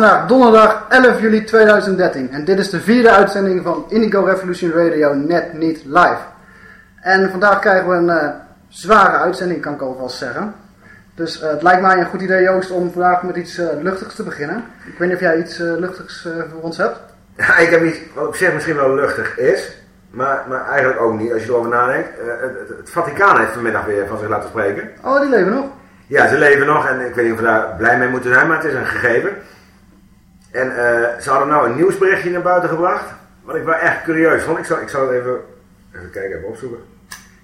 vandaag donderdag 11 juli 2013 en dit is de vierde uitzending van Indigo Revolution Radio Net Niet Live. En vandaag krijgen we een eh, zware uitzending, kan ik alvast zeggen. Dus eh, het lijkt mij een goed idee, Joost, om vandaag met iets eh, luchtigs te beginnen. Ik weet niet of jij iets luchtigs voor ons hebt. Ja, ik heb iets wat op zich misschien wel luchtig is, maar, maar eigenlijk ook niet als je erover nadenkt. Het, het, het Vaticaan heeft vanmiddag weer van zich laten spreken. Oh, die leven nog. Ja, ze leven nog en ik weet niet of we daar blij mee moeten zijn, maar het is een gegeven. En eh, ze hadden nou een nieuwsberichtje naar buiten gebracht, wat ik wel echt curieus vond. Ik zal, ik zal het even, even kijken, even opzoeken.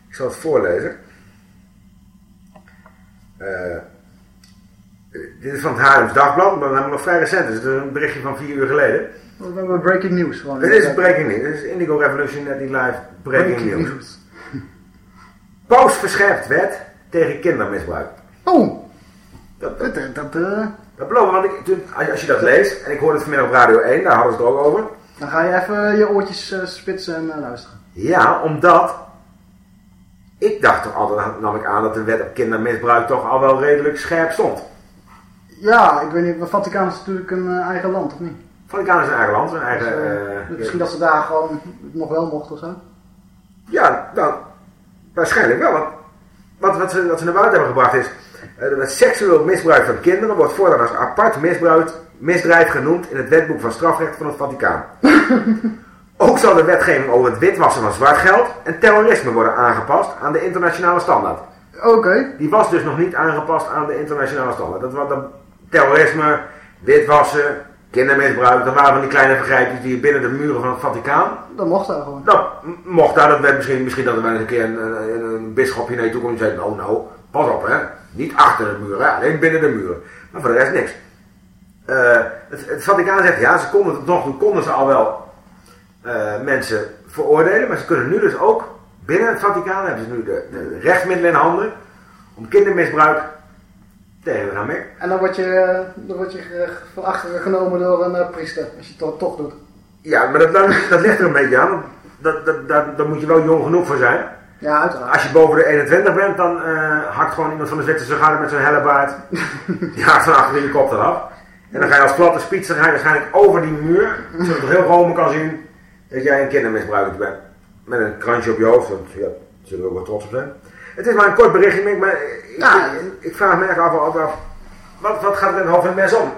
Ik zal het voorlezen. Eh, dit is van het Haarlems Dagblad, maar we nog vrij recent, dus het is een berichtje van vier uur geleden. We hebben breaking news. Gewoon. Dit is breaking news. Dit is Indigo Revolution Net Live breaking, news. Paus verscherpt wet tegen kindermisbruik. Oh, Dat, dat, dat, dat, dat, eh, dat beloof ik, want ik, toen, als je dat leest, en ik hoorde het vanmiddag op Radio 1, daar hadden ze het ook over. dan ga je even je oortjes eh, spitsen en eh, luisteren. Ja, omdat ik dacht toch altijd, nam ik aan, dat de wet op kindermisbruik toch al wel redelijk scherp stond. Ja, ik weet niet, het Vaticaan is natuurlijk een eh, eigen land, of niet? Vaticaan is een eigen land, een eigen... Dus, dus misschien dat ze daar gewoon nog wel mochten of zo. Ja, dan waarschijnlijk wel. Want wat, wat, ze, wat ze naar buiten hebben gebracht is... eh, dat seksueel misbruik van kinderen wordt voortaan als apart misbruik, misdrijf genoemd in het wetboek van strafrecht van het Vaticaan. Ook zal de wetgeving over het witwassen van zwart geld en terrorisme worden aangepast aan de internationale standaard. Oké, Die was dus nog niet aangepast aan de internationale standaard. Dat was dan terrorisme, witwassen, kindermisbruik. Dat waren van die kleine vergrijpjes die binnen de muren van het Vaticaan dat mocht daar gewoon. nou, m- mocht daar, dat werd misschien, misschien dat er wel eens een keer een, een, een bisschopje naar je toe komt en zei, oh nou, pas op hè, niet achter de muren, alleen binnen de muren. Maar voor de rest niks. Eh, het, het Vaticaan zegt, ja, ze konden tot nog toe konden ze al wel eh, mensen veroordelen, maar ze kunnen nu dus ook, binnen het Vaticaan hebben ze nu de, de rechtsmiddelen in handen om kindermisbruik tegen te gaan. En dan word je, dan word je van achteren genomen door een eh, priester, als je het toch, toch doet. Ja, maar dat, dat, dat ligt er een beetje aan, dat, dat, dat, daar moet je wel jong genoeg voor zijn. Ja, uiteraard. Als je boven de 21 bent, dan eh, hakt gewoon iemand van de Zwitserse garde met zo'n hellebaard. Die hakt van achter je kop eraf. En dan ga je als platte spiets, dan ga je waarschijnlijk over die muur, zodat het heel Rome kan zien dat jij een kindermisbruiker bent. Met een krantje op je hoofd, want ja, zullen we ook wel trots op zijn. Het is maar een kort berichtje, maar ik, Ja. ik, ik vraag me echt af, af, af wat, wat gaat er in het hoofd van de mensen om?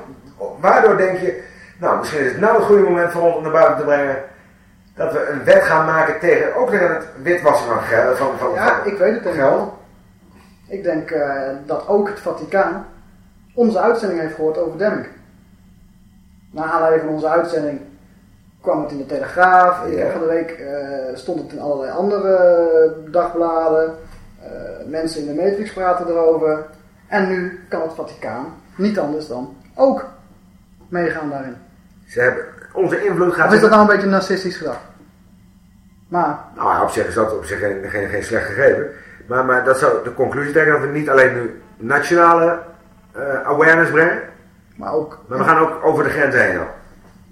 Waardoor denk je, nou misschien is het nou het goede moment voor ons om naar buiten te brengen dat we een wet gaan maken tegen, ook tegen het witwassen van geld. Van, van, Ja, van- ik weet het tegen wel. Ik denk eh, dat ook het Vaticaan onze uitzending heeft gehoord over Demming. Na aanleiding van onze uitzending kwam het in de Telegraaf. Ja. Van de week eh, stond het in allerlei andere dagbladen. Eh, mensen in de Matrix praten erover. En nu kan het Vaticaan niet anders dan ook meegaan daarin. Ze hebben, onze invloed gaat... Of is dat nou een beetje narcistisch gedacht? Maar Nou ja, op zich is dat op zich geen, geen, geen slecht gegeven. Maar, maar dat zou de conclusie trekken dat we niet alleen nu nationale eh, awareness brengen, Maar ook. maar we gaan ook over de grens heen. al.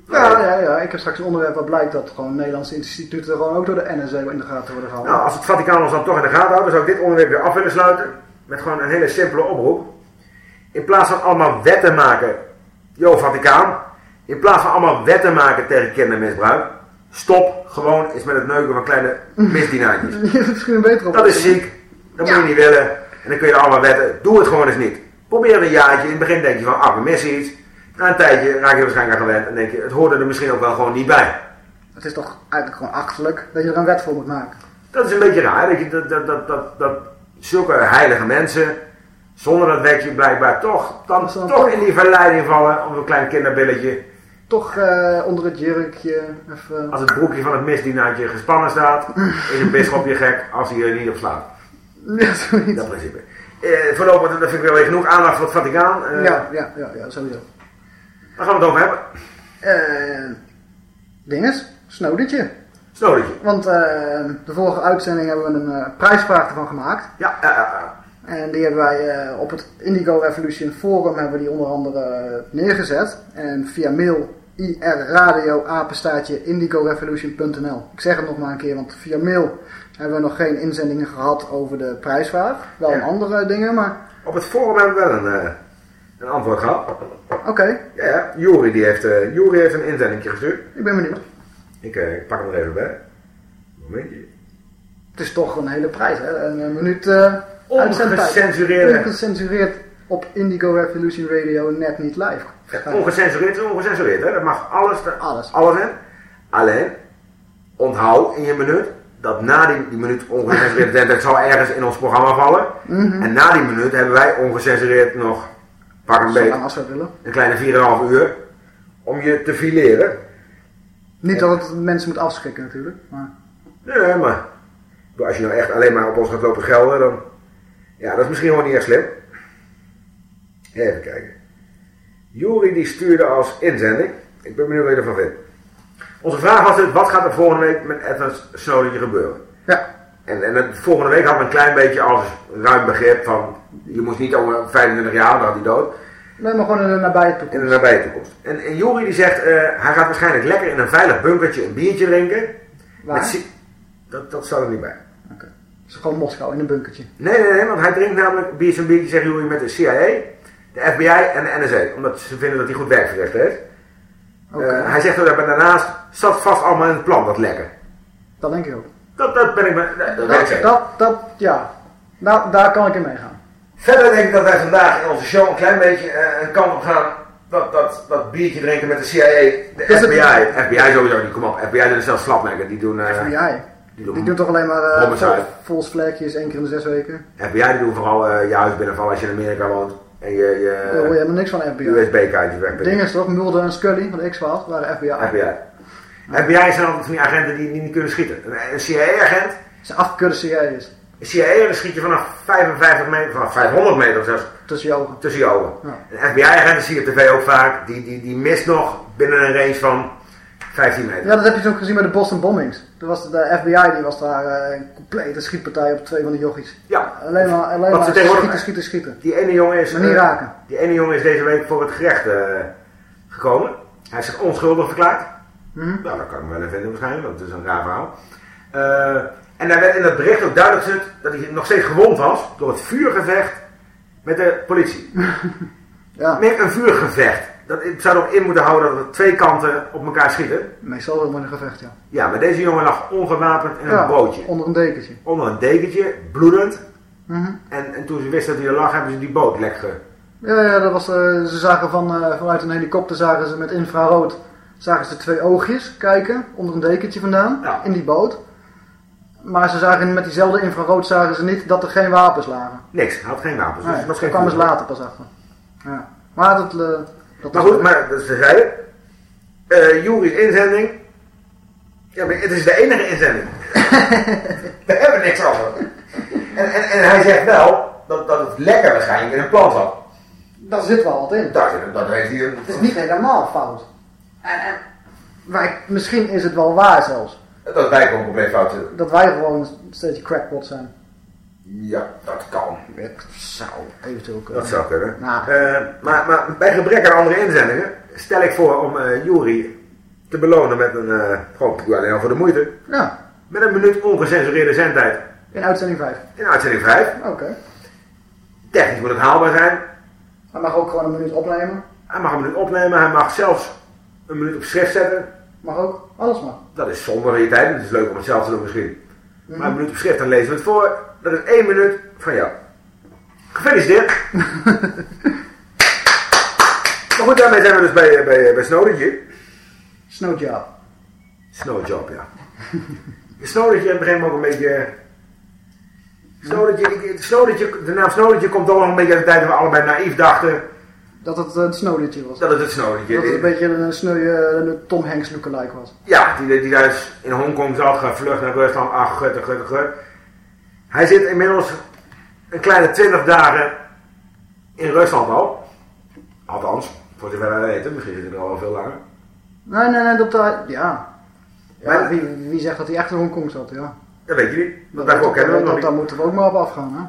Ja, ja, ja, ik heb straks een onderwerp waar blijkt dat gewoon Nederlandse instituten gewoon ook door de NSA in de gaten worden gehouden. Nou, als het Vaticaan ons dan toch in de gaten houdt, zou ik dit onderwerp weer af willen sluiten. Met gewoon een hele simpele oproep. In plaats van allemaal wetten maken, yo Vaticaan. In plaats van allemaal wetten maken tegen kindermisbruik. Stop gewoon eens met het neuken van kleine misdienaartjes. Je hebt misschien een betere Dat is ziek. Dat moet je niet willen. En dan kun je er allemaal wetten. Doe het gewoon eens niet. Probeer een jaartje. In het begin denk je van, ah, we missen iets. Na een tijdje raak je er waarschijnlijk aan gewend. En denk je, het hoorde er misschien ook wel gewoon niet bij. Het is toch eigenlijk gewoon achterlijk dat je er een wet voor moet maken. Dat is een beetje raar. Dat, je, dat, dat, dat, dat, dat zulke heilige mensen, zonder dat wetje blijkbaar toch, dan, Dat ze dan toch toch- in die verleiding vallen. Om een klein kinderbilletje. Toch eh, onder het jurkje even... Als het broekje van het misdienaartje gespannen staat, is een bisschop je gek als hij er niet op slaat. Ja, zoiets. Dat principe. Eh, voorlopig, dat vind ik wel weer genoeg aandacht voor het Vaticaan. Eh, Ja, ja, ja, ja, sowieso. Waar gaan we het over hebben? Eh dinges, Snowdertje. Snowdertje. Want eh, de vorige uitzending hebben we een prijsvraag ervan gemaakt. Ja, ja, ja. En die hebben wij eh, op het Indigo Revolution Forum hebben we die onder andere eh, neergezet. En via mail irradio apenstaatje indigorevolution.nl. Ik zeg het nog maar een keer, want via mail hebben we nog geen inzendingen gehad over de prijsvraag. Wel Ja. andere dingen, maar Op het forum hebben we wel een, eh, een antwoord gehad. Oké, Ja, ja. Juri, die heeft, Juri heeft een inzending gestuurd. ik ben benieuwd. Ik, pak hem er even bij. Momentje. Het is toch een hele prijs, hè? Een, een minuut uh, Ongecensureerde. Ongecensureerd op Indigo Revolution Radio net niet live. Ongecensureerd is ongecensureerd, hè? Dat mag alles, Alles. alles in. Alleen, onthoud in je minuut dat na die, die minuut ongecensureerd, dat dat zal ergens in ons programma vallen. Mhm. En na die minuut hebben wij ongecensureerd nog, pak een beetje, een kleine 4,5 uur om je te fileren. Niet dat het mensen moet afschrikken natuurlijk. Maar Nee, maar als je nou echt alleen maar op ons gaat lopen gelden, dan... Ja, dat is misschien gewoon niet echt slim. Even kijken. Juri die stuurde als inzending. Ik ben benieuwd wat je ervan vindt. Onze vraag was dus, wat gaat er volgende week met Edward Snowden gebeuren? ja, En, en het, volgende week hadden we een klein beetje als ruim begrip van... Je moest niet over 25 jaar, dan had hij dood. nee, maar gewoon in de nabije In de toekomst. nabije toekomst. En, en Juri die zegt, eh, hij gaat waarschijnlijk lekker in een veilig bunkertje een biertje drinken. Waar? Met dat, dat staat er niet bij. Dus gewoon Moskou in een bunkertje. Nee, nee, nee, want hij drinkt namelijk biertje een biertje, zegt Juri, met de CIA, de FBI en de NSA. Omdat ze vinden dat hij goed werk verricht heeft. Oké, Eh, hij zegt dat daarnaast zat vast allemaal in het plan, dat lekker. dat denk ik ook. Dat, dat ben ik me, dat, dat Dat, dat, ja. Nou, daar kan ik in meegaan. Verder denk ik dat wij vandaag in onze show een klein beetje eh, een kant op gaan. Dat, dat, dat biertje drinken met de CIA, de het- FBI. FBI sowieso niet, kom op. FBI doen zelfs slapnekken. Die doen, eh, FBI. Die doen, Die doen toch alleen maar vol, vols vlekjes één keer in de zes weken. FBI die doen vooral eh, je huis binnenvallen als je in Amerika woont. En je, Daar hoor je je helemaal niks van FBI. USB-kaartjes weg. Ding is toch, Mulder en Scully van X-Files waren FBI. FBI. FBI zijn altijd van die agenten die, die niet kunnen schieten. Een, een CIA-agent, Ze afkudde CIA's. een CIA schiet je vanaf 55 meter, vanaf 500 meter zelfs, Tussen je ogen. tussen je ogen. Ja. Een FBI-agent zie je op tv ook vaak, die, die, die mist nog binnen een range van 15 meter. Ja, dat heb je toen gezien bij de Boston bombings. Toen was de, FBI, die was daar eh, een complete schietpartij op twee van de jochies. Ja. Alleen maar, alleen maar schieten, schieten, schieten. Die ene jongen is, Maar niet eh, raken. die ene jongen is deze week voor het gerecht eh, gekomen. Hij is zich onschuldig verklaard. Mhm. Nou, dat kan ik me wel even vinden waarschijnlijk, want het is een raar verhaal. En daar werd in dat bericht ook duidelijk gezet dat hij nog steeds gewond was door het vuurgevecht met de politie. Ja, Meer een vuurgevecht. Dat het zou erop in moeten houden dat er twee kanten op elkaar schieten. meestal wel met een gevecht, ja. Ja, maar deze jongen lag ongewapend in een bootje. onder een dekentje. Onder een dekentje, bloedend. Mhm. En, en toen ze wisten dat hij er lag, hebben ze die boot lek ge... Ja, ja, dat was, eh, ze zagen van, eh, vanuit een helikopter zagen ze met infrarood zagen ze twee oogjes kijken onder een dekentje vandaan Ja. in die boot. Maar ze zagen met diezelfde infrarood zagen ze niet dat er geen wapens lagen. Niks, hij had geen wapens. dus Nee, het geen kwamen ze vuur. later pas achter. Ja. Maar dat, eh, dat Maar goed, maar dat is terzijde. Eh Juri's inzending. Ja, maar het is de enige inzending. We hebben niks anders. En, en, en hij zegt wel dat, dat het lekker waarschijnlijk in een plan zat. Daar zit wel wat in. Daar zit dat heeft hij een... Het is niet helemaal fout. En, en wij, misschien is het wel waar zelfs. Dat wij gewoon compleet fout zitten. Dat wij gewoon een steeds crackpot zijn. Ja, dat kan. Het zou eventueel kunnen. Dat zou kunnen. Nou. Eh, maar, maar bij gebrek aan andere inzendingen stel ik voor om Jury te belonen met een, eh gewoon alleen al voor de moeite, Ja, met een minuut ongecensureerde zendtijd in uitzending 5. in uitzending 5. Oké. Technisch moet het haalbaar zijn. Hij mag ook gewoon een minuut opnemen. Hij mag een minuut opnemen, hij mag zelfs een minuut op schrift zetten. Mag ook. Alles mag. Dat is zonder van je tijd, het is leuk om het zelf te doen misschien. Maar een minuut op schrift, dan lezen we het voor. Dat is één minuut van jou. Gefeliciteerd. maar goed, daarmee zijn we dus bij, bij, bij Snowdentje. Snowjob. Snowjob, ja. Snowdentje in het begin ook een beetje... Snowdentje, de naam Snowdentje komt toch nog een beetje uit de tijd dat we allebei naïef dachten Dat het een snowditje was. dat het het Snowdentje Dat het een beetje een sneuwe een Tom Hanks lookalike was. Ja, die, die daar is in Hongkong zat, gevlucht naar Rusland. Ach, gutte, gutte, gutte. Hij zit inmiddels een kleine 20 dagen in Rusland al. Althans, voor zover wij weten. Misschien zit hij er al veel langer. Nee, nee, nee, dat daar, ja. Ja, Maar- wie, wie zegt dat hij echt in Hongkong zat, ja. Dat weet je niet. Dat, Dat dat, daar niet. moeten we ook maar op afgaan, hè.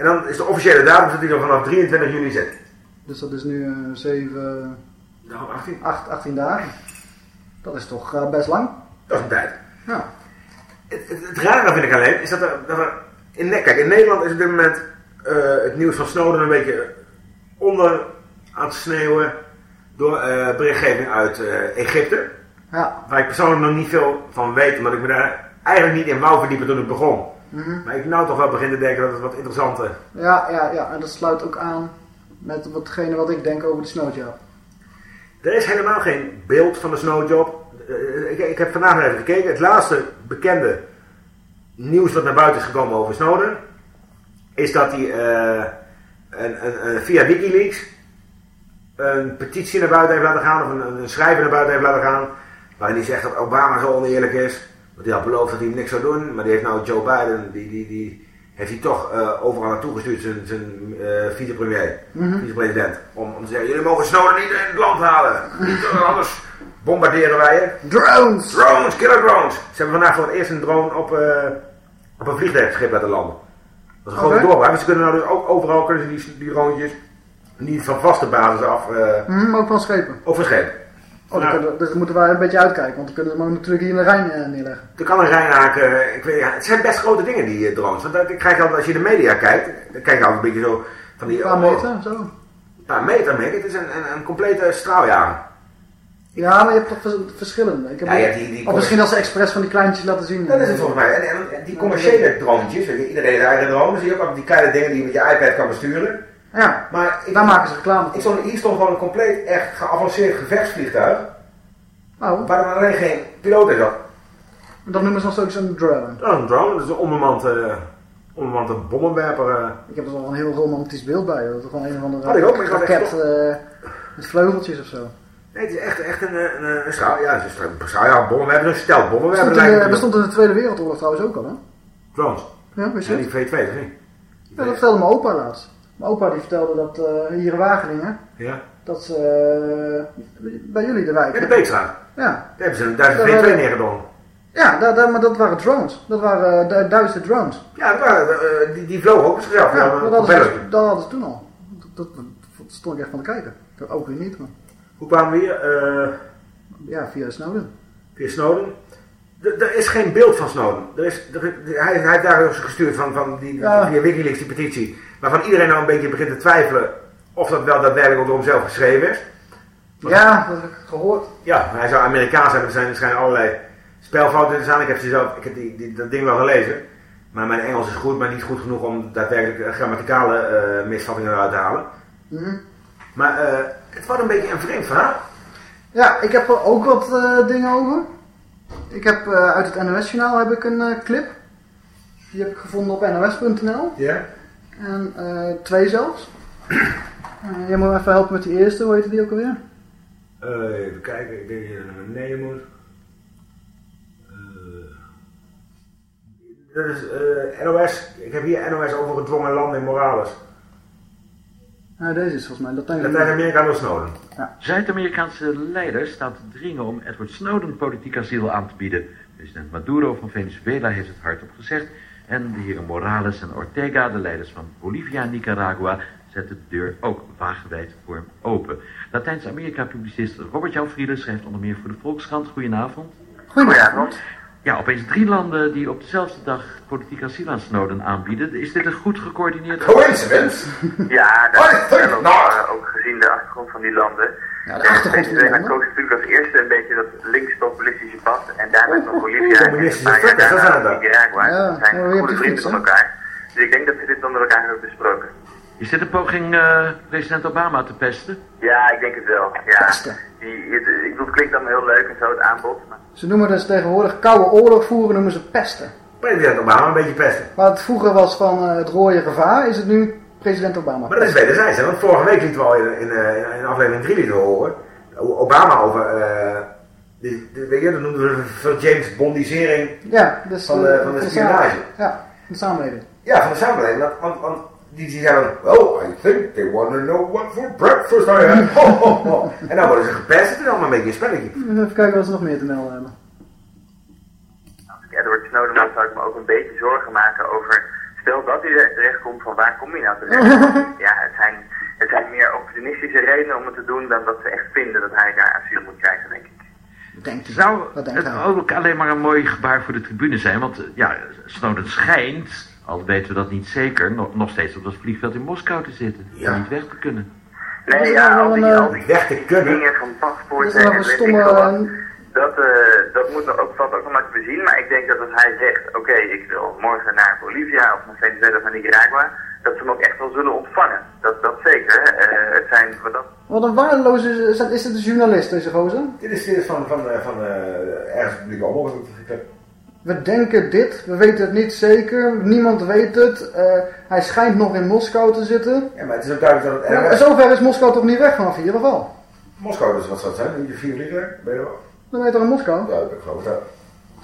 En dan is de officiële datum dat hij er vanaf 23 juni zit. Dus dat is nu eh 7, Nou, 18. 8, 18 dagen. Dat is toch eh, best lang. Dat is een tijd. Ja. Het, het, het rare vind ik alleen, is dat er... Dat er in, kijk, in Nederland is op dit moment eh, het nieuws van Snowden een beetje onder aan het sneeuwen door eh, berichtgeving uit Egypte. Ja. Waar ik persoonlijk nog niet veel van weet, omdat ik me daar eigenlijk niet in wou verdiepen toen het begon. Mhm. Maar ik nou toch wel begin te denken dat het wat interessanter Ja, ja, ja. En dat sluit ook aan met watgene wat ik denk over de snowjob. Er is helemaal geen beeld van de snowjob. Eh, ik, ik heb vandaag even gekeken. Het laatste bekende nieuws wat naar buiten is gekomen over Snowden... is dat hij eh, een, een, een- via Wikileaks een petitie naar buiten heeft laten gaan... of een, een schrijver naar buiten heeft laten gaan... waarin hij zegt dat Obama zo oneerlijk is. Want hij had beloofd dat hij niks zou doen... maar die heeft nou Joe Biden... die, die, die heeft hij toch eh, overal naartoe gestuurd, zijn, zijn eh, vicepremier, vicepresident. Om, om te zeggen, jullie mogen Snowden niet in het land halen. Niet, eh, anders bombarderen wij je. Drones! Drones, killer drones. Ze hebben vandaag voor het eerst een drone op, eh, op een vliegtuigschip laten landen. Dat is een grote Oké. doorbraak. Maar ze kunnen nou dus ook overal kunnen die, die niet van vaste basis af Mhm, maar ook van schepen. ook verschepen. Oh, dan Nou, kunnen- dus moeten wij een beetje uitkijken, want dan kunnen ze natuurlijk hier in de Rijn eh, neerleggen. Er kan een Rijnaak, eh, ik weet, ja, het zijn best grote dingen die eh, drones. Want dat, ik krijg altijd, als je de media kijkt, dan kijk je altijd een beetje zo van die... Een paar oh, meter, zo. Een paar meter, Mick. Het is een, een, een complete straaljager. Ja, maar je hebt toch vers- verschillende. Ik heb Ja, die- die of misschien als ze expres van die kleintjes laten zien. Dat is het volgens mij. En, en die commerciële droontjes, iedereen heeft eigen drone, zie je ook die kleine dingen die je met je iPad kan besturen. Ja, Maar ik, daar maken ze reclame ik stond, hier stond gewoon een compleet echt geavanceerd gevechtsvliegtuig, Oh, waar er alleen geen piloot in zat. dat noemen ze nog steeds een drone. Dat is een drone, dat is een onbemande, onbemande bommenwerper. eh. Ik heb er wel een heel romantisch beeld bij. Dat is gewoon een of andere Had ik ook, maar raket eh, met vleugeltjes of zo. Nee, het is echt, echt een, een, een, een straal. Ja, het is een straal. Ja, bommenwerper, een stel bommenwerper. Bestond de, bestond in de Tweede Wereldoorlog trouwens ook al, hè? Drones. Ja, Ja, het? die V2, of niet? Ja, dat vertelde mijn opa laatst. Mijn opa die vertelde dat eh, hier in Wageningen, Ja. dat ze eh, bij jullie de wijk... In de Beekstraat. Ja, Daar hebben ze een duizend Ja, maar- V2 neergedrongen. ja daar, daar, maar dat waren drones. Dat waren uh, du duizenden drones. Ja, dat waren, eh, die, die vlogen ook zichzelf. Ja, Ja, dat hadden, ze, dat hadden ze toen al. Dat, dat, dat stond ik echt van te kijken. Dat ook weer niet, maar Hoe kwamen we hier? Eh, ja, via Snowden. via Snowden. Er is geen beeld van Snowden. Er is, er, hij, hij heeft daar gestuurd van, van die, Ja. via Wikileaks die petitie. Waarvan iedereen nou een beetje begint te twijfelen of dat wel daadwerkelijk door hemzelf geschreven is. Ja, dat heb ik gehoord. Ja, hij zou Amerikaans hebben. Er zijn, zijn allerlei spelfouten in. Ik heb, ze zelf, ik heb die, die, dat ding wel gelezen. Maar mijn Engels is goed, maar niet goed genoeg om daadwerkelijk eh, grammaticale eh, misvattingen eruit te halen. Mhm. Maar eh, het wordt een beetje een vreemd verhaal. Ja, ik heb er ook wat dingen over. Ik heb eh, uit het NOS-journaal heb ik een eh, clip. Die heb ik gevonden op nos.nl. Ja? En eh, twee zelfs. Jij moet me even helpen met die eerste, hoe heette die ook alweer? Even kijken, ik denk dat je naar beneden moet. Dat is eh, NOS. Ik heb hier NOS over gedwongen landing Morales. Nou, deze is volgens mij Latijn. Latijns-Amerika door Snowden. Zuid-Amerikaanse leiders staan te dringen om Edward Snowden politiek asiel aan te bieden. President Maduro van Venezuela heeft het hardop gezegd. En de heren Morales en Ortega, de leiders van Bolivia en Nicaragua, zetten de deur ook wagenwijd voor hem open. Latijns-Amerika-publicist Robert Jan Frieden schrijft onder meer voor de Volkskrant. Goedenavond. Goedenavond. Ja, opeens drie landen die op dezelfde dag politiek asiel aan Snowden aanbieden. Is dit een goed gecoördineerd... Coincidence? Ja, dat is wel ook, eh, ook gezien de achtergrond van die landen. Ja, de achtergrond van die Venezuela landen. koos natuurlijk als eerste een beetje dat links-populistische pad. En daarna kwam Bolivia en. Nicaragua. Ja, dat zijn goede vrienden van elkaar. Dus ik denk dat ze dit dan met elkaar hebben besproken. Is dit een poging eh, president Obama te pesten? Ja, ik denk het wel. Ja. Pesten. Die, het, ik bedoel, het klinkt dan heel leuk en zo, het aanbod. Maar Ze noemen dus tegenwoordig koude oorlog voeren, noemen ze pesten. President Obama, een beetje pesten. Het vroeger was van eh, het rode gevaar, is het nu president Obama. Maar dat is wederzijds, hè? want vorige week lieten we al in, in, eh, in aflevering 3 lieten we horen. Obama over, eh, die, die, weet je, dat noemden we James Bondisering Ja, dus Van de- eh, van de spionage. Ja, van de samenleving. ja, van de samenleving. Want, want, die, die zeiden, well, I think they want to know what for breakfast I had. Ho, ho, ho. En dan worden ze gepest, is allemaal een beetje een spelletje. Even kijken wat ze nog meer te melden hebben. als ik Edward Snowden was, zou ik me ook een beetje zorgen maken over... Stel dat hij er terecht komt, van waar kom je nou terecht? ja, het zijn, het zijn meer opportunistische redenen om het te doen dan dat ze echt vinden dat hij daar asiel moet krijgen, denk ik. Denkt. Zou het ook alleen maar een mooi gebaar voor de tribune zijn? Want eh, ja, Snowden schijnt, al weten we dat niet zeker, nog, nog steeds op dat vliegveld in Moskou te zitten. Ja. En niet weg te kunnen. Nee, ja, al die, eh, al die Weg te kunnen. dingen van paspoorten en weet stomme... wat. eh, Dat, eh, dat moet nog ook, valt ook nog maar te bezien, maar ik denk dat als hij zegt, oké, ik wil morgen naar Bolivia of naar Venezuela of naar Nicaragua, dat ze hem ook echt wel zullen ontvangen. Dat, dat zeker. Eh, het zijn, wat dat, Wat een waardeloze... Is, dat, is het een journalist, deze gozer? Dit is, dit is van, van, eh, van eh, ergens publiek omhoog. We denken dit, we weten het niet zeker, niemand weet het. eh, hij schijnt nog in Moskou te zitten. Ja, maar het is ook duidelijk dat het Ja, maar zover is Moskou toch niet weg vanaf hier, of wel? Moskou, dus wat zou het zijn? Die vier vliegen? Ben je wel? Dan weet je toch in Moskou? Ja, ik geloof het wel.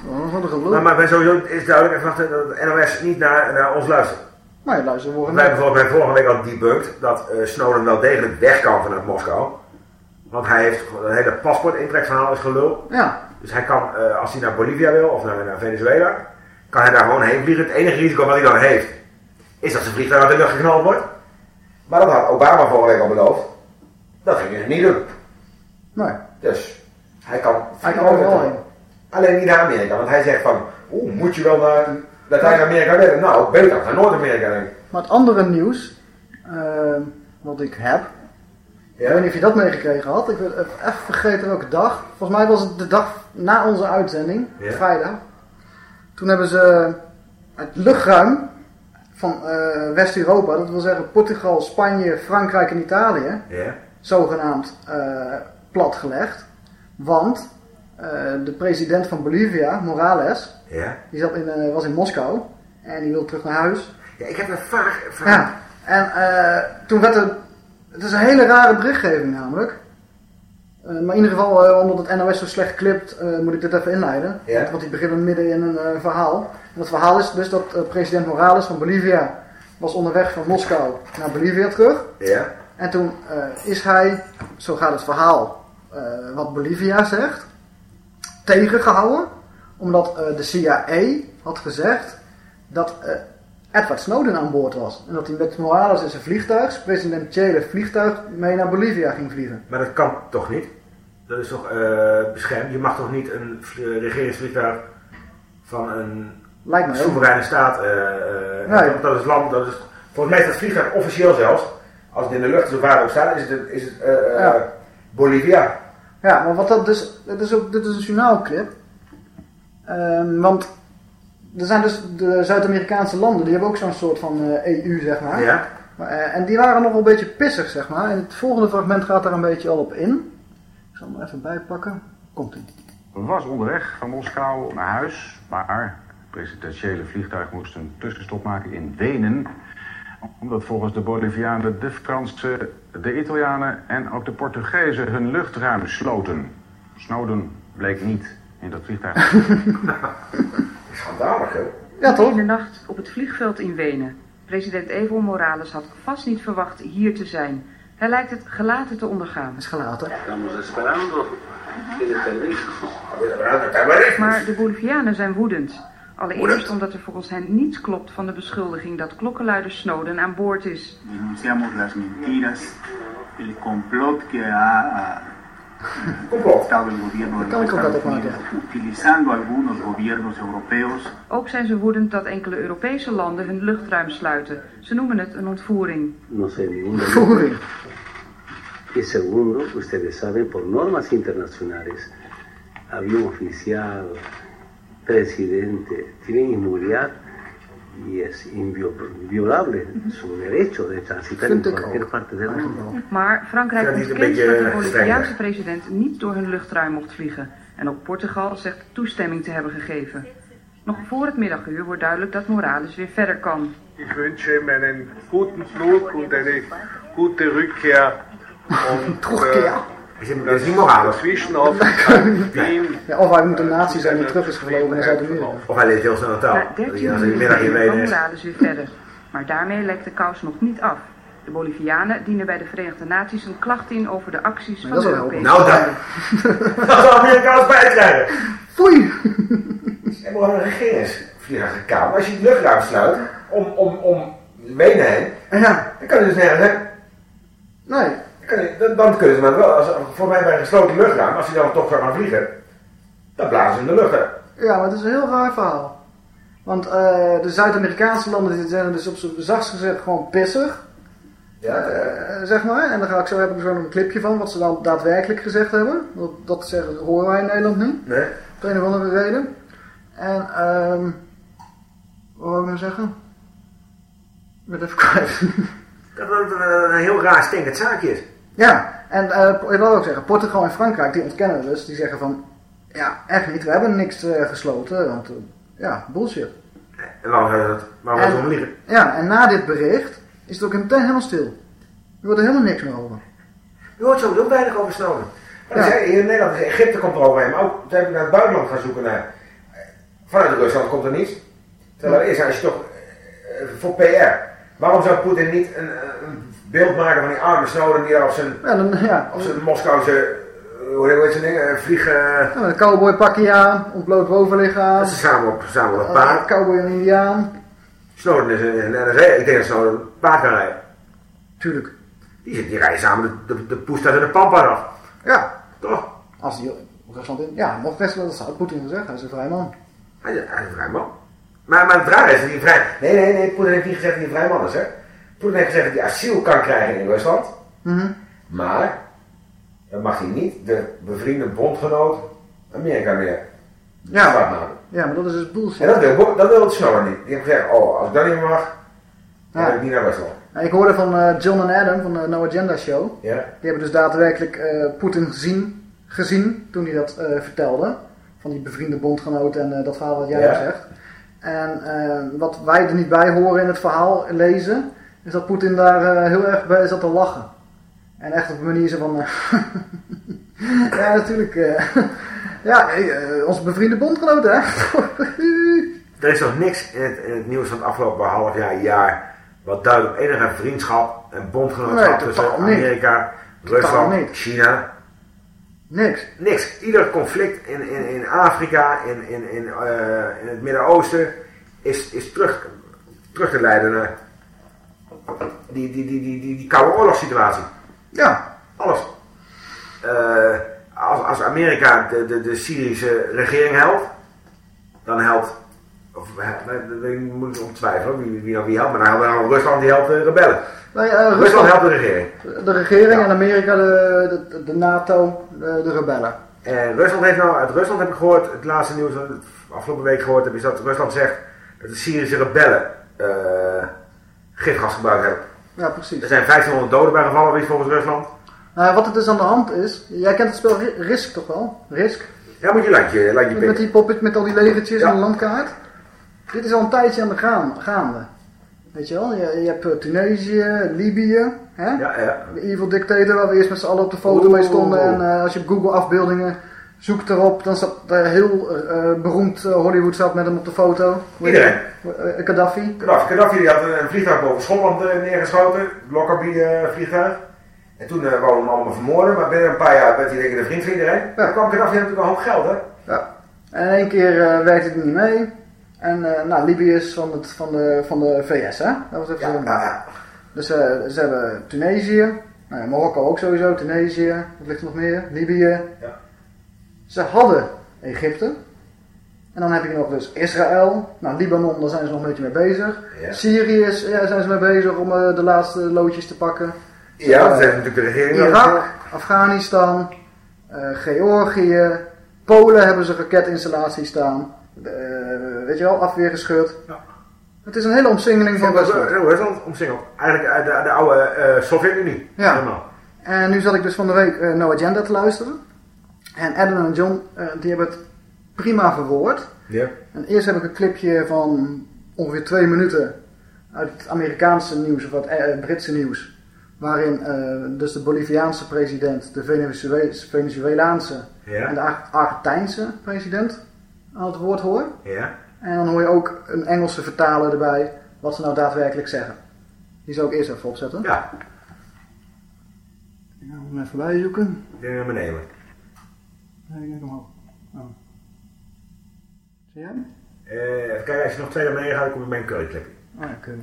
Oh, wat een gelul. Maar, maar sowieso is duidelijk dat het NOS niet naar, naar ons luistert. We Want worden wij hebben vorige week al debunked dat eh, Snowden wel degelijk weg kan vanuit Moskou. Want hij heeft een hele paspoortintrekverhaal is gelul. Ja, Dus hij kan, eh, als hij naar Bolivia wil of naar, naar Venezuela, kan hij daar gewoon heen vliegen. Het enige risico wat hij dan heeft, is dat zijn vliegtuig uit de lucht geknald wordt. Maar dat had Obama vorige week al beloofd. Dat ging hij niet doen. nee. Dus hij kan Hij kan overal heen. Alleen niet naar Amerika, want hij zegt van, oeh, moet je wel naar Latijns-Amerika willen? Nou, beter naar Noord-Amerika denk ik. Maar het andere nieuws, eh, wat ik heb, ik weet niet of je dat meegekregen had, ik ben even vergeten welke dag. Volgens mij was het de dag na onze uitzending, Ja. vrijdag. Toen hebben ze het luchtruim van eh, West-Europa, dat wil zeggen Portugal, Spanje, Frankrijk en Italië, Ja? zogenaamd eh, platgelegd. Want eh, de president van Bolivia, Morales, Ja? die zat in, eh, was in Moskou en die wilde terug naar huis. Ja, ik heb een vaag Ja, en eh, toen werd er... Het is een hele rare berichtgeving namelijk. Eh, maar in ieder geval, eh, omdat het NOS zo slecht klipt, eh, moet ik dit even inleiden. Ja. Want, die beginnen midden in een verhaal. En dat verhaal is dus dat president Morales van Bolivia was onderweg van Moskou naar Bolivia terug. Ja? En toen is hij, zo gaat het verhaal, wat Bolivia zegt, tegengehouden. Omdat de CIA had gezegd dat Edward Snowden aan boord was. En dat hij met Morales in zijn vliegtuig, presidentiële vliegtuig, mee naar Bolivia ging vliegen. Maar dat kan toch niet? Dat is toch eh, beschermd? Je mag toch niet een vl- regeringsvliegtuig van een Lijkt ook. soevereine staat... eh, eh, Nee. dat, is land... Dat is, volgens mij is dat vliegtuig officieel zelfs. Als het in de lucht is of waar ook staat, is het, is het eh, eh, Ja. Bolivia. Ja, maar wat dat dus, dit is, ook, dit is een journaalclip. Ehm, want er zijn dus de Zuid-Amerikaanse landen, die hebben ook zo'n soort van eh, EU, zeg maar. Ja? Maar, eh, en die waren nog wel een beetje pissig, zeg maar. En het volgende fragment gaat daar een beetje al op in. Ik zal hem er even bijpakken. Komt ie. was onderweg van Moskou naar huis, maar het presidentiële vliegtuig moest een tussenstop maken in Wenen. Omdat volgens de Bolivianen de Fransen, de Italianen en ook de Portugezen hun luchtruim sloten. Snowden bleek niet in dat vliegtuig. Schandalig, hè? Ja, toch? In de nacht op het vliegveld in Wenen. President Evo Morales had vast niet verwacht hier te zijn. Hij lijkt het gelaten te ondergaan. Is gelaten. Estamos esperando. Maar de Bolivianen zijn woedend. Allereerst omdat er volgens hen niets klopt van de beschuldiging dat klokkenluider Snowden aan boord is. denunciamos las mentiras, el complot que ha Complot. Kan ik ook Ook zijn ze woedend dat enkele Europese landen hun luchtruim sluiten. Ze noemen het een ontvoering. No sé, ningún delito. Voering. Y segundo, ustedes saben, por normas internacionales, avión oficial, presidente, tienen inmunidad y es inviolable su derecho de transitar en ik cualquier ook. parte del mundo. Maar Frankrijk een ontkent dat de eh, Boliviaanse president niet door hun luchtruim mocht vliegen. En ook Portugal zegt toestemming te hebben gegeven. Nog voor het middaguur wordt duidelijk dat Morales weer verder kan. Ihm einen guten Flug und eine gute Rückkehr. Und Rückkehr. Is het, dat is niet in Wien. Ja, of hij moet een nazi zijn die terug is gevlogen naar Zuid-Amerika. Of hij leest heel snel taal. Na Dat 13 hij als hij middag in minuten Wenen kan is. Morales weer verder. Maar daarmee lekt de kous nog niet af. De Bolivianen dienen bij de Verenigde Naties een klacht in over de acties van de is Europese Nou, dat, dat zou Amerikaans bijkrijgen. Foei! En we hebben een regeringsvliegtuig gekaapt. Als je het luchtruim sluit om, om, om Wenen heen, Ja, dan kan je dus nergens heen. nee. Dan, je, kunnen ze maar wel, als, voor mij bij een gesloten luchtruim, als hij dan toch zou gaan vliegen, dan blazen ze hem de lucht uit. Ja, maar het is een heel raar verhaal. Want eh, de Zuid-Amerikaanse landen die zijn dus op z'n zachtst gezegd gewoon pissig. Ja, Eh, zeg maar. En dan ga ik zo, heb ik zo een clipje van wat ze dan daadwerkelijk gezegd hebben. Dat, dat zeggen, horen wij in Nederland niet. nee. Op een of andere reden. En, ehm wat wou ik nou zeggen? Ik ben even kwijt. Dat het een, een heel raar stinkend zaakje is. Ja, en eh, ik wil ook zeggen, Portugal en Frankrijk die ontkennen het dus. Die zeggen van, ja, echt niet, we hebben niks eh, gesloten. Want, eh, ja, bullshit. En waarom zou je dat? Waarom zou je om liegen? Ja, en na dit bericht is het ook meteen helemaal stil. Er wordt er helemaal niks meer over. Je hoort sowieso weinig over Snowden. Ja. hier in Nederland, is Egypte komt er overheen, maar ook zijn we naar het buitenland gaan zoeken naar. Vanuit Rusland komt er niets. Terwijl eerst als je toch voor PR. Waarom zou Poetin niet een, een beeld maken van die arme Snowden die op zijn, Ja, dan, ja, op zijn Moskouse, eh, hoe heet ding, eh, vliegen. ja, een cowboypakje aan, ontbloot bovenlichaam. Dat ze samen op, samen op een eh, paard. cowboy en indiaan. Snowden is een, een NRC, ik denk dat Snowden een paard kan rijden. Tuurlijk. Die, die rijden samen de, de, de en de pampa af. Ja, Toch? als die Rusland in... Ja, nog best wel, dat zou Poetin gezegd, hij is een vrij man. Hij is, hij is een vrij man. Maar, maar het raar is dat hij vrij... Nee, nee, nee, Poetin heeft niet gezegd dat hij een vrij man is, hè. Poetin heeft gezegd dat hij asiel kan krijgen in Rusland. Mhm. Maar, dan mag hij niet de bevriende bondgenoot Amerika meer Ja. zwart maken. Ja, maar dat is dus bullshit. En dat wil, dat wil het Snowden niet. Die heeft gezegd, oh, als ik dat niet mag, dan Ja. ga ik niet naar Rusland. Ik hoorde van eh, John en Adam van de No Agenda Show. Ja? Die hebben dus daadwerkelijk eh, Poetin gezien, gezien toen hij dat eh, vertelde. Van die bevriende bondgenoot en eh, dat verhaal wat jij Ja. zegt. En eh, wat wij er niet bij horen in het verhaal lezen, is dat Poetin daar eh, heel erg bij zat te lachen. En echt op een manier zo van... eh, ja, natuurlijk. ja, onze bevriende bondgenoot, hè? Er is nog niks in het, in het nieuws van het afgelopen half jaar, jaar, wat duidt op enige vriendschap en bondgenootschap Nee, tussen. Amerika, Rusland. China. Niks. Niks. Ieder conflict in, in, in Afrika, in, in, in, eh, in het Midden-Oosten, is, is terug, terug te leiden naar die, die, die, die, die, die koude oorlogssituatie. Ja, Alles. Eh, als, als Amerika de, de, de Syrische regering helpt, dan helpt, of eh, daar moet ik om twijfelen wie, wie dan wie helpt, maar Rusland die helpt de rebellen. nou ja, Rusland, Rusland, helpt de regering. de regering Ja. en Amerika de, de, de NATO, de, de rebellen. En Rusland heeft nou, uit Rusland heb ik gehoord, het laatste nieuws dat ik afgelopen week gehoord heb, is dat Rusland zegt dat de Syrische rebellen eh, gifgas gebruikt hebben. Ja, precies. Er zijn 1500 doden bij gevallen, volgens Rusland. Nou, wat er dus aan de hand is, jij kent het spel Ri- Risk toch wel? Risk? Ja, moet je landje, landje Met die poppet met al die legertjes Ja. en de landkaart. Dit is al een tijdje aan de gaan, gaande. Weet je wel, je, je hebt eh, Tunesië, Libië, hè? Ja, ja. De evil dictator waar we eerst met z'n allen op de foto Oeh. mee stonden. En eh, als je op Google afbeeldingen zoekt erop, dan staat er heel eh, beroemd Hollywood staat met hem op de foto. Iedereen. Gaddafi. Gaddafi, Gaddafi die had een, vliegtuig boven Schotland neergeschoten, Lockerbie vliegtuig. En toen uh, hem allemaal vermoorden, maar binnen een paar jaar werd hij denk ik de vriend van iedereen. Ja. Dan kwam Gaddafi natuurlijk een hoop geld, hè? Ja. En in één keer eh, werkte het niet mee. En eh, nou, Libië is van, het, van, de, van de VS, hè? Dat was even zo. Ja, ja. Dus eh, ze hebben Tunesië, nou ja, Marokko ook sowieso, Tunesië, wat ligt er nog meer? Libië. Ja. Ze hadden Egypte. En dan heb je nog dus Israël. Nou, Libanon, daar zijn ze nog een beetje mee bezig. Ja. Syrië is, ja, zijn ze mee bezig om eh, de laatste loodjes te pakken. Ja, dat heeft natuurlijk de regering Irak. Afghanistan, Georgië, Polen hebben ze raketinstallaties staan. Eh, weet je wel, afweer gescheurd. Ja. Het is een hele omsingeling van Rusland. Rusland. Rusland omsingeld. Eigenlijk uit de, de oude eh, Sovjet-Unie. Ja. Helemaal. En nu zat ik dus van de week eh, No Agenda te luisteren. En Adam en John, eh, die hebben het prima verwoord. Ja. En eerst heb ik een clipje van ongeveer twee minuten uit het Amerikaanse nieuws, of het eh, Britse nieuws. Waarin eh, dus de Boliviaanse president, de Venezue- Venezuelaanse en de Ar- Argentijnse president aan het woord hoor. Ja. En dan hoor je ook een Engelse vertaler erbij, wat ze nou daadwerkelijk zeggen. Die zou ik eerst even opzetten. Ja. Ik ga hem even bijzoeken. Ik denk naar beneden. Nee, kijk omhoog. Oh. Zie je hem? Eh, even kijken, als je nog twee naar beneden gaat, dan kom je bij een curryclip. Oh, oké.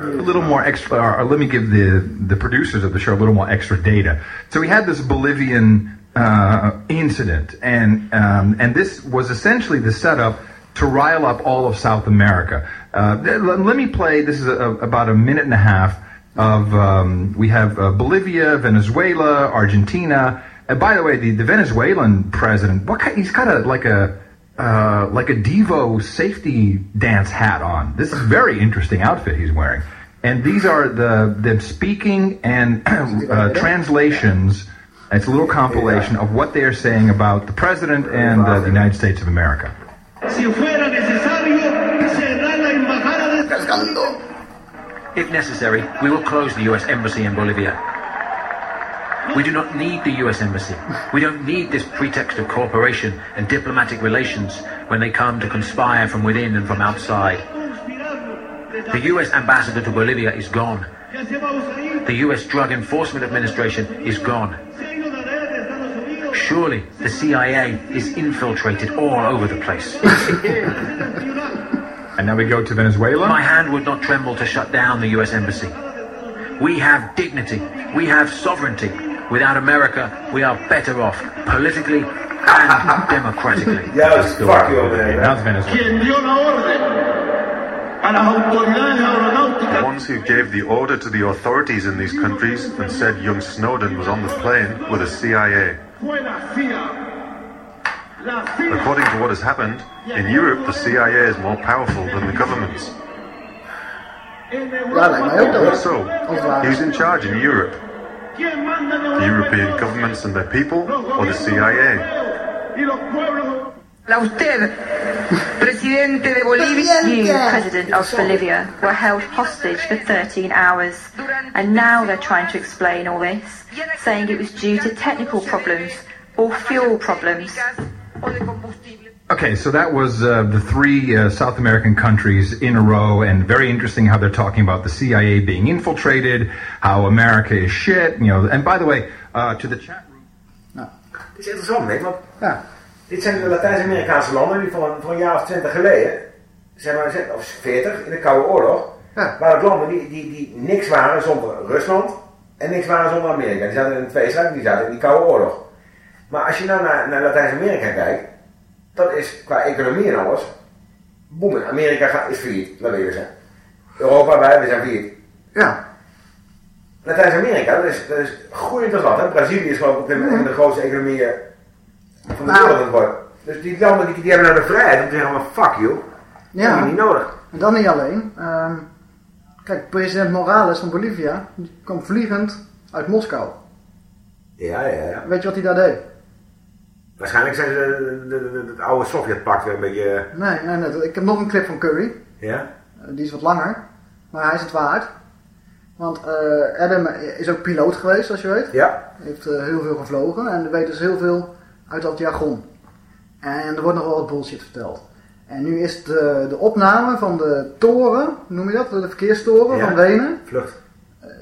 A little more extra, or let me give the, the producers of the show a little more extra data. So we had this Bolivian uh, incident, and um, and this was essentially the setup to rile up all of South America. Uh, let, let me play. This is a, about a minute and a half of. Um, we have uh, Bolivia, Venezuela, Argentina. And by the way, the, the Venezuelan president, what kind, he's got a like a uh, like a Devo safety dance hat on. This is a very interesting outfit he's wearing. And these are the them speaking and uh, translations. It's a little compilation of what they are saying about the president and uh, the United States of America. If necessary, we will close the U.S. Embassy in Bolivia. We do not need the US Embassy. We don't need this pretext of cooperation and diplomatic relations when they come to conspire from within and from outside. The US ambassador to Bolivia is gone. The US Drug Enforcement Administration is gone. Surely the CIA is infiltrated all over the place. and now we go to Venezuela. My hand would not tremble to shut down the US Embassy. We have dignity. We have sovereignty. Without America, we are better off politically and democratically. Yes, fuck you over there. That's Venezuela. The ones who gave the order to the authorities in these countries and said young Snowden was on the plane were the CIA. According to what has happened, in Europe the CIA is. more powerful than the governments. So, who's in charge in Europe? The European governments and their people, or the CIA? La usted, presidente de Bolivia. You, president of Bolivia, were held hostage for 13 hours, and now they're trying to explain all this, saying it was due to technical problems or fuel problems. Okay, so that was uh, the three uh, South American countries in a row, and very interesting how they're talking about the CIA being infiltrated, how America is shit, you know. And by the way, uh, to the chat room. Nou, het is interessant, denk ja. Dit zijn de Latijns-Amerikaanse landen die van, van een jaar of twintig geleden, zeg maar, of veertig, in de Koude Oorlog, ja. waren landen die, die, die niks waren zonder Rusland en niks waren zonder Amerika. Die zaten in een tweestrijd, die zaten in die Koude Oorlog. Maar als je nou naar, naar Latijns-Amerika kijkt, dat is qua economie en alles. Boem, Amerika gaat, is failliet, laten we even zeggen. Europa, wij, we zijn failliet. Ja. Latijns-Amerika, dat is, dat is groeiend als wat. Hè? Brazilië is gewoon op dit moment de grootste economie van de wereld worden. Dus die landen die, die hebben nou de vrijheid om te zeggen, fuck you. Ja. Dat is niet nodig. En dan niet alleen. Um, kijk, president Morales van Bolivia, die kwam vliegend uit Moskou. Ja, ja, ja. Weet je wat hij daar deed? Waarschijnlijk zijn ze het oude Sovjet-pact weer een beetje... Nee, nee, nee, ik heb nog een clip van Curry. Ja? die is wat langer, maar hij is het waard. Want uh, Adam is ook piloot geweest, zoals je weet. Ja. Hij heeft uh, heel veel gevlogen en weet dus heel veel uit dat jargon. En er wordt nog wel wat bullshit verteld. En nu is de, de opname van de toren, noem je dat? De verkeerstoren ja. van Wenen. Vlucht.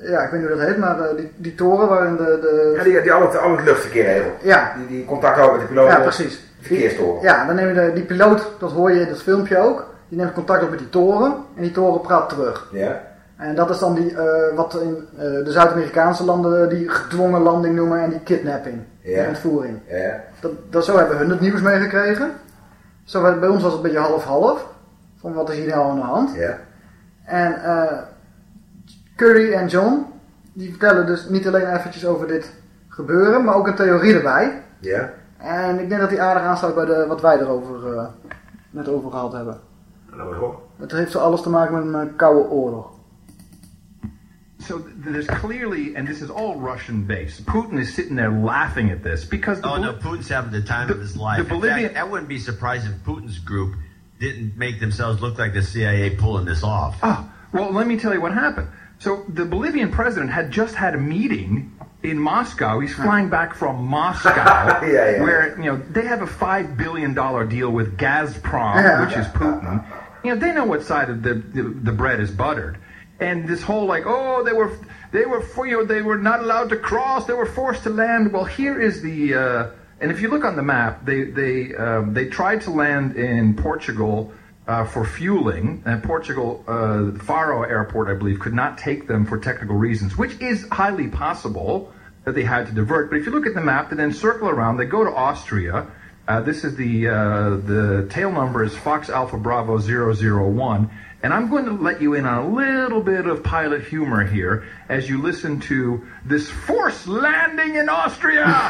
Ja, ik weet niet hoe dat heet, maar uh, die, die toren waarin de... de... Ja, die, die al, het, al het luchtverkeer regelt. Ja. Die, die contact houden met de piloot. Ja, precies. Verkeerstoren. Ja, dan neem je de, die piloot, dat hoor je in het filmpje ook. Die neemt contact op met die toren en die toren praat terug. Ja. En dat is dan die, uh, wat in uh, de Zuid-Amerikaanse landen die gedwongen landing noemen en die kidnapping. Ja. En ontvoering. Ja. Dat, dat, zo hebben hun het nieuws meegekregen. Zo, bij ons was het een beetje half-half. Van wat is hier nou aan de hand. Ja. En uh, Curry en John, die vertellen dus niet alleen eventjes over dit gebeuren, maar ook een theorie erbij. Ja. En ik denk dat die aardig aansluit bij de, wat wij erover net over gehad hebben. Dat was goed. Het heeft zo alles te maken met een koude oorlog. So there's clearly, and this is all Russian based. Putin is sitting there laughing at this because. oh no, Putin's having the time the, of his life. The Bolivian, fact, I wouldn't be surprised if Putin's group didn't make themselves look like the CIA pulling this off. Oh well, let me tell you what happened. So the Bolivian president had just had a meeting in Moscow. He's flying back from Moscow, yeah, yeah. where you know they have a five billion dollar deal with Gazprom, Yeah. which is Putin. You know they know what side of the, the the bread is buttered. And this whole like, oh, they were they were for you know, they were not allowed to cross. They were forced to land. Well, here is the uh, and if you look on the map, they they um, they tried to land in Portugal uh, for fueling, and Portugal, uh, Faro Airport, I believe, could not take them for technical reasons, which is highly possible that they had to divert. But if you look at the map, they then circle around, they go to Austria. Uh, this is the uh, the tail number is Fox Alpha Bravo 001, And I'm going to let you in on a little bit of pilot humor here as you listen to this forced landing in Austria.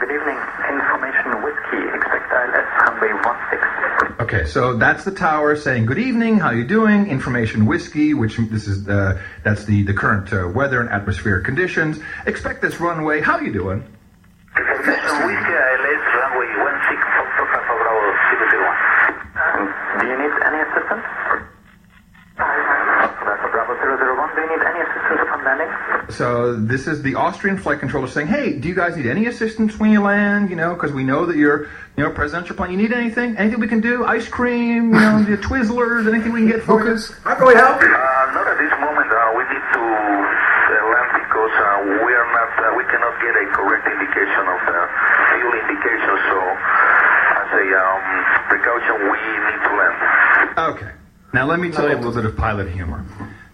Good evening. Information Whiskey, expect ILS runway 16. Okay, so that's the tower saying good evening, how you doing? Information whiskey, which this is uh, that's the the current uh, weather and atmospheric conditions. Expect this runway. How you doing? Information Whiskey, ILS runway 16, Foxtrot Alpha Bravo 001. Do you need any assistance? Bravo Bravo 001, do you need any assistance upon landing? So this is the Austrian flight controller saying, "Hey, do you guys need any assistance when you land? You know, because we know that you're, you know, presidential plane. You need anything? Anything we can do? Ice cream? You know, the Twizzlers? Anything we can get for you?" How can we help? Uh, not at this moment. Uh, we need to uh, land because uh, we are not, uh, we cannot get a correct indication of the fuel indication. So, as a um, precaution, we need to land. Okay. Now let me tell you a little bit of pilot humor.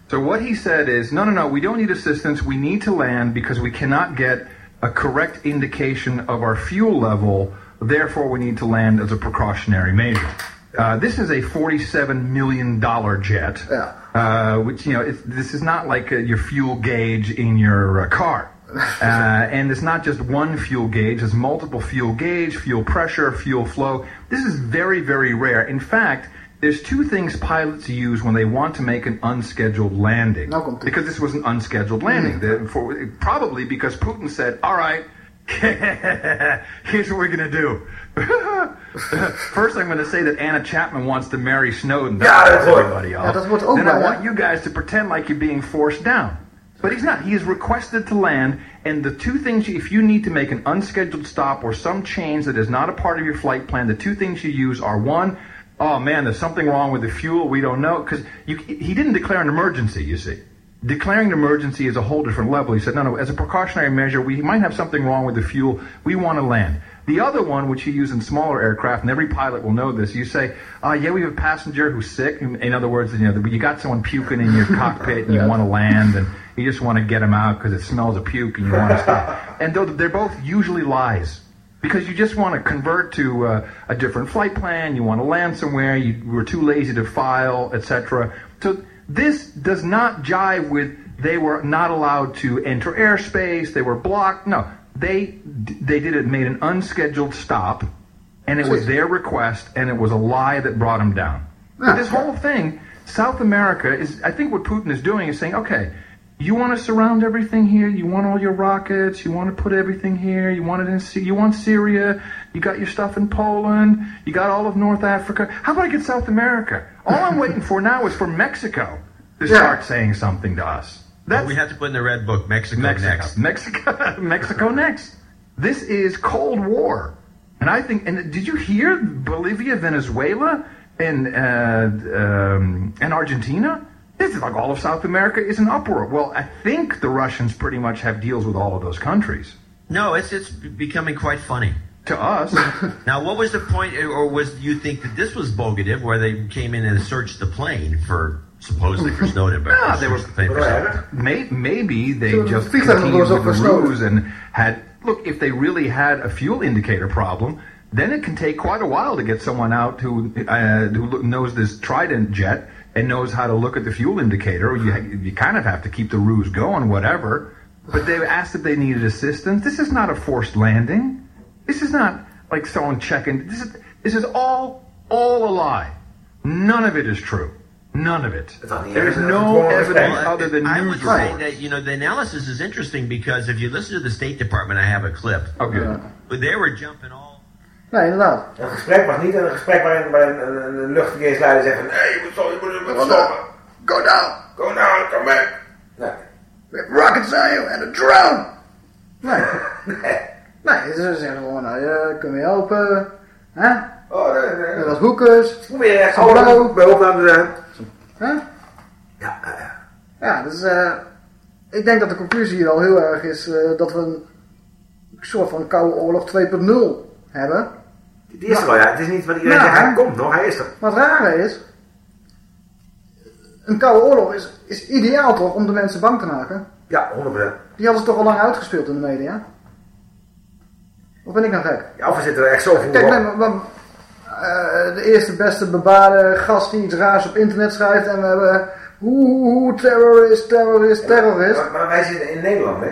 So what he said is, no, no, no, we don't need assistance. We need to land because we cannot get a correct indication of our fuel level. Therefore, we need to land as a precautionary measure. Uh, this is a forty-seven million dollar jet, uh, which you know, it's, this is not like uh, your fuel gauge in your uh, car. Uh, and it's not just one fuel gauge, it's multiple fuel gauge, fuel pressure, fuel flow. This is very, very rare. In fact, there's two things pilots use when they want to make an unscheduled landing. Because this was an unscheduled landing. The- for, probably because Putin said, all right, here's what we're going to do. First, I'm going to say that Anna Chapman wants to marry Snowden. Ja, That'll dat everybody Ja, off. Then I want you guys to pretend like you're being forced down. But he's not. He is requested to land, and the two things, if you need to make an unscheduled stop or some change that is not a part of your flight plan, the two things you use are one, oh man, there's something wrong with the fuel, we don't know, because he didn't declare an emergency, you see. Declaring an emergency is a whole different level. He said, no, no, as a precautionary measure, we might have something wrong with the fuel, we want to land. The other one, which you use in smaller aircraft, and every pilot will know this, you say, uh, yeah, we have a passenger who's sick. In other words, you know, you got someone puking in your cockpit and you want to land and you just want to get him out because it smells of puke and you want to stop. And though they're both usually lies. Because you just want to convert to uh, a different flight plan, you want to land somewhere, you were too lazy to file, etc. So this does not jive with they were not allowed to enter airspace, they were blocked. No, they they did it, made an unscheduled stop, and it was their request, and it was a lie that brought them down. But this whole thing, South America is, I think what Putin is doing is saying, okay, you want to surround everything here, you want all your rockets, you want to put everything here, you want it in, you want Syria, you got your stuff in Poland, you got all of North Africa. How about I get South America? All I'm waiting for now is for Mexico to Yeah. start saying something to us. Well, we have to put in the red book Mexico, Mexico. next. Mexico, Mexico next. This is Cold War, and I think. And did you hear Bolivia, Venezuela, and uh, um, and Argentina? This is like all of South America is an uproar. Well, I think the Russians pretty much have deals with all of those countries. No, it's it's becoming quite funny to us. now, what was the point, or was you think that this was bogative, where they came in and searched the plane for supposedly for Snowden, but No, they were. the plane for? May, maybe they So just vliegtuig continued with the gesloten. ruse and had. Look, if they really had a fuel indicator problem, then it can take quite a while to get someone out who uh, who knows this Trident jet and knows how to look at the fuel indicator. You you kind of have to keep the ruse going, whatever. But they asked if they needed assistance. This is not a forced landing. This is not like someone checking. This is this is all all a lie. None of it is true. None of it. There's no evidence other than I news would say reports. that you know the analysis is interesting because if you listen to the State Department, I have a clip. Oh, good. But they were jumping all. Nee, inderdaad. Een gesprek was niet een gesprek waarin, waarin een, een, een luchtverkeersleider zegt van... Nee, je moet zo, je moet, je moet stoppen. Go down. Go down, come back. Nee. We have rockets on you and a drone. Nee. nee, ze zeggen gewoon, nou, je kunt me helpen. Hè? Oh, nee, nee. Met wat hoekers. Probeer je echt Hallo. bij opname zijn. Hè? Ja, ja. dus eh, ik denk dat de conclusie hier al heel erg is eh, dat we een soort van koude oorlog 2.0 hebben. Die is er al, ja. Het is niet wat iedereen Nou, zegt, hij komt nog, hij is er. Het rare is, een koude oorlog is, is ideaal toch om de mensen bang te maken? Ja, 100%. Die hadden ze toch al lang uitgespeeld in de media? Of ben ik nou gek? Ja, of we zitten er echt zo vroeg Kijk, nee, maar, maar, eh, de eerste beste bebaarde gast die iets raars op internet schrijft en we hebben hoe, hoe, hoe, terrorist, terrorist, terrorist. Maar, maar wij zitten in Nederland, hè?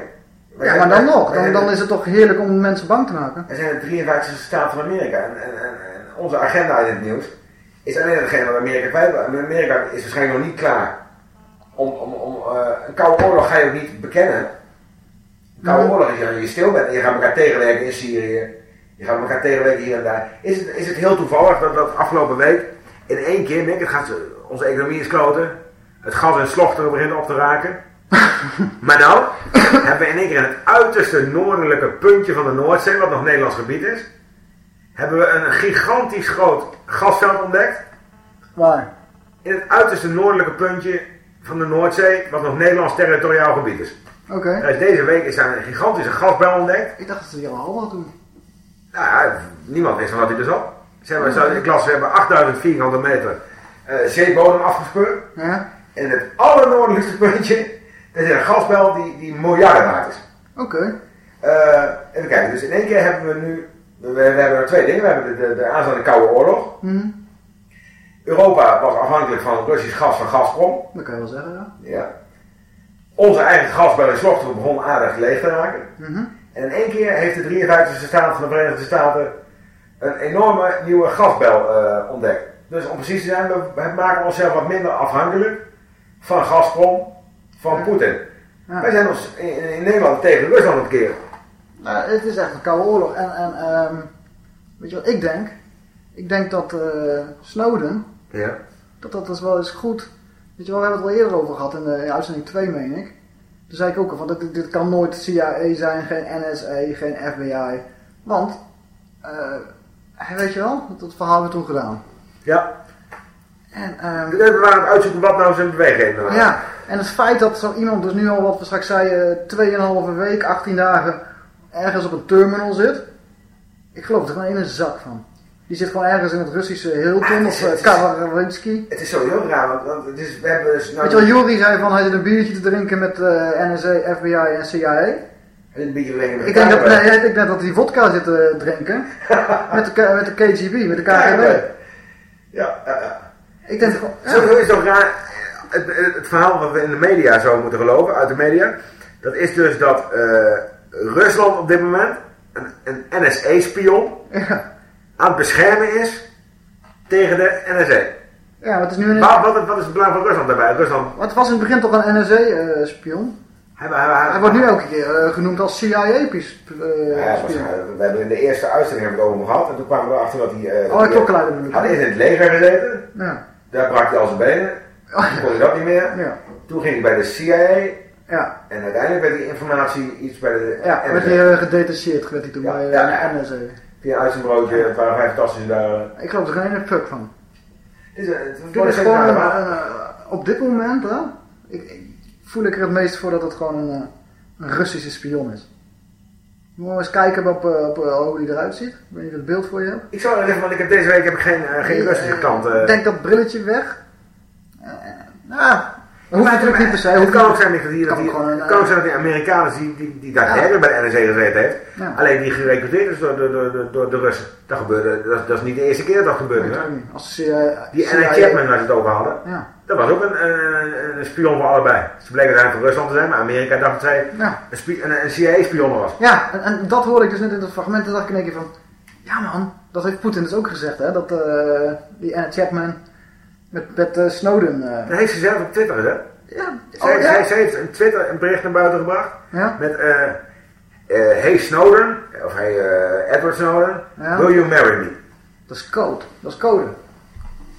Ja, maar dan nog. Dan, is het toch heerlijk om mensen bang te maken. Wij zijn de 53 staten van Amerika. En, en, en, en onze agenda in het nieuws is alleen hetgene wat Amerika kwijt. En Amerika is waarschijnlijk nog niet klaar. Om, om, om, eh, een koude oorlog ga je ook niet bekennen. Een koude oorlog is dat je stil bent en je gaat elkaar tegenwerken in Syrië. Je gaat elkaar tegenwerken hier en daar. Is het, is het heel toevallig dat, dat afgelopen week in één keer, Mick, het gaat, onze economie is kloten. Het gas in slochteren begint op te raken. maar nou hebben we in één keer in het uiterste noordelijke puntje van de Noordzee, wat nog Nederlands gebied is, hebben we een gigantisch groot gasveld ontdekt. Waar? In het uiterste noordelijke puntje van de Noordzee, wat nog Nederlands territoriaal gebied is. Oké. Is deze week is daar een gigantische gasbel ontdekt. Ik dacht dat ze die al hadden toen. Nou ja, niemand wist van wat hij er zat. Ze hebben, las, we hebben 8000 vierkante meter eh, zeebodem afgespeurd. Ja. En in het allernoordelijkste puntje, zit een gasbel die, die miljarden waard is. Oké. Eh, even kijken, dus in één keer hebben we nu, we, we hebben er twee dingen. We hebben de, de, de aanstaande Koude Oorlog. Mhm. Europa was afhankelijk van Russisch gas van Gazprom. Dat kan je wel zeggen, ja. Ja. Onze eigen gasbel in Slochteren begon aardig leeg te raken. Mhm. En in één keer heeft de 53e staat van de Verenigde Staten een enorme nieuwe gasbel eh, ontdekt. Dus om precies te zijn, we, we maken onszelf wat minder afhankelijk van Gazprom, van Poetin. Ja. Wij zijn ons in, in Nederland tegen Rusland aan het keren. Nou, het is echt een koude oorlog. En, en ehm, weet je wat ik denk? Ik denk dat eh, Snowden, Ja. dat dat is wel eens goed. Weet je wel, we hebben het al eerder over gehad in de in uitzending 2, meen ik. Toen zei ik ook al van, dit, dit kan nooit CIA zijn, geen NSA, geen FBI. Want, eh, weet je wel, dat, dat verhaal hebben we toen gedaan. Ja. En, We waren aan het uitzoeken wat nou zijn beweging was. ja, en het feit dat zo iemand dus nu al, wat we straks zeiden, 2,5 week, 18 dagen ergens op een terminal zit. Ik geloof er gewoon in een zak van. Die zit gewoon ergens in het Russische Hilton of uh, Kavarinski. Het is sowieso raar, want, want het is, we hebben dus... Nou, Weet je wel, Juri zei van hij zit een biertje te drinken met eh, NSA, FBI en CIA. En een beetje met Ik denk, dat, nee, ik denk dat hij vodka zit te drinken. met, de, met de KGB, met de KGB. Ja. Ik denk ja. Sowieso is het ook raar, het, verhaal wat we in de media zo moeten geloven, uit de media, dat is dus dat eh, Rusland op dit moment een, een NSA-spion aan het beschermen is tegen de NSA. Ja, het is nu een... Maar wat, wat is het belang van Rusland daarbij? Rusland, het was in het begin toch een NSA-spion? hij, hij, hij, Hij wordt nu elke keer eh, genoemd als CIA-spion. Ja, eh, we hebben in de eerste uitzending hebben we het over hem gehad en toen kwamen we erachter dat hij... eh, Oh, ik. Hij had eerst in het leger gezeten, Ja. Daar brak hij al zijn benen, toen kon hij dat niet meer. Ja. Toen ging hij bij de CIA Ja. en uiteindelijk werd die informatie iets bij de Ja, NSA. werd hij eh, gedetacheerd, werd hij toen bij ja, eh, ja. NSA. Via uit zijn broodje, het waren vijf fantastische dagen. Ik geloof er geen fuck van. Het is, het Dit is een gewoon, een, op dit moment, hè, ik, ik voel ik er het meest voor dat het gewoon een, eh, een Russische spion is. Moet eens kijken op, eh, op eh, hoe die eruit ziet. Ik weet niet of je het beeld voor je hebt. Ik zou zeggen, want ik heb deze week heb ik geen, eh, geen eh. Ik denk dat brilletje weg. Nou, hoeft natuurlijk niet per se. Het kan ook zijn dat die, dat die, gewoon een, het kan ook zijn dat die Amerikanen die, die, die daadwerkelijk bij de NSA gezeten heeft, Ja. alleen die gerecruiteerd is door, door, door, de Russen. Dat gebeurde, dat, dat is niet de eerste keer dat dat gebeurde. Hè? dat. Als Die Anna Chapman waar ze het over hadden, Ja. dat was ook een, een, een spion voor allebei. Ze bleken uiteindelijk van Rusland te zijn, maar Amerika dacht dat zij Ja. een, een, een CIA-spion was. Ja, en, dat hoorde ik dus net in het fragment. En dacht ik in één keer van... Ja man, dat heeft Poetin dus ook gezegd, hè. Dat eh, die Anna Chapman met, met eh, Snowden... Dat heeft ze zelf op Twitter gezet. ja, Zij, oh, ja. zij, zij heeft een Twitter een bericht naar buiten gebracht. Ja. Met, eh eh, hey Snowden, of hey Edward Snowden, Ja. will you marry me? Dat is code. Dat is code.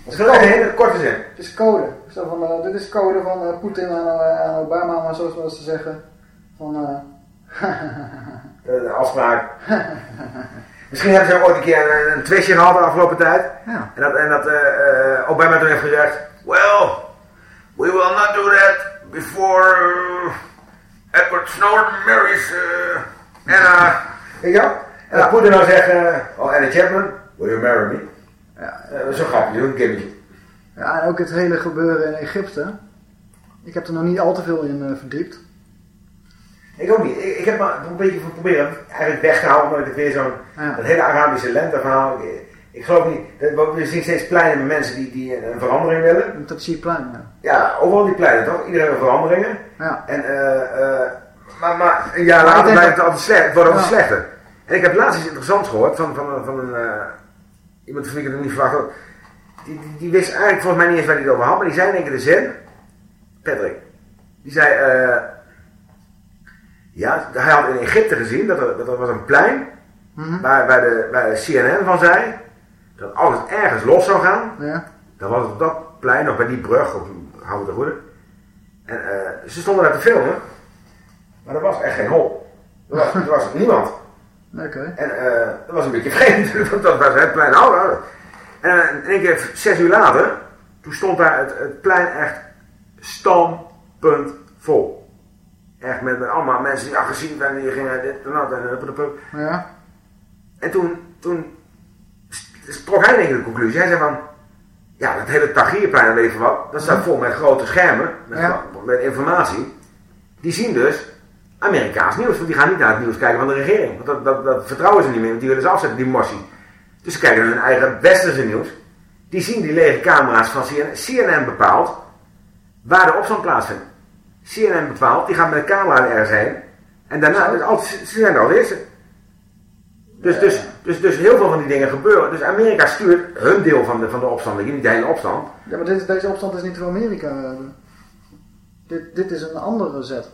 Dat is een hele korte zin. Het is code. Zo van, dit is code van Poetin aan, aan Obama, maar zo zoals te zeggen. Van, eh, Eh, De afspraak. Misschien hebben ze ook ooit een keer een, een twistje gehad de afgelopen tijd. Ja. En dat, en dat eh, eh, Obama toen heeft gezegd, well, we will not do that before uh, Edward Snowden marries uh, Anna. Weet je wel? En dat Poetin nou zegt, eh, oh Anna Chapman, will you marry me? Ja. Eh, dat is een grapje, een gimmickje. ja, en ook het hele gebeuren in Egypte. Ik heb er nog niet al te veel in eh, verdiept. Ik ook niet. Ik, ik heb maar een beetje proberen eigenlijk weg te houden, omdat ik weer zo'n Ja. hele Arabische lente verhaal. Ik, ik geloof niet. dat- We zien steeds pleinen met mensen die, die een verandering willen. Dat zie je plein, ja. Ja, overal die pleinen toch? Iedereen wil veranderingen. Ja. En, eh, eh, maar, maar een jaar ik later denk blijft het altijd slecht. Het wordt altijd Ja. slechter. En ik heb laatst iets interessants gehoord van, van, van een, eh, iemand van wie ik het niet verwacht had. Die, die, die wist eigenlijk volgens mij niet eens waar hij het over had, maar die zei in één keer de zin. Patrick. Die zei, eh, ja, hij had in Egypte gezien dat er, dat er was een plein Mhm. waar, waar, de, waar de CNN van zei dat als het ergens los zou gaan, Ja. dan was het op dat plein, of bij die brug, of hou het er goed. En eh, ze stonden daar te filmen, maar er was echt geen hol. Er was, er was niemand. Oké. En eh, dat was een beetje vreemd, want dat was het plein ouder. En eh, in één keer, zes uur later, toen stond daar het, het plein echt standpunt vol. Echt met, met allemaal mensen die agressief waren, die gingen dit en dat en hup. Ja. En toen, toen trok hij ik de conclusie. Hij zei van, ja, dat hele Tahrirplein en je wat, dat staat vol met grote schermen, met, Ja. met informatie. Die zien dus Amerikaans nieuws, want die gaan niet naar het nieuws kijken van de regering. Want dat, dat, dat vertrouwen ze niet meer, want die willen ze afzetten, die morsie. Dus ze kijken naar hun eigen westerse nieuws. Die zien die lege camera's van CNN. CNN bepaalt waar de opstand plaatsvindt. CNN bepaalt, die gaan met camera ergens heen. En daarna, dus altijd, ze zijn er als eerste. Dus, dus, dus, dus heel veel van die dingen gebeuren. Dus Amerika stuurt hun deel van de, van de opstand, niet de hele opstand. Ja, maar dit, deze opstand is niet voor Amerika. eh. Dit, dit is een andere zet.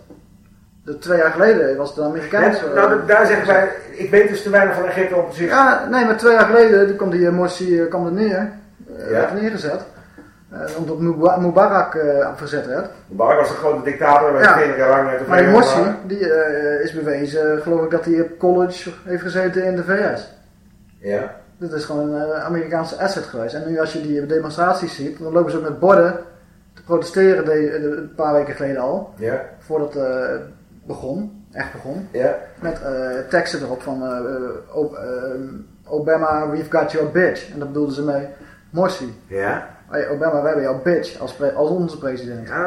De, twee jaar geleden was het de Amerikaanse... Nou, daar zeggen wij, ik weet dus te weinig van Egypte om precies. Ja, nee, maar twee jaar geleden die kwam die uh, Morsi eh, kwam er neer. eh, Ja. werd neergezet. Eh, omdat Muba- Mubarak eh verzet werd. Mubarak was een grote dictator, met Ja. 20 jaar lang. te Maar die Morsi, die eh, is bewezen, geloof ik, dat hij op college heeft gezeten in de VS. Ja. Dit is gewoon een eh, Amerikaanse asset geweest. En nu als je die demonstraties ziet, dan lopen ze ook met borden te protesteren de, de- een paar weken geleden al. Ja. Voordat het eh, begon, echt begon. Ja. Met eh, teksten erop van eh, eh, eh, Obama, we've got your bitch. En dat bedoelden ze mee Morsi. Ja. Hey, Obama, wij hebben jouw bitch als, als onze president. Ja,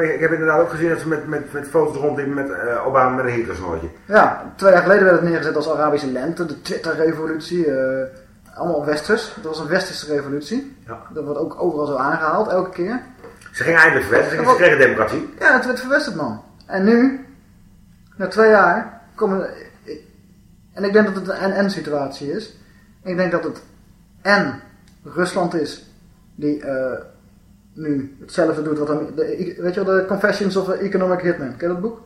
ik heb inderdaad ook gezien dat ze met, met, met foto's rondliepen met eh, Obama met een Hitlersnootje. Ja, twee jaar geleden werd het neergezet als Arabische lente, de Twitter-revolutie. eh, allemaal westers. Dat was een westerse revolutie. Ja. Dat wordt ook overal zo aangehaald, elke keer. Ze gingen eindelijk ze, gingen- ze kregen democratie. Ja, het werd verwesterd, man. En nu, na twee jaar, komen... En ik denk dat het een en-en situatie is. Ik denk dat het en Rusland is die eh, nu hetzelfde doet wat... Am- De, weet je wel, de Confessions of Economic Hitman. Ken je dat boek?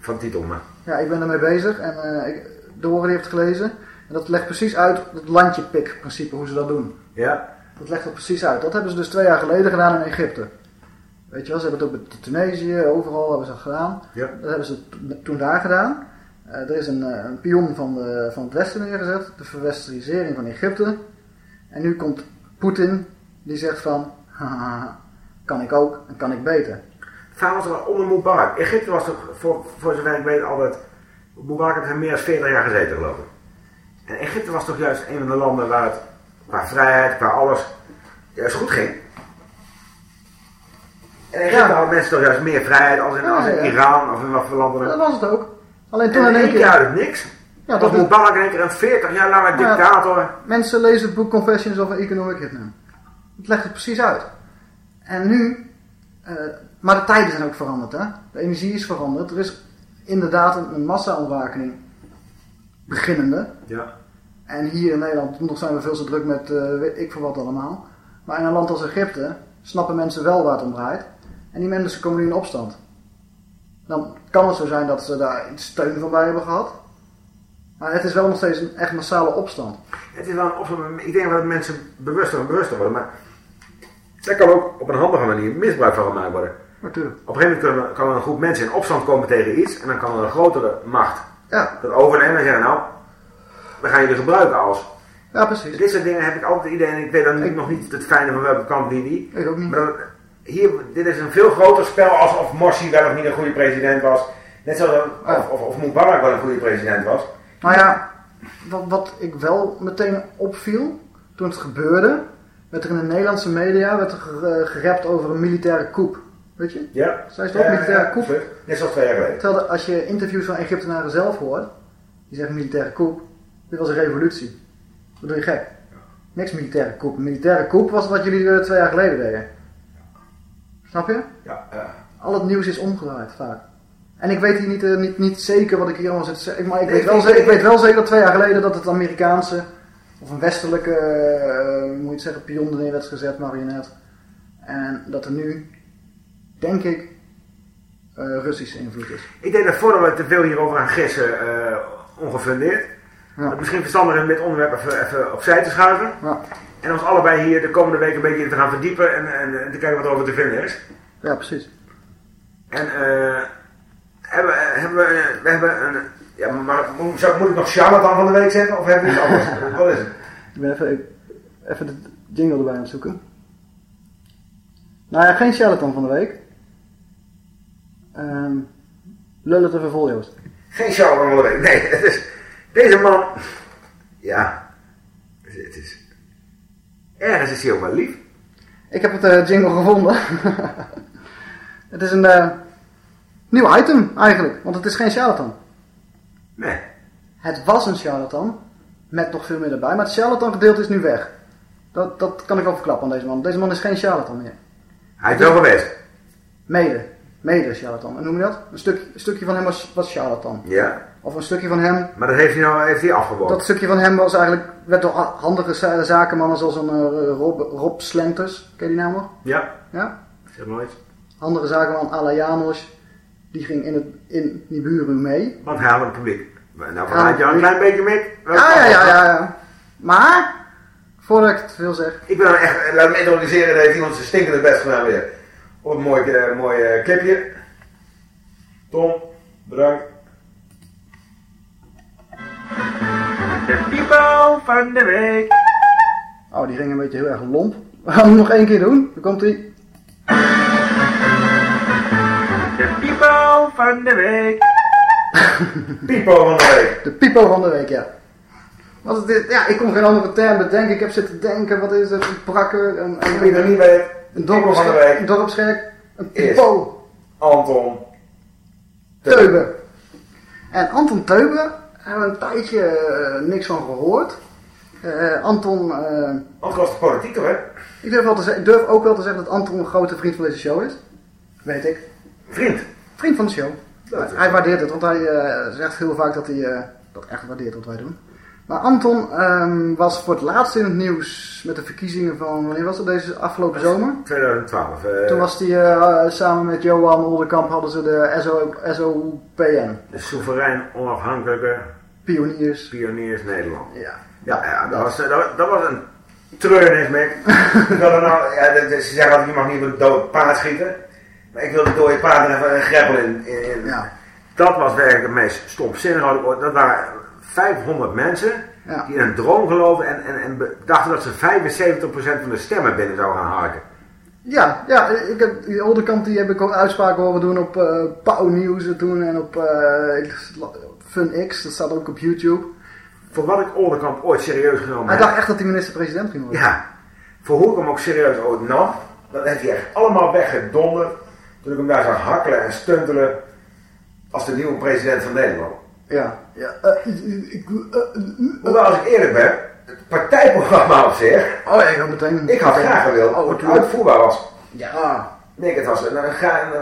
Van titel, maar. Ja, ik ben ermee bezig en eh ik, Dore die heeft het gelezen. En dat legt precies uit het landje pik principe, hoe ze dat doen. Ja. Dat legt dat precies uit. Dat hebben ze dus twee jaar geleden gedaan in Egypte. Weet je wel, ze hebben het ook Tunesië, overal hebben ze dat gedaan. Ja. Dat hebben ze to- toen daar gedaan. Eh, er is een, een pion van, de, van het Westen neergezet, de verwesterisering van Egypte. En nu komt Poetin, die zegt van, haha, kan ik ook en kan ik beter. Er onder Mubarak. Egypte was toch, voor, voor zover ik weet, altijd... Mubarak heeft er meer dan 40 jaar gezeten, geloof ik. En Egypte was toch juist een van de landen waar het qua vrijheid, qua alles, juist goed ging. En Egypte Ja. hadden mensen toch juist meer vrijheid als in, Ja, als in ja. Iran of in wat voor landen. Dat was het ook. Alleen toen en in één keer... uit niks. Ja, dat Mubarak in één keer een 40 jaar lange dictator. Mensen lezen het boek Confessions of an Economic Hitman. Het legt het precies uit. En nu, eh, maar de tijden zijn ook veranderd. Hè? De energie is veranderd. Er is inderdaad een, massa-ontwakening beginnende. Ja. En hier in Nederland nog zijn we veel te druk met eh, weet ik voor wat allemaal. Maar in een land als Egypte snappen mensen wel waar het om draait. En die mensen komen nu in opstand. Dan kan het zo zijn dat ze daar iets steun van bij hebben gehad. Maar het is wel nog steeds een echt massale opstand. Het is wel een opstand. Ik denk dat mensen bewuster en bewuster worden. Maar daar kan ook op een handige manier misbruik van gemaakt worden. Natuurlijk. Op een gegeven moment kan een groep mensen in opstand komen tegen iets. En dan kan er een grotere macht Ja. dat overnemen en zeggen, nou, we gaan jullie gebruiken als. Ja, precies. Dit soort dingen heb ik altijd idee, en ik weet dan nog niet het fijne van welke kant die die. Ik ook niet. Maar hier, dit is een veel groter spel alsof Morsi wel of niet een goede president was. Net zoals een- of, of, of Mubarak wel een goede president was. Maar ja, wat, wat ik wel meteen opviel toen het gebeurde, werd er in de Nederlandse media werd er gerept over een militaire coup. Weet je? Ja. Zij is toch Ja, militaire ja, coup? Net zoals twee jaar geleden. Terwijl als je interviews van Egyptenaren zelf hoort, die zeggen militaire coup, dit was een revolutie. Dat doe je gek. Niks militaire coup. Een militaire coup was wat jullie eh, twee jaar geleden deden. Snap je? Ja, ja. Al het nieuws is omgedraaid vaak. En ik weet hier niet, eh, niet, niet zeker wat ik hier allemaal zit te zeggen, maar ik Nee, weet, wel, ik ik- weet wel zeker dat twee jaar geleden dat het Amerikaanse, of een westelijke, eh, hoe moet je het zeggen, pion er neer werd gezet, marionet. En dat er nu, denk ik, eh, Russische invloed is. Ik denk dat voordat we te veel hierover gaan gissen, eh, ongefundeerd, het misschien verstandig is om dit onderwerp even, even opzij te schuiven. En ons allebei hier de komende week een beetje in te gaan verdiepen en, en, en te kijken wat er over te vinden is. Ja, precies. En eh hebben, hebben we, we hebben een, ja, maar moet, zou, moet ik nog charlatan van de week zeggen of hebben we iets anders? wat is het? Ik ben even, even de jingle erbij aan het zoeken. Nou ja, geen charlatan van de week. Ehm lul het even vol, Joost. Geen charlatan van de week, nee. Het is, deze man, ja, het is, het is ergens is hij ook wel lief. Ik heb het eh, jingle gevonden. het is een eh, nieuw item eigenlijk, want het is geen charlatan. Nee. Het was een charlatan, met nog veel meer erbij, maar het charlatan gedeelte is nu weg. Dat, dat kan ik wel verklappen aan deze man. Deze man is geen charlatan meer. Hij is wel geweest. Mede. Mede charlatan. En noem je dat? Een, stuk, een stukje van hem was, was charlatan. Ja. Of een stukje van hem Maar dat heeft hij nou heeft hij. Dat stukje van hem was eigenlijk, werd door ha- handige za- zakenmannen zoals een eh, Rob, Rob Slenters, ken je die naam nog? Ja. Ja? Zeg nooit. Handige zakenman Ala Janos, die ging in, het, in Nibiru mee. Want hij had het publiek. Nou, Ja, vanuit jou een klein beetje mee. Ja, ja, ja, ja, ja. Maar, voordat ik het veel zeg, Ik wil hem echt, laat me introduceren, dat heeft iemand zijn stinkende best gedaan weer. Op een mooi, eh, mooi eh, clipje. Tom, bedankt. De pipo van de week. oh die ging een beetje heel erg lomp. We gaan hem nog één keer doen, dan komt hij. Van de week. Pipo van de week. De pipo van de week, ja. Wat is dit? Ja, ik kon geen andere term bedenken. Ik heb zitten denken, wat is het? Een prakker, een, een, Wie er niet weet, een pipo van de dorpsgek, week een dorpsgek, een pipo. Anton Teuben. En Anton Teuben hebben we een tijdje eh, niks van gehoord. Eh, Anton... eh, Anton was de politiek, hè? ik, durf wel te ik durf ook wel te zeggen dat Anton een grote vriend van deze show is. Weet ik. Vriend? Vriend van de show. Dat hij waardeert het, want hij eh, zegt heel vaak dat hij eh, dat echt waardeert wat wij doen. Maar Anton ehm, was voor het laatst in het nieuws met de verkiezingen van, wanneer was dat, deze afgelopen zomer? 2012. eh, Toen was hij samen met Johan Olderkamp hadden ze de SO, SOPN. De soeverein onafhankelijke Pioniers. Pioniers Nederland. Ja. Ja, ja dat, was, dat, dat was een treurnis, Mick. dat er nou, ja, dat- ze zeggen altijd, je mag niet op een dood paard schieten. Maar ik wilde dode paard er even een greppel in. in, in. Dat was werkelijk het meest stomzinnige ooit- Dat waren 500 mensen Ja. die in een droom geloofden en, en, en dachten dat ze 75% van de stemmen binnen zouden gaan harken. Ja, ja, ik heb, die Olderkamp die heb ik ook uitspraken horen doen op eh Pauw Nieuws toen en op eh, FunX, dat staat ook op YouTube. Voor wat ik Olderkamp ooit serieus genomen Hij dacht echt dat hij minister-president ging worden. Ja, voor hoe ik hem ook serieus ooit nam, dat heeft hij echt allemaal weggedonderd. Toen ik hem daar zag hakkelen en stuntelen als de nieuwe president van Nederland. Ja. ja eh, ik, eh, Hoewel, als ik eerlijk ben, het partijprogramma op zich, oh ja, ik had meteen... ik had graag gewild Oh, dat het uitvoerbaar was. Ja. Nee, het was een, een, gra- een,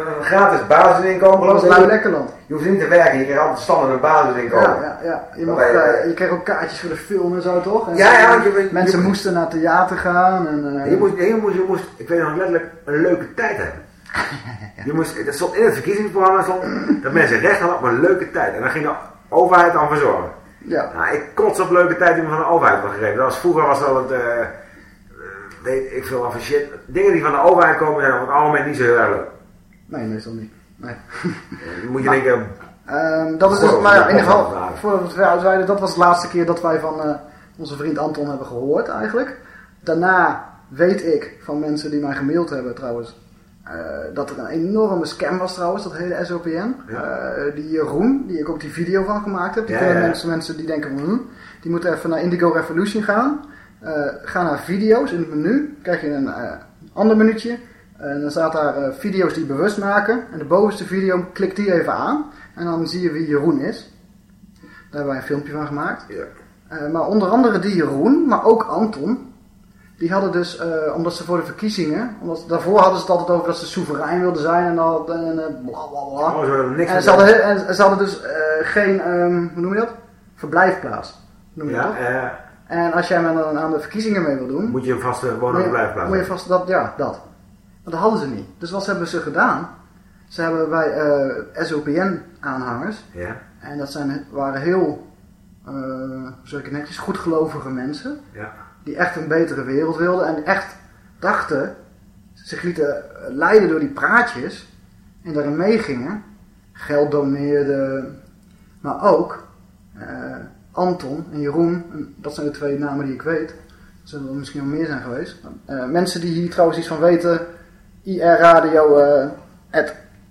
een, een gratis basisinkomen. Dat was lui lekkerland. Je hoeft niet te werken, je krijgt altijd standaard een basisinkomen. Ja, ja, ja. Je, mag, Waarbij, eh, je kreeg ook kaartjes voor de film en zo, toch? En Ja, ja, je- mensen moesten naar theater gaan. En, eh, Je moest, je, moest, je moest, ik weet nog letterlijk, een leuke tijd hebben. Je moest, dat stond in het verkiezingsprogramma stond, dat mensen recht hadden op een leuke tijd. En daar ging de overheid aan verzorgen. Ja. Nou, ik kots op leuke tijd die me van de overheid wordt gegeven. Dat was, vroeger was dat het, eh, eh, weet ik veel van shit. Dingen die van de overheid komen zijn over het algemeen niet zo heel erg leuk. Nee, meestal niet. Nee. Moet je denken, Ehm, dat is dus, maar ja, in ieder geval, voordat we uitweiden, dat was de laatste keer dat wij van eh, onze vriend Anton hebben gehoord eigenlijk. Daarna weet ik van mensen die mij gemaild hebben trouwens, eh, dat er een enorme scam was trouwens, dat hele SOPN. Eh, die Jeroen, die ik ook die video van gemaakt heb, die Ja, kunnen ja. mensen, mensen die denken van, hm, die moeten even naar Indigo Revolution gaan. Eh, ga naar video's in het menu, krijg je een eh, ander minuutje. En dan staat daar eh, video's die bewust maken. En de bovenste video, klik die even aan. En dan zie je wie Jeroen is. Daar hebben wij een filmpje van gemaakt. Ja. Eh, maar onder andere die Jeroen, maar ook Anton. Die hadden dus, eh, omdat ze voor de verkiezingen, omdat daarvoor hadden ze het altijd over dat ze soeverein wilden zijn en dat en eh, bla bla bla. Oh, ze hadden niks en, ze hadden, en ze hadden dus eh, geen, ehm, hoe noem je dat? Verblijfplaats. Noem je Ja, dat? En als jij met een, aan de verkiezingen mee wil doen, moet je een vaste wonen- moet je- verblijfplaats Moet je hebben. vast dat, ja, dat. Maar dat hadden ze niet. Dus wat hebben ze gedaan? Ze hebben bij eh SOPN-aanhangers, Ja. en dat zijn, waren heel, eh hoe zeg ik het netjes, goedgelovige mensen, Ja. die echt een betere wereld wilden en echt dachten, zich lieten leiden door die praatjes en daarin meegingen, geld doneerden, maar ook eh, Anton en Jeroen, en dat zijn de twee namen die ik weet, er zullen er misschien wel meer zijn geweest. Eh, mensen die hier trouwens iets van weten, irradio eh,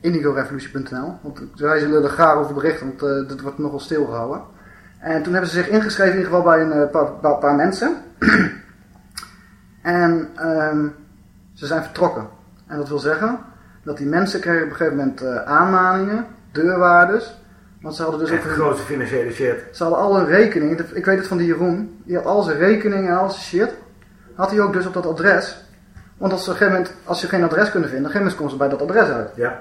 indigorevolutie.nl, want zij zullen er graag over berichten, want eh dit wordt nogal stilgehouden. En toen hebben ze zich ingeschreven in ieder geval bij een eh, paar, paar, paar mensen. en ehm, ze zijn vertrokken. En dat wil zeggen dat die mensen kregen op een gegeven moment eh, aanmaningen, deurwaarders. Want ze hadden dus Echt ook grote financiële shit. Ze hadden al een rekening. Ik weet het van die Jeroen. Die had al zijn rekeningen en al zijn shit. Had hij ook dus op dat adres. Want als, ze op een gegeven moment, als ze geen adres kunnen vinden, op een gegeven moment komen ze bij dat adres uit. Ja.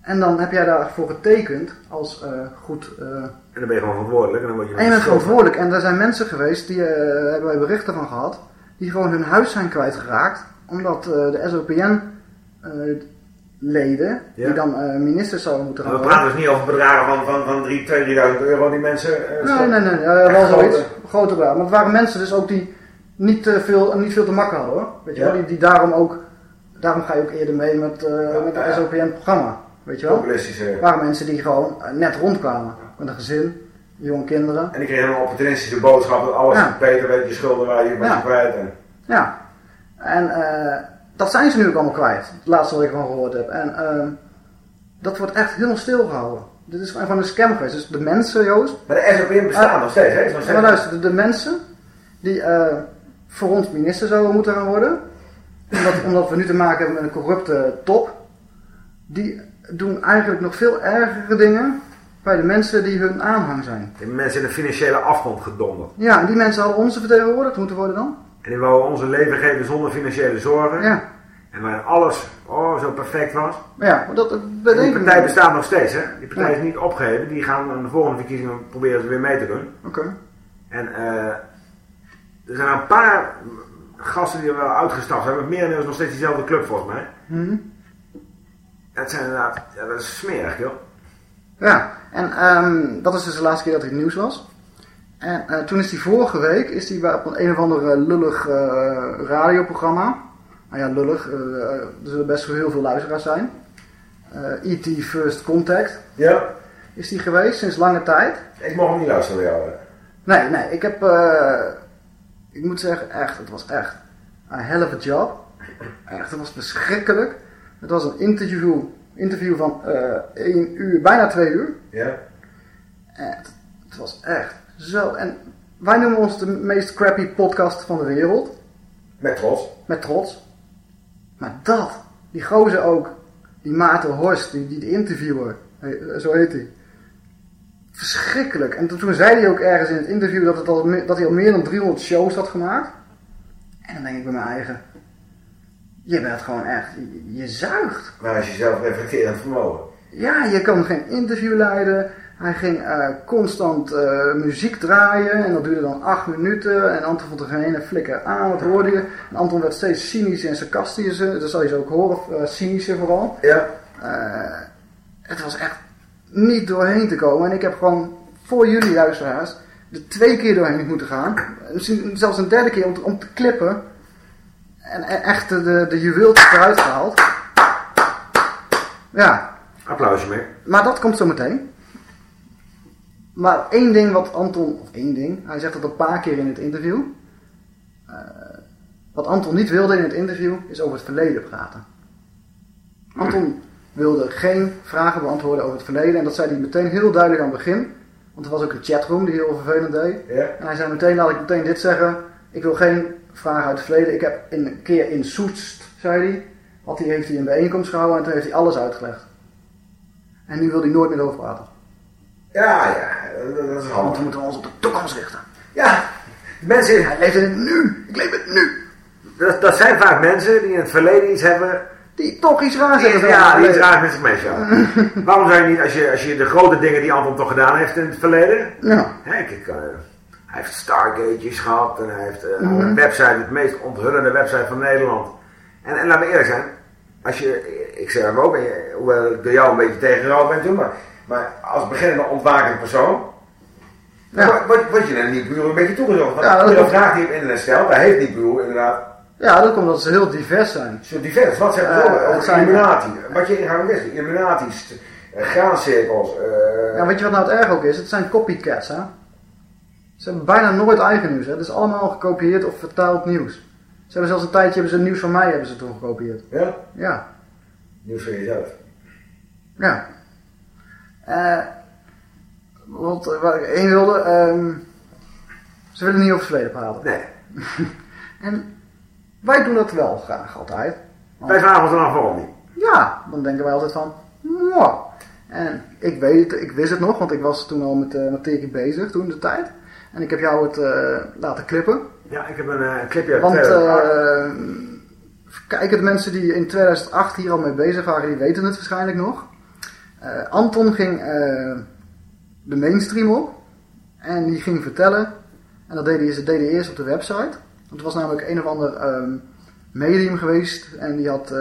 En dan heb jij daarvoor getekend als eh, goed. eh, En dan ben je gewoon verantwoordelijk. En dan word je en je bent verantwoordelijk. En er zijn mensen geweest, die eh, hebben wij berichten van gehad, die gewoon hun huis zijn kwijtgeraakt. Omdat eh, de SOPN-leden, Ja. die dan eh, ministers zouden moeten gaan We praten dus niet over bedragen van, van, van 3, 2, 3000 euro die mensen... eh, Nee, nee, nee, eh, wel zoiets. Grote bedragen. Maar het waren mensen dus ook die niet, te veel, niet veel te makken hadden hoor. Weet je Ja. wel? Die, die daarom ook, daarom ga je ook eerder mee met, eh met ja. het SOPN-programma. Weet je wel? Populistische- waren mensen die gewoon eh, net rondkwamen. Met een gezin, jonge kinderen. En die kregen een opportunistische boodschap dat alles Ja. beter weet je schulden waar je Ja. je kwijt. En, Ja. En eh, dat zijn ze nu ook allemaal kwijt. Het laatste wat ik van gehoord heb. En ehm, dat wordt echt helemaal stilgehouden. Dit is gewoon een scam geweest. Dus de mensen, Joost. Maar de SOPN bestaat nog steeds, hè? Nog steeds- maar luister, de, de mensen die eh, voor ons minister zouden moeten gaan worden. Omdat, omdat we nu te maken hebben met een corrupte top. Die doen eigenlijk nog veel ergere dingen bij de mensen die hun aanhang zijn. Die mensen in een financiële afgrond gedonderd. Ja, en die mensen hadden onze vertegenwoordigd moeten worden dan. En die wouden ons een leven geven zonder financiële zorgen. Ja. En waarin alles oh, zo perfect was. Maar ja, maar dat, dat die partij bestaat nog steeds, hè? Die partij Ja. is niet opgegeven. Die gaan aan de volgende verkiezingen proberen ze weer mee te doen. Oké. En eh, er zijn een paar gasten die er wel uitgestapt zijn. Maar merendeel is nog steeds diezelfde club volgens mij. Mhm. Het zijn inderdaad, ja, dat is smerig, joh. Ja, en ehm, dat is dus de laatste keer dat hij het nieuws was. En eh, toen is hij vorige week is hij bij op een, een of ander eh, lullig eh, radioprogramma. Nou ja, lullig. eh, er zullen best wel heel veel luisteraars zijn. E.T. First Contact. Ja. Is die geweest sinds lange tijd. Ik mag hem niet luisteren bij jou. hè. Nee, nee. Ik heb... ik moet zeggen, echt. Het was echt een hell of a job. Echt, het was verschrikkelijk. Het was een interview, interview van eh 1 uur, bijna 2 uur. Ja. En het, het was echt zo. En wij noemen ons de meest crappy podcast van de wereld. Met trots. Met trots. Maar dat, die gozer ook, die Maarten Horst, die, die de interviewer, he- zo heet hij. Verschrikkelijk. En toen, zei hij ook ergens in het interview dat, het al, dat hij al meer dan 300 shows had gemaakt. En dan denk ik bij mijn eigen, je bent gewoon echt, je, je zuigt. Maar als je zelf reflecterend vermogen. Ja, je kan geen interview leiden. Hij ging eh, constant eh, muziek draaien en dat duurde dan acht minuten. En Anton vond er geen ene flikker aan, wat hoorde je? En Anton werd steeds cynischer en sarcastischer, dat zal je zo ook horen, uh, cynischer vooral. Ja. Eh, het was echt niet doorheen te komen. En ik heb gewoon voor jullie luisteraars er twee keer doorheen moeten gaan. Misschien zelfs een derde keer om te, om te klippen. En, en echt de, de juweeltjes eruit gehaald. Ja, Applausje mee. maar dat komt zo meteen. Maar één ding wat Anton, of één ding, hij zegt dat een paar keer in het interview. Eh, wat Anton niet wilde in het interview is over het verleden praten. Anton wilde geen vragen beantwoorden over het verleden en dat zei hij meteen heel duidelijk aan het begin. Want er was ook een chatroom die heel vervelend deed. Ja. En hij zei meteen, laat ik meteen dit zeggen. Ik wil geen vragen uit het verleden. Ik heb een keer in Soest, zei hij, had hij, heeft hij een bijeenkomst gehouden en toen heeft hij alles uitgelegd. En nu wil hij nooit meer over praten. Ja, ja, dat, is Want handig. we moeten ons op de toekomst richten. Ja, mensen... Hij leeft in het nu. Ik leef het nu. Dat, dat zijn vaak mensen die in het verleden iets hebben... Die toch iets raars Die, hebben ja, die iets raars met zich meeshouden. Waarom zou je niet, als je, als je de grote dingen die Anton toch gedaan heeft in het verleden... Ja. Hè, kijk, eh, hij heeft Stargate's gehad en hij heeft eh, Mhm. een website, het meest onthullende website van Nederland. En, en laat me eerlijk zijn, als je, ik zeg hem ook, hoewel ik door jou een beetje tegengehouden ben toen, maar, maar als beginnende ontwakende persoon, word, word, word je naar Nietbuur een beetje toegezocht. Want Ja, klopt. vraag die je op internet stelt, daar heeft Nietbuur inderdaad Ja, dat komt omdat ze heel divers zijn. zo divers. Wat zijn Eh, bijvoorbeeld het over zijn- Illuminati? Wat je Illuminati's, uh, graancirkels, eh, Ja, weet je wat nou het erg ook is? Het zijn copycats, hè? Ze hebben bijna nooit eigen nieuws, hè? Het is allemaal gekopieerd of vertaald nieuws. Ze hebben zelfs een tijdje hebben ze nieuws van mij hebben ze toen gekopieerd. Ja? Ja. nieuws van jezelf. Ja. Eh wat, wat ik één wilde, ehm, ze willen niet over het verleden praten. Nee. en wij doen dat wel graag altijd. Want- Wij vragen ons dan af waarom niet. Ja, dan denken wij altijd van, mwah. En ik weet het, ik wist het nog, want ik was toen al met, eh met Teki bezig, toen de tijd. En ik heb jou het eh, laten klippen. Ja, ik heb een eh, clipje uit Want, 2008. eh kijk, de mensen die in 2008 hier al mee bezig waren, die weten het waarschijnlijk nog. Anton ging de mainstream op en die ging vertellen. En dat deed hij, dat deed hij eerst op de website. Want het was namelijk een of ander ehm, medium geweest. En die had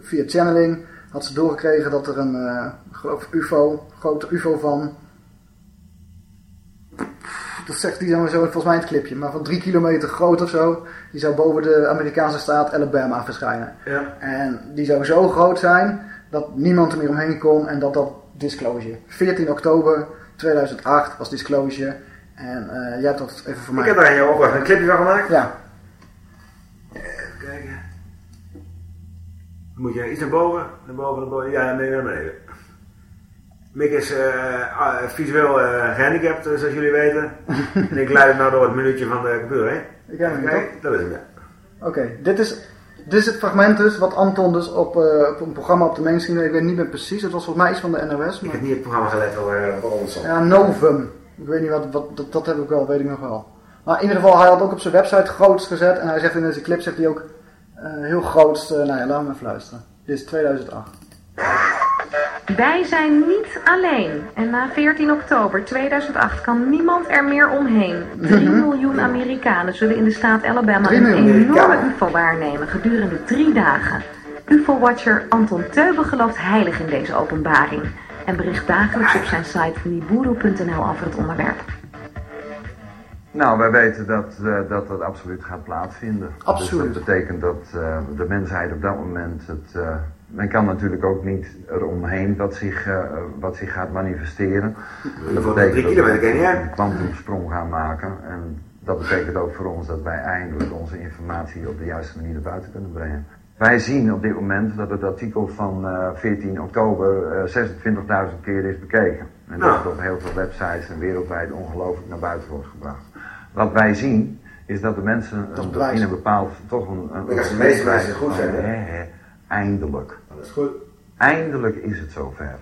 via channeling had ze doorgekregen dat er een, ik geloof UFO, grote UFO van dat zegt dan zo volgens mij in het clipje, maar van drie kilometer groot of zo. Die zou boven de Amerikaanse staat Alabama verschijnen. Ja. En die zou zo groot zijn dat niemand er meer omheen kon en dat dat disclosure. 14 oktober 2008 was disclosure. En eh, jij hebt dat even voor mij. Ik heb daar in jouw opdracht een clipje van gemaakt. Ja. Even kijken. Moet je iets naar boven? Naar boven, naar boven? Ja, nee, naar beneden. Mick is eh, ah, visueel eh, gehandicapt, eh, zoals jullie weten. en ik leid het nou door het minuutje van de computer heen. Ik heb hem niet, Kijk, dat is hem, ja. Oké, dit, is, dit is het fragment dus wat Anton dus op, op een programma op de mainstream, ik weet niet meer precies, het was volgens mij iets van de NOS. Ik Maar... heb niet het programma gelet over uh, ons. Ja, Novum. Ik weet niet wat, wat dat, dat heb ik wel, weet ik nog wel. Maar in ieder geval, hij had ook op zijn website groots gezet. En hij zegt in deze clip, zegt hij ook heel groots. eh, nou ja, laten we even luisteren. Dit is 2008. Wij zijn niet alleen. En na 14 oktober 2008 kan niemand er meer omheen. 3 Mhm. miljoen Amerikanen zullen in de staat Alabama een enorme. UFO waarnemen gedurende drie dagen. UFO-watcher Anton Teuben gelooft heilig in deze openbaring. En bericht dagelijks op zijn site niburu.nl over het onderwerp. Nou, wij weten dat, eh, dat dat absoluut gaat plaatsvinden. Absoluut. Dus dat betekent dat eh, de mensheid op dat moment het. eh, men kan natuurlijk ook niet eromheen wat zich, eh, wat zich gaat manifesteren. En dat betekent drie dat we een kwantumsprong gaan maken. En dat betekent ook voor ons dat wij eindelijk onze informatie op de juiste manier naar buiten kunnen brengen. Wij zien op dit moment dat het artikel van eh, 14 oktober eh, 26.000 keer is bekeken. En dat Nou. het op heel veel websites en wereldwijd ongelooflijk naar buiten wordt gebracht. Wat wij zien is dat de mensen een- in een bepaald, toch een... een meeste mensen goed zijn, hè, Eindelijk. Dat is goed. Eindelijk is het zover.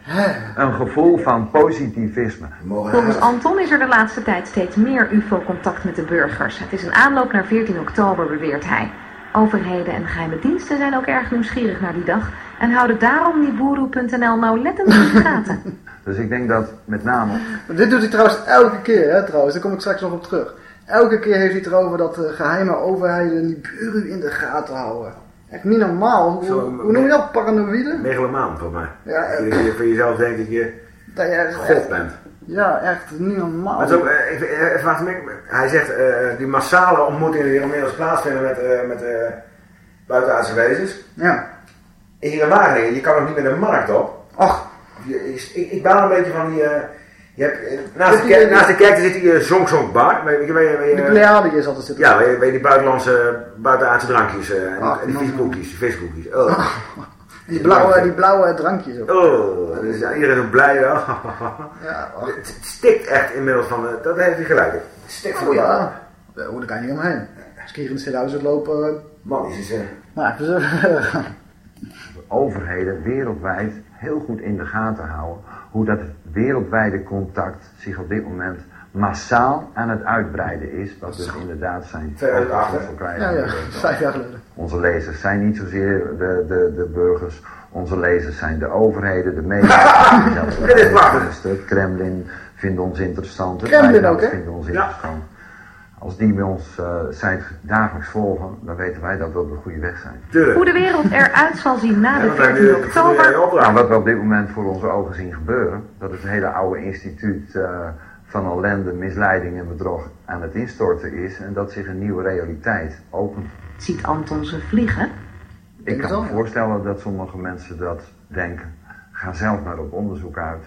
Een gevoel van positivisme. Volgens Anton is er de laatste tijd steeds meer UFO-contact met de burgers. Het is een aanloop naar 14 oktober, beweert hij. Overheden en geheime diensten zijn ook erg nieuwsgierig naar die dag en houden daarom Niburu.nl nauwlettend in de gaten. Dus ik denk dat met name dit doet hij trouwens elke keer, hè, trouwens. Daar kom ik straks nog op terug. Elke keer heeft hij het erover dat de geheime overheden die buren in de gaten houden. Echt niet normaal. Hoe, Zo, hoe noem je dat? Paranoïde? Megalomaan, volgens mij. Ja, Dat je voor jezelf denkt dat je Dat je echt- god bent. Ja, echt niet normaal. Maar ook, eh, ik- eh, wachten, Mick. hij zegt eh, die massale ontmoetingen die inmiddels plaatsvinden met, eh met eh buitenaardse wezens. Ja. Hier in Wageningen, je kan ook niet meer de markt op. Ach. Je, ik, ik, ik baal een beetje van die... eh, je hebt, eh, naast, de naast de kerk zit die Zonk Bar. Weet, je- weet, je- weet, je- De Pleiade is altijd zitten. Ja, weet je, weet je die buitenlandse, buitenaardse drankjes eh, en, Ah, en die man. viskoekjes, die viskoekjes. Oh. Die blauwe, die blauwe drankjes ook. Oh, dan is iedereen zo blij. Oh. Ja, het, het stikt echt inmiddels van, eh, dat heeft hij gelijk. Het stikt van Oh die ja. Daar kan je niet omheen. Als ik hier in het lopen. Man, die is... eh, Maar even zo. overheden wereldwijd heel goed in de gaten houden hoe dat wereldwijde contact zich op dit moment massaal aan het uitbreiden is, wat dus inderdaad zijn 2008, hè? Ja, ja, vijf jaar geleden. Onze lezers zijn niet zozeer de, de, de burgers, onze lezers zijn de overheden, de media, zelfs Dit is prachtig. het Kremlin vindt ons interessant, het Kremlin ook, hè? vindt ons interessant. Als die bij ons uh, site dagelijks volgen, dan weten wij dat we op de goede weg zijn. Hoe de wereld eruit zal zien na de Ja, dan 14 heb je- oktober. Nou, wat we op dit moment voor onze ogen zien gebeuren, dat het hele oude instituut eh, van ellende, misleiding en bedrog aan het instorten is en dat zich een nieuwe realiteit opent. Ziet Anton ze vliegen? Ik kan me voorstellen dat sommige mensen dat denken. Ga zelf maar op onderzoek uit.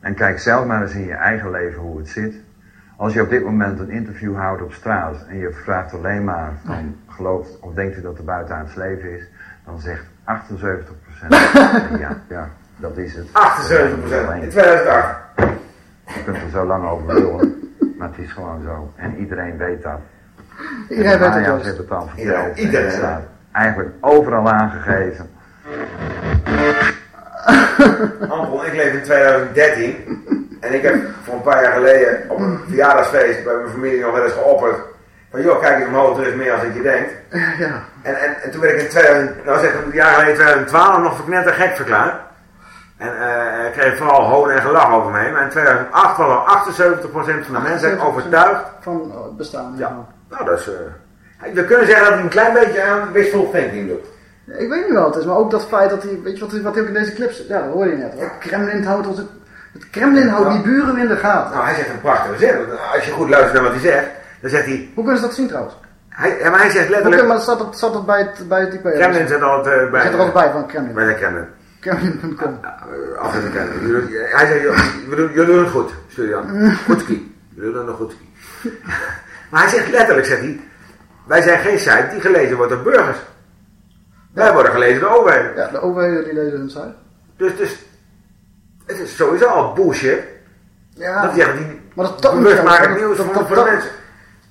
En kijk zelf maar eens in je eigen leven hoe het zit. Als je op dit moment een interview houdt op straat en je vraagt alleen maar van gelooft of denkt u dat er buitenaards leven is, dan zegt 78% ja, ja, dat is het. 78% in 2008. Je kunt er zo lang over lullen, maar het is gewoon zo. En iedereen weet dat. Iedereen En weet het heeft het al verteld. Iedereen, en iedereen. het staat eigenlijk overal aangegeven. Anton, ik leef in 2013 en ik heb voor een paar jaar geleden op een verjaardagsfeest bij mijn familie nog wel eens geopperd van joh, kijk eens omhoog, er is meer als ik je denkt. Ja. En, en, en toen werd ik in 2000, nou zeg een jaar geleden 2012 nog verknetter gek verklaard. En eh, ik kreeg vooral hoon en gelach over me heen. Maar in 2008 was al 78% van de mensen overtuigd. Van eh, het bestaan. Ja. Nou, dat is... eh, we kunnen zeggen dat hij een klein beetje aan wishful thinking doet. Ik weet niet wat het is, maar ook dat feit dat hij, weet je wat, wat hij ook in deze clips, ja dat hoorde je net. Het Kremlin houdt ons, het Kremlin houdt die buren in de gaten. Nou, hij zegt een prachtige zin. Als je goed luistert naar wat hij zegt, dan zegt hij... Hoe kunnen ze dat zien trouwens? Hij, ja, maar hij zegt Hoe letterlijk... kun- maar staat dat, staat dat bij het, bij het IP? Kremlin zit altijd uh, bij... Zit er ook bij van Kremlin. Bij de Kremlin. Kremlin.com. Altijd de Kremlin. Hij zegt, jullie, doen het goed, Studian. Goedski. Jullie doen het goedski. Maar hij zegt letterlijk, zegt hij... Wij zijn geen site die gelezen wordt door burgers. Wij worden gelezen door overheden. Ja, de overheden die lezen hun site. Dus, dus het is sowieso al bullshit. Ja, dat die maar dat toont je ook, maken dat- nieuws dat- dat- voor dat- mensen.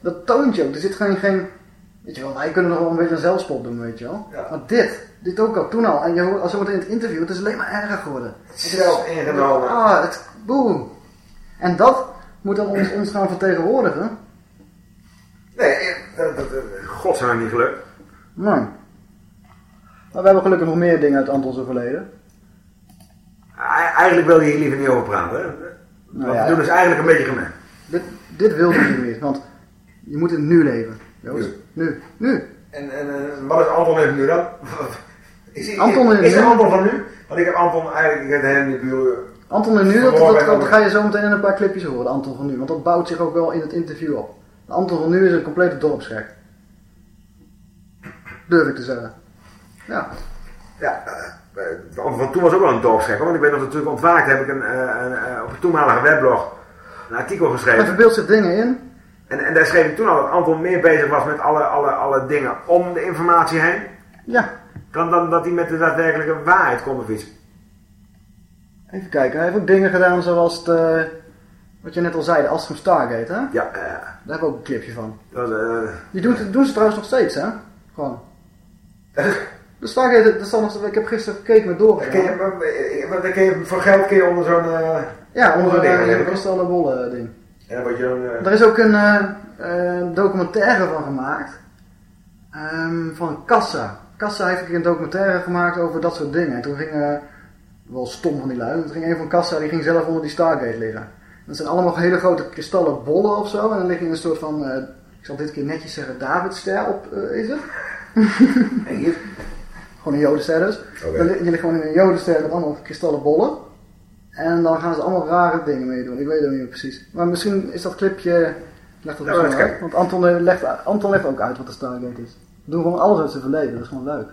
Dat toont je ook. Er zit geen, geen weet je wel, wij kunnen nog wel een beetje een zelfspot doen, weet je wel. Maar dit, dit ook al, toen al. En je hoort, als je wordt in het interview, het is alleen maar erger geworden. Het is- Zelf ingenomen. Ah, het, boem. En dat moet dan ons, ons gaan vertegenwoordigen. Nee, dat, dat, dat, godsnaam niet gelukt. Nee. Maar we hebben gelukkig nog meer dingen uit Antons verleden. Eigenlijk wil je hier liever niet over praten. Hè? Nou Wat ja. we doen is eigenlijk een beetje gemeen. Dit, dit wilde ik niet meer, want je moet in het nu leven. Joost. Nu. Nu. En, en eh, wat is Anton even nu dan? Is, hij- Anton is nu? Anton van nu? Want ik heb Anton eigenlijk ik heb buur. Anton en nu, dat, dat, ga je zo meteen in een paar clipjes horen, Anton van nu. Want dat bouwt zich ook wel in het interview op. Anton van nu is een complete dorpsgek. Durf ik te zeggen. Ja. Ja, eh, van toen was ook wel een hoor, Want ik ben nog natuurlijk ontwaakt. Heb ik een, eh, een, eh, op een toenmalige weblog een artikel geschreven. verbeeldt zich dingen in. En, en daar schreef ik toen al dat Anton meer bezig was met alle, alle, alle dingen om de informatie heen. Ja. Dan, dan dat hij met de daadwerkelijke waarheid kon bevissen. Even kijken, hij heeft ook dingen gedaan zoals de, wat je net al zei, de Astrum Stargate, hè? Ja, Daar hebben we ook een clipje van. dat, eh, Die doen, doen ze trouwens nog steeds, hè? Gewoon. De Stargate, nog, ik heb gisteren gekeken met doorgegaan. Kun je, maar- maar- dan kun je, voor geld kun je onder zo'n... eh, Ja, onder een liggen. kristallen bollen ding. Dan word je eh, Er is ook een eh, eh, documentaire van gemaakt. Ehm, van Kassa. Kassa heeft een keer een documentaire gemaakt over dat soort dingen. En toen ging, eh, wel stom van die lui, toen ging een van Kassa, die ging zelf onder die Stargate liggen. Dat zijn allemaal hele grote kristallen bollen of zo. En dan lig je in een soort van, eh, ik zal dit keer netjes zeggen, Davidster op, eh, is het? Gewoon een jodenster dus. Oké. Dan li- je ligt gewoon in een jodenster met allemaal kristallen bollen. En dan gaan ze allemaal rare dingen mee doen. Ik weet het niet meer precies. Maar misschien is dat clipje... Legt dat Ja, uit. kijken. Want Anton eh, legt, Anton legt ook uit wat de Stargate is. We doen gewoon alles uit zijn verleden. Dat is gewoon leuk.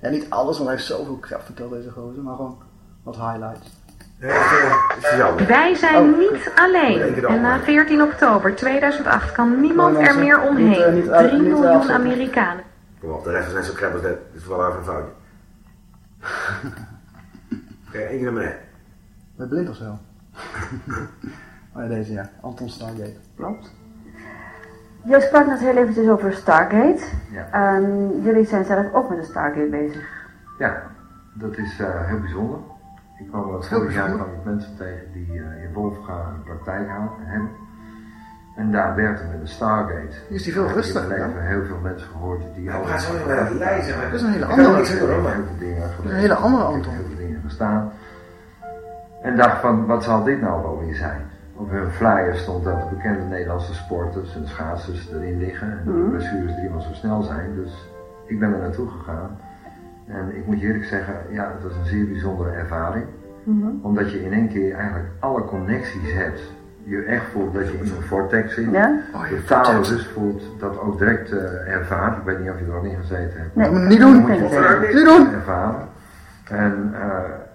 Ja, niet alles, want hij heeft zoveel kracht verteld deze gozer. Maar gewoon wat highlights. Wij zijn Oh, niet alleen. En na 14 oktober 2008 kan niemand er meer omheen. eh, niet uit- 3 niet miljoen afzetten. Amerikanen. Kom op, de rest zijn zo krap als dit. Dit is wel even een foutje. Oké, één keer naar beneden. Ben je blind of zo? oh ja, deze ja. Anton Stargate. Klopt. Je sprak net heel eventjes over Stargate. Ja. Ehm, jullie zijn zelf ook met de Stargate bezig. Ja, dat is eh, heel bijzonder. Ik kwam heel vorig jaar kwam ik mensen tegen die eh, in Wolfga een praktijk hebben. En daar werkte met de Stargate. Is die veel heb ik rustiger, mijn leven heel veel mensen gehoord die al... gaat zo meer lijzen, maar- Dat is een hele Ik andere maar- Dat is een hele andere Anton. Heel veel dingen gestaan. En dacht van, wat zal dit nou wel weer zijn? Op hun flyer stond dat de bekende Nederlandse sporters en schaatsers erin liggen. En de Mhm. blessures driemaal zo snel zijn. Dus ik ben er naartoe gegaan. En ik moet je eerlijk zeggen, ja, het was een zeer bijzondere ervaring. Omdat je in één keer eigenlijk alle connecties hebt. Je echt voelt dat je in een vortex zit. Ja? de taal dus voelt dat ook direct eh, ervaart. Ik weet niet of je er al in gezeten hebt. Nee. Moet je niet doen. Dat moet je doen. Niet doen. ervaren. En eh,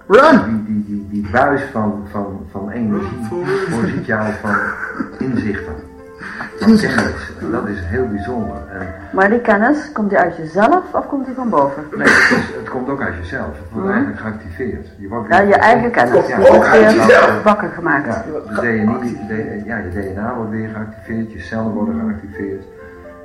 Run! Die, die, die, die buis van, van, van energie voorziet jou van inzichten. Dat is heel bijzonder. En Maar die kennis, komt die uit jezelf of komt die van boven? nee, het, is- het komt ook uit jezelf. Het wordt eigenlijk geactiveerd. Je, wordt Ja, je eigen kennis. Ja, wordt uit weer jezelf. wakker gemaakt. Ja, de DNA, de, ja, je DNA wordt weer geactiveerd, je cellen worden geactiveerd.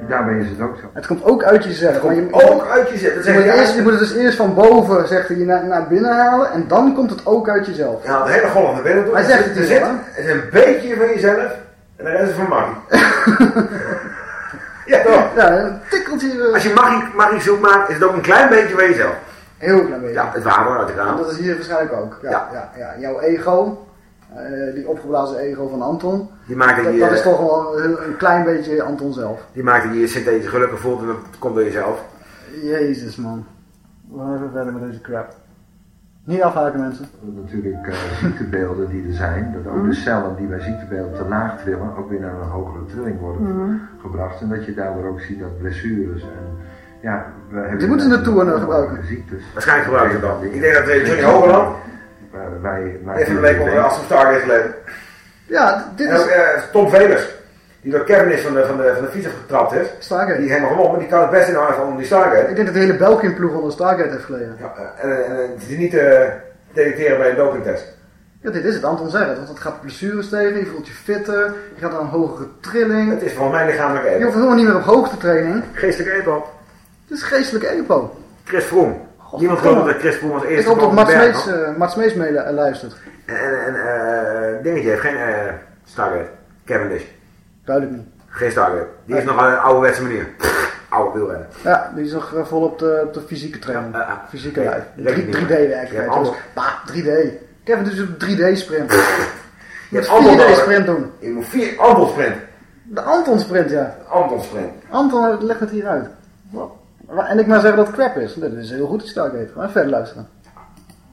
En daarbij is het ook zo. Het komt ook uit jezelf. maar je, Ook uit jezelf. Dat je, zeg moet je eerst, je moet het dus eerst van boven zegt hij, naar, naar binnen halen en dan komt het ook uit jezelf. Je haalt de hele naar binnen toe. Hij zegt het wel, Het is een beetje van jezelf en de rest is van Maggie. ja, toch? Ja, een tikkeltje. eh, Als je Maggie, Maggie zoek maakt, is het ook een klein beetje van jezelf. Heel klein beetje. Ja, het water uit de kraan. Dat is hier waarschijnlijk ook. Ja, ja. Ja. Ja, Jouw ego, eh, die opgeblazen ego van Anton, Die maakt dat, je, dat is eh, toch wel een, een klein beetje Anton zelf. die maakt dat je je synthetisch gelukkig voelt en dat komt door jezelf. Jezus man. We gaan even verder met deze crap. Niet afhaken mensen. Natuurlijk eh, ziektebeelden die er zijn, dat ook de cellen die bij ziektebeelden te laag trillen, ook weer naar een hogere trilling worden Mhm. gebracht. En dat je daardoor ook ziet dat blessures en ja, we hebben Die moeten ze naartoe gebruiken. Ziektes. Waarschijnlijk gebruiken ze dat. Ik denk dat Johnny Hogeland, Wij, wij, wij even een week onder als een star heeft geleden. Ja, dit En is... ook eh, Tom Velers, die door Kevin is van de, van de, van de fiets getrapt is. Stargate. Die helemaal gewonnen, die kan het best in van onder die Stargate. Ik denk dat de hele Belkin ploeg onder Stargate heeft gelegen. Ja, eh, en, en, en het is niet te detecteren bij een dopingtest. Ja, dit is het. Anton zei het. Want het gaat blessures tegen, je voelt je fitter, je gaat naar een hogere trilling. Het is volgens mij lichamelijk Je ego. hoeft helemaal niet meer op hoogtetraining. Geestelijk ego. Het is geestelijke EPO. Chris Froome. Niemand gelooft dat Chris Froome als Ik eerste hoop dat Mats de eh, Mats Smeets mee lu- luistert. En, en, eh, dingetje heeft geen eh Stargate. Cavendish. Duidelijk niet. Geen Stargate. Die heeft nog een ouderwetse manier. Oude wielrennen. Ja, die is nog eh, vol op de, op de fysieke training. Ja, fysieke lijf. weet ik 3, niet, 3D maar- werken. Je hebt Dus, allemaal- bah, 3D. Kevin doet een 3D sprint. Je Je moet hebt allemaal 4D nodig. sprint doen. Je moet vier Anton sprint. De Anton sprint, ja. Anton sprint. Anton eh, legt het hier uit. En ik maar zeggen dat het crap is. Dit is heel goed, die Stargate. Maar verder luisteren.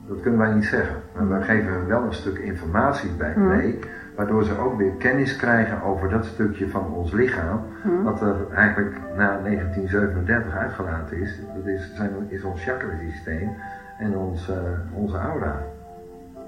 Dat kunnen wij niet zeggen. Maar we geven wel een stuk informatie bij mee, waardoor ze ook weer kennis krijgen over dat stukje van ons lichaam, Mhm. wat er eigenlijk na 1937 uitgelaten is. Dat is, zijn, is ons chakrasysteem en ons, eh, onze aura.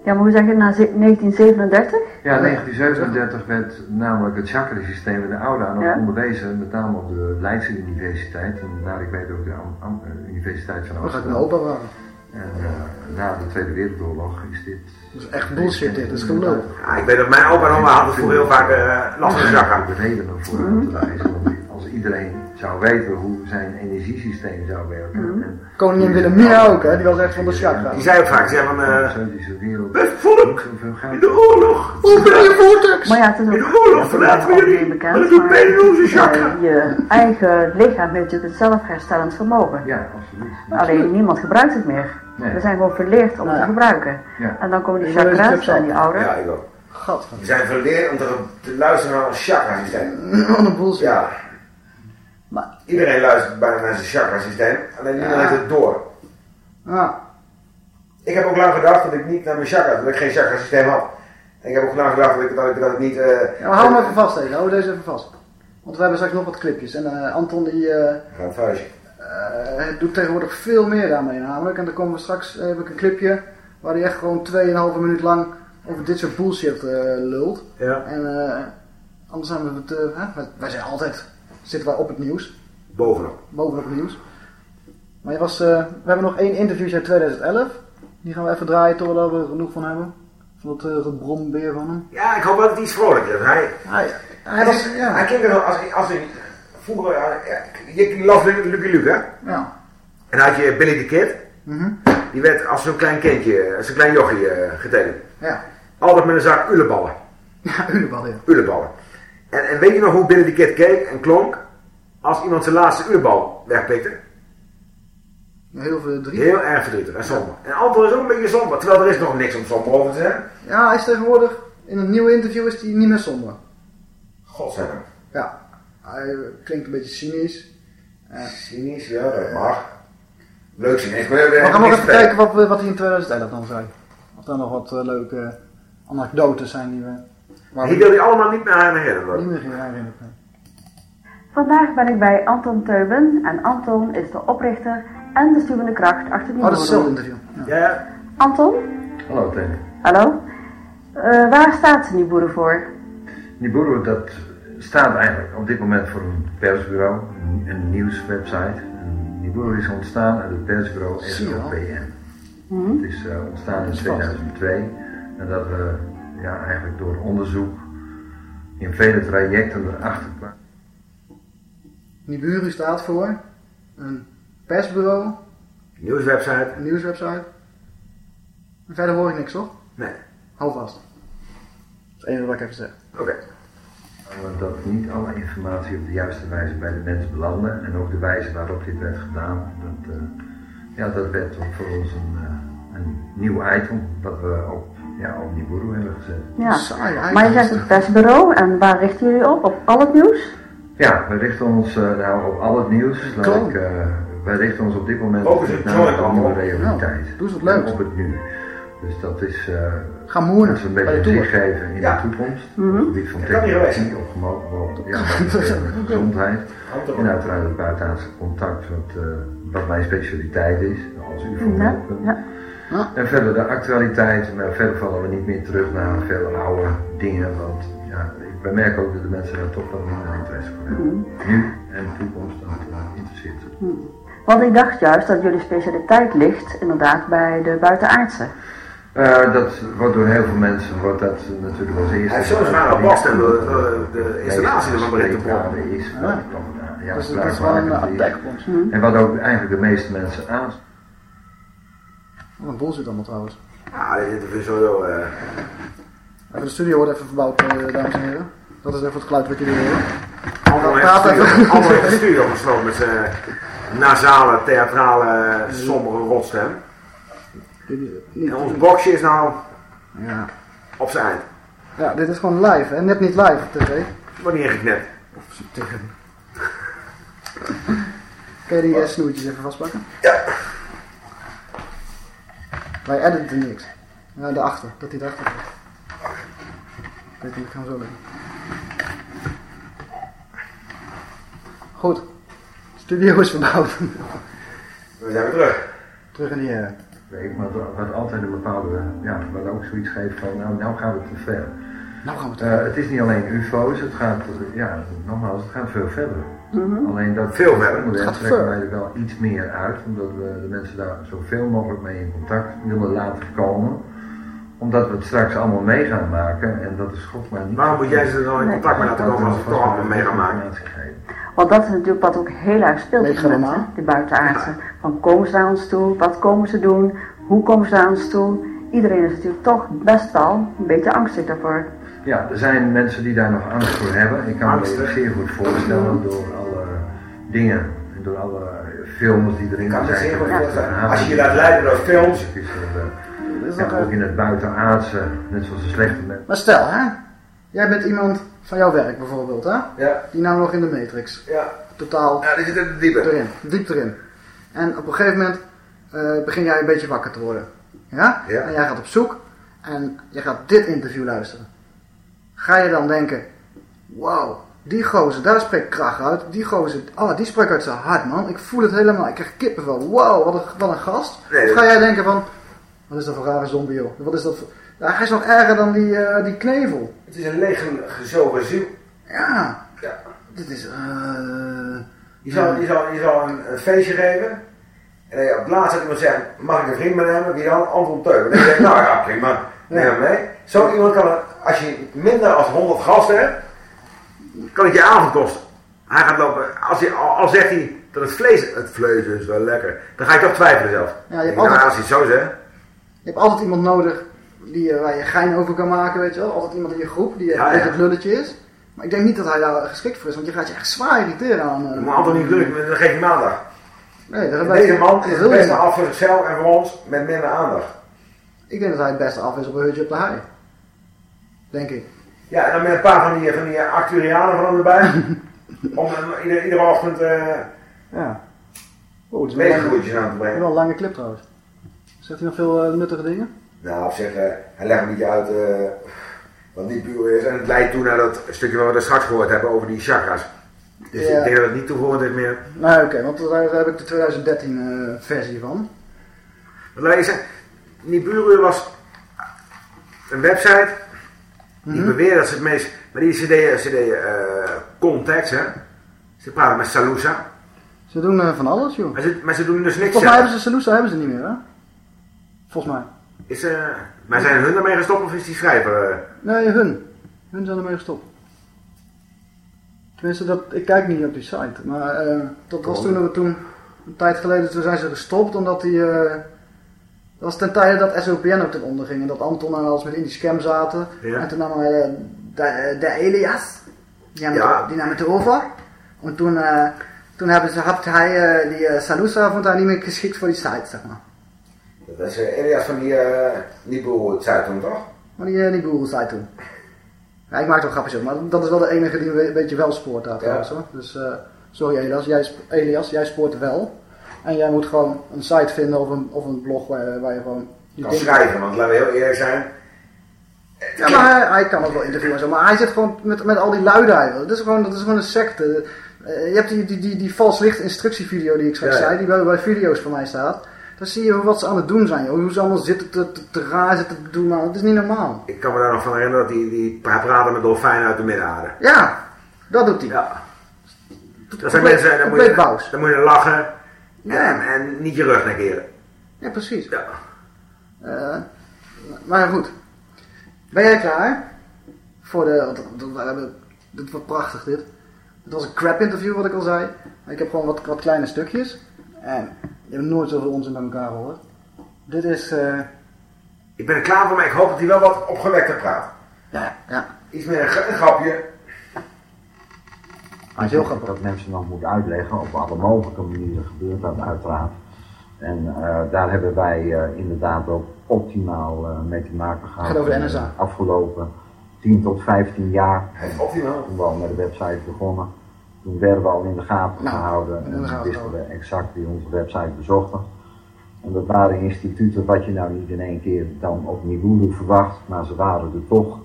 Ja, maar hoe zeg je het na ze- 1937? Ja, 1937 werd namelijk het chakrasysteem en de aura nog Ja. onderwezen, met name op de Leidse Universiteit en naar ik weet ook de Am- Am- eh, Universiteit van Dat gaat Amsterdam. opa waren. En eh, na de Tweede Wereldoorlog is dit... Dat is echt bullshit dit, dat is gelul. Ja, ik weet dat mijn opa en oma hadden vroeger heel vaak eh last van de chakra. de redenen voor aan te wijzen. Want als iedereen zou weten hoe zijn energiesysteem zou werken. en Koningin Wilhelmina ook, hè? Die was echt van de chakra. Die zei ook vaak, zei van... wereld. Best volk in de oorlog. Hoe ben je vortex? Maar ja, het is ook In de oorlog ja, verlaten we dat is jullie. Maar dat bekend. doet mee in onze chakra. je eigen lichaam heeft natuurlijk het zelfherstellend vermogen. Ja, absoluut. Alleen niemand gebruikt het meer. Nee. We zijn gewoon verleerd om het te gebruiken. Ja. En dan komen die chakras en die ouder. Ja, ik ook. Gadver. We zijn verleerd om te, te luisteren naar ons chakra-systeem. Wat een bullshit. Ja. Maar- Iedereen luistert bijna naar zijn chakra-systeem. Alleen niemand Ja. heeft het door. Ja. Ik heb ook lang gedacht dat ik niet naar mijn chakra, dat ik geen chakra-systeem had. En ik heb ook lang gedacht dat ik dat, ik, dat ik niet... eh Ja, maar hou hem even vast even. Hou deze even vast. Want we hebben straks nog wat clipjes. En eh, Anton die eh, Ga het vuistje. Eh, doet tegenwoordig veel meer daarmee namelijk. En dan komen we straks, eh, heb ik een clipje waar hij echt gewoon 2,5 minuut lang over dit soort bullshit eh, lult. Ja. En anders zijn we het, hè, wij- zijn altijd, zitten wij op het nieuws. Bovenop. Bovenop het nieuws. Maar je was, we hebben nog één interview uit 2011. Die gaan we even draaien totdat we er genoeg van hebben. Van dat uh, gebrom weer van hem. Ja, ik hoop dat het iets vrolijker is. Hij, Hij, hij, hij was, is- ja. hij klinkt als, als, als een... Vroeger, ja, je las Lucky Luke, hè? ja. En dan had je Billy the Kid. Mhm. Die werd als zo'n klein kindje, als een klein jochie getekend. Ja. Altijd met een zak uleballen. Ja, uleballen, ja. Uleballen. En, en weet je nog hoe Billy the Kid keek en klonk als iemand zijn laatste ulebal wegpikte? Heel verdrietig. Heel erg verdrietig en somber. En Anton is ook een beetje somber, terwijl er is nog niks om somber over te zeggen. Ja, hij is tegenwoordig, in een nieuwe interview is hij niet meer somber. Godzijdank. Ja, hij klinkt een beetje cynisch. Eh, cynisch, ja, dat mag. Leuk cynisch. Maar we gaan nog even kijken wat, we- wat hij in 2011 dan zei. Of er nog wat eh, leuke anekdotes zijn die we... waar we Die wil hij allemaal niet meer aan herinneren. Niet meer herinneren. Vandaag ben ik bij Anton Teuben en Anton is de oprichter en de stuwende kracht achter die Oh, dat is boeren. interview. Ja. Anton, Hallo Tim. hallo. Eh, waar staat Niburu voor? Niburu, dat staat eigenlijk op dit moment voor een persbureau, een, een nieuwswebsite. En Niburu is ontstaan uit het persbureau. SOPN. Mhm. Het is eh, ontstaan in 2002 en dat we ja, eigenlijk door onderzoek in vele trajecten erachter kwamen. Niburu staat voor een persbureau, Nieuwswebsite. een nieuwswebsite. En verder hoor ik niks, toch? Nee. Hou vast. Dat is het enige wat ik even zeg. Oké. Dat niet alle informatie op de juiste wijze bij de mens belandde en ook de wijze waarop dit werd gedaan. Dat, eh, ja, dat werd voor ons een, eh, een nieuw item dat we op, ja, op hebben gezet. Ja, maar je zegt het persbureau en waar richten jullie op? Op al het nieuws? Ja, we richten ons eh, nou op al het nieuws. Laat ik, eh, wij richten ons op dit moment op nieuwe allemaal. realiteit. Ja, doe leuks. En Op het nu. Dus dat is uh, Ga moeren ons een beetje tour. zicht geven in Ja. de toekomst. Mhm. Op het gebied van technologie, ja, op gezondheid. En uiteraard het buitenaardse contact, wat, eh, wat mijn specialiteit is, als u voor Ja, ja. En verder de actualiteit, maar verder vallen we niet meer terug naar veel oude dingen, want ja, ik bemerk ook dat de mensen daar toch wel minder interesse voor hebben. Nu en de toekomst, dat uh, interesseert ze. Want ik dacht juist dat jullie specialiteit ligt inderdaad bij de buitenaardse. Eh, dat wordt door heel veel mensen, wordt dat natuurlijk als eerste. Hij heeft zo'n zware last en de, de, de installatie ervan is. Ja. eh, Dus dat is wel een spraakwaardig is. attack op ons. En wat ook eigenlijk de meeste mensen aan. Wat een bullshit allemaal trouwens. Ja, dit interview is sowieso... eh Even de studio wordt even verbouwd, eh, dames en heren. Dat is even het geluid wat jullie horen. Anton heeft de studio gesloten met zijn nasale, theatrale, sombere rotstem. En ons boxje is nou Ja. op zijn eind. ja, dit is gewoon live, hè? Net niet live, tv. Niet ingeknipt. Of tegen. Kun je die eh, snoertjes even vastpakken? Ja. Wij editen niks. Ja, daarachter, dat hij daarachter zit. Ik weet niet, ik ga hem zo leggen. Goed. Studio is verbouwd. We zijn weer terug. Terug in die eh, Nee, maar wat, altijd een bepaalde, ja, wat ook zoiets geeft van, nou, nou gaan we te ver. Nou gaan we te Eh, het is niet alleen UFO's, het gaat, ja, nogmaals, het gaat veel verder. Alleen dat Veel verder. gaat trekken ver. wij er wel iets meer uit, omdat we de mensen daar zoveel mogelijk mee in contact willen laten komen. Omdat we het straks allemaal mee gaan maken en dat is God maar niet. Waarom moet jij ze dan in contact mee laten komen als ze het toch allemaal mee gaan maken? Want dat is natuurlijk wat ook heel erg speelt Megalomaan. hè, de buitenaardse. Van komen ze naar ons toe, wat komen ze doen, hoe komen ze naar ons toe. Iedereen is natuurlijk toch best wel een beetje angstig daarvoor. Ja, er zijn mensen die daar nog angst voor hebben. Ik kan me Angst, zeer goed voorstellen door alle dingen en door alle films die erin kan zijn. Ja, Als je je laat leiden door films. Het is eh, is ja, eh, ook in het buitenaardse, net zoals de slechte mensen. Maar stel, hè? Jij bent iemand van jouw werk bijvoorbeeld, hè? Ja. Die nou nog in de Matrix. Ja. Totaal Ja, die zit er dieper. erin, diep erin. En op een gegeven moment eh, begin jij een beetje wakker te worden. Ja? Ja. En jij gaat op zoek en je gaat dit interview luisteren. Ga je dan denken, wow, die gozer, daar spreekt kracht uit. Die gozer, oh, die spreekt uit zijn hart, man. Ik voel het helemaal, ik krijg kippenvel. Wow, wat een, wat een gast. Nee, of ga jij denken van, wat is dat voor rare zombie, joh? Wat is dat voor... Ja, hij is nog erger dan die, eh, die knevel. Het is een leeg gezogen ziel. Ja, Ja. dit is... eh Je zal, je zal, je zal een, een feestje geven. En dan op het laatst iemand zeggen, mag ik een vriend meenemen? Wie dan? Anton Teuben. Dan denk ik, nou ja, prima. Neem hem mee. Zo iemand kan, als je minder dan 100 gasten hebt, kan het je avond kosten. Hij gaat lopen, als hij, al, al zegt hij, dat het vlees, het vlees is wel lekker. Dan ga je toch twijfelen zelf. Ja, je hebt denk, altijd- nou, als je het zo zegt. Je hebt altijd iemand nodig die, eh, waar je gein over kan maken, weet je wel. Altijd iemand in je groep die Ja, beetje ja. het lulletje is. Maar ik denk niet dat hij daar geschikt voor is, want je gaat je echt zwaar irriteren aan... eh, Je moet altijd niet lukken, dan geef je maandag. Nee, dat Deze man is het beste af voor zichzelf en voor ons met minder aandacht. Ik denk dat hij het beste af is op een hutje op de hei. Denk ik. Ja, en dan met een paar van die, van die Arcturianen van hem erbij. om hem iedere, iedere ochtend eh Ja. Oh, het is een leeggroetjes aan te lange- brengen. wel een lange clip trouwens. Zegt hij nog veel eh, nuttige dingen? Nou, eh, hij legt een beetje uit eh, wat die puur is. En het leidt toe naar dat stukje wat we er straks gehoord hebben over die chakras. Dus Ja. ik denk dat het niet toevoegend is meer. Nou oké, want daar, daar heb ik de 2013 eh, versie van. Laat ik zeggen, Nibiru was een website die Mhm. beweert dat ze het meest... Maar die cd, cd eh context, hè. Ze praten met Salusa. Ze doen van alles, joh. Maar ze, maar ze doen dus niks Volgens mij zelf. hebben ze Salusa hebben ze niet meer, hè? Volgens mij. Is, eh, maar zijn hun ermee gestopt of is die schrijver... eh, Nee, hun. Hun zijn ermee gestopt. Tenminste, dat, ik kijk niet op die site. Maar eh, dat was toen, we toen, een tijd geleden, toen zijn ze gestopt omdat die... dat was ten tijde dat SOPN ook ten onder ging. En dat Anton en alles met in die scam zaten. Ja. En toen nam hij de, de Elias. Die nam, Ja. het, die nam het over. En toen, toen hebben ze, had hij die Salusa vond hij niet meer geschikt voor die site, zeg maar. Dat is eh, Elias van die uh, Nibiru Zeitung, toch? Maar die, eh, die Google site toen. Ja, ik maak er grapjes op, maar dat is wel de enige die een beetje wel spoort daar trouwens hoor. Dus eh, sorry Elias jij, Elias, jij spoort wel. En jij moet gewoon een site vinden of een, of een blog waar, waar je gewoon... die Kan schrijven, want laten we heel eerlijk zijn. Ja, maar hij, hij kan ook wel interviewen en zo, maar hij zit gewoon met, met al die luidheid. Dat is gewoon, dat is gewoon een secte. Eh, je hebt die, die, die, die vals licht instructievideo die ik straks Ja, ja. zei, die bij, bij video's van mij staat. Dan zie je wat ze aan het doen zijn, joh. hoe ze allemaal zitten te, te, te raar zitten te doen, man. Dat is niet normaal. Ik kan me daar nog van herinneren dat die, die pra- praten met dolfijnen uit de middenaarde. Ja, dat doet hij. Ja. Dat zijn mensen, dan moet, je, moet je lachen Ja. en, en niet je rug negeren. Ja, precies. Ja. Eh, maar goed. Ben jij klaar? Voor de... Dit wordt prachtig dit. Het was een crap interview wat ik al zei. Ik heb gewoon wat, wat kleine stukjes. En je hebt nooit zoveel onzin bij elkaar gehoord. Dit is... eh, Ik ben er klaar voor, maar ik hoop dat hij wel wat opgewekter praat. Ja, ja. Iets meer een, gra- een grapje. Ik denk dat mensen nog moeten uitleggen, op alle mogelijke manieren gebeurt dat uiteraard. En eh, daar hebben wij eh, inderdaad ook optimaal eh, mee te maken gehad. Gaat over de NSA. afgelopen 10 tot 15 jaar. Optimaal. Toen we al met de website begonnen. Toen werden we al in de gaten Nou, gehouden en gaten wisten we exact wie onze website bezochten. En dat waren instituten wat je nou niet in één keer dan op Nibiru verwacht, maar ze waren er toch.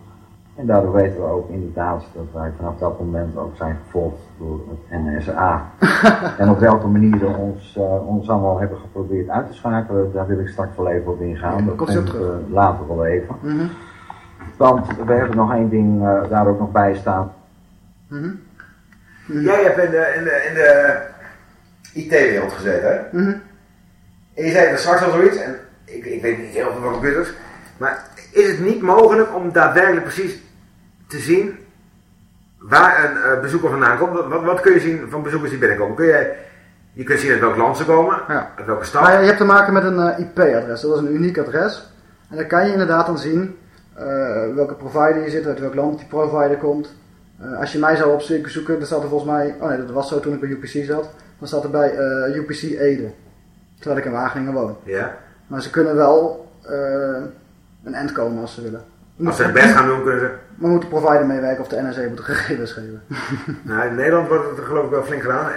En daardoor weten we ook inderdaad dat wij vanaf dat moment ook zijn gevolgd door het NSA. en op welke manieren ons, eh, ons allemaal hebben geprobeerd uit te schakelen, daar wil ik straks wel even op ingaan. Ja, dat komt terug. eh, later wel even. mhm, Want we hebben nog één ding eh, daar ook nog bij staan. Jij hebt in de, in de, in de IT-wereld gezeten, hè? mhm. En je zei er straks al zoiets, en ik, ik weet niet heel veel van computers, maar is het niet mogelijk om daadwerkelijk precies te zien waar een eh, bezoeker vandaan komt? Wat, wat, kun je zien van bezoekers die binnenkomen? Kun je, je kunt zien uit welk land ze komen, Ja. uit welke stad. Maar je hebt te maken met een eh, IP-adres. Dat is een uniek adres. En dan kan je inderdaad dan zien eh, welke provider je zit, uit welk land die provider komt. Eh, als je mij zou opzoeken, dan staat er volgens mij... Oh nee, dat was zo toen ik bij UPC zat. Dan staat er bij eh, UPC Ede. Terwijl ik in Wageningen woon. Ja. Maar ze kunnen wel eh, een end komen als ze willen. Als ze het best gaan doen, kunnen ze. Maar moet de provider meewerken of de NSA moet de gegevens geven. Nou, in Nederland wordt het geloof ik wel flink gedaan.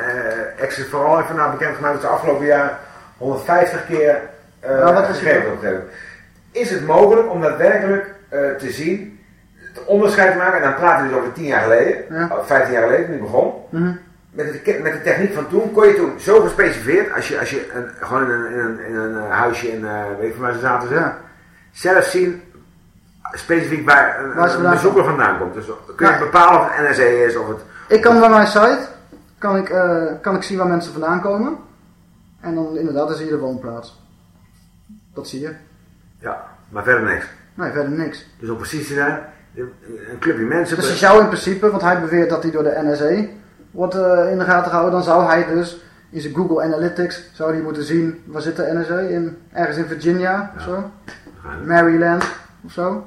Access for All heeft vandaag bekendgemaakt dat ze afgelopen jaar 150 keer Nou, gegevens opgegeven. Is het mogelijk om daadwerkelijk te zien, onderscheid te maken, en dan praten we dus over 10 jaar geleden, Ja. of 15 jaar geleden, toen ik begon. Mhm. Met de, met de techniek van toen kon je toen zo gespecificeerd, als je, als je een, gewoon in een, in een, in een eh, huisje in, eh weet waar ze zaten, Ja. zelf zien specifiek waar een, Waar bezoeker vandaan komt. Dus kun je Ja. bepalen of het NSA is of het... Ik kan bij mijn site kan ik, eh, kan ik zien waar mensen vandaan komen. En dan inderdaad, dan zie je de woonplaats. Dat zie je. Ja, maar verder niks. Nee, verder niks. Dus om precies te zijn, een clubje mensen. Dus je zou in principe, want hij beweert dat hij door de NSA wordt eh, in de gaten gehouden, dan zou hij dus in zijn Google Analytics zou hij moeten zien, waar zit de NSA? In, ergens in Virginia of zo? Maryland of zo.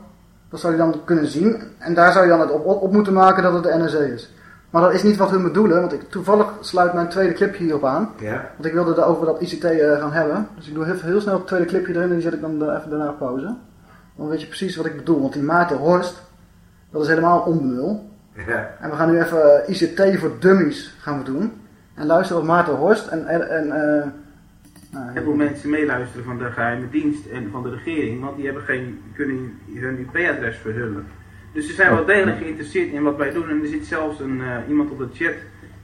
Dat zou je dan kunnen zien. En daar zou je dan het op, op, moeten maken dat het de NSA is. Maar dat is niet wat hun bedoelen, want ik, toevallig sluit mijn tweede clipje hierop aan. Ja. Want ik wilde het over dat ICT eh, gaan hebben. Dus ik doe heel, heel snel het tweede clipje erin en die zet ik dan even daarna op pauze. Dan weet je precies wat ik bedoel. Want die Maarten Horst, dat is helemaal onbenul. Ja. En we gaan nu even eh, ICT voor dummies gaan we doen. En luisteren op Maarten Horst en... en, en eh, nou, veel mensen meeluisteren van de geheime dienst en van de regering, want die hebben geen, kunnen hun IP-adres verhullen. Dus ze zijn wel degelijk geïnteresseerd in wat wij doen. En er zit zelfs een, eh, iemand op de chat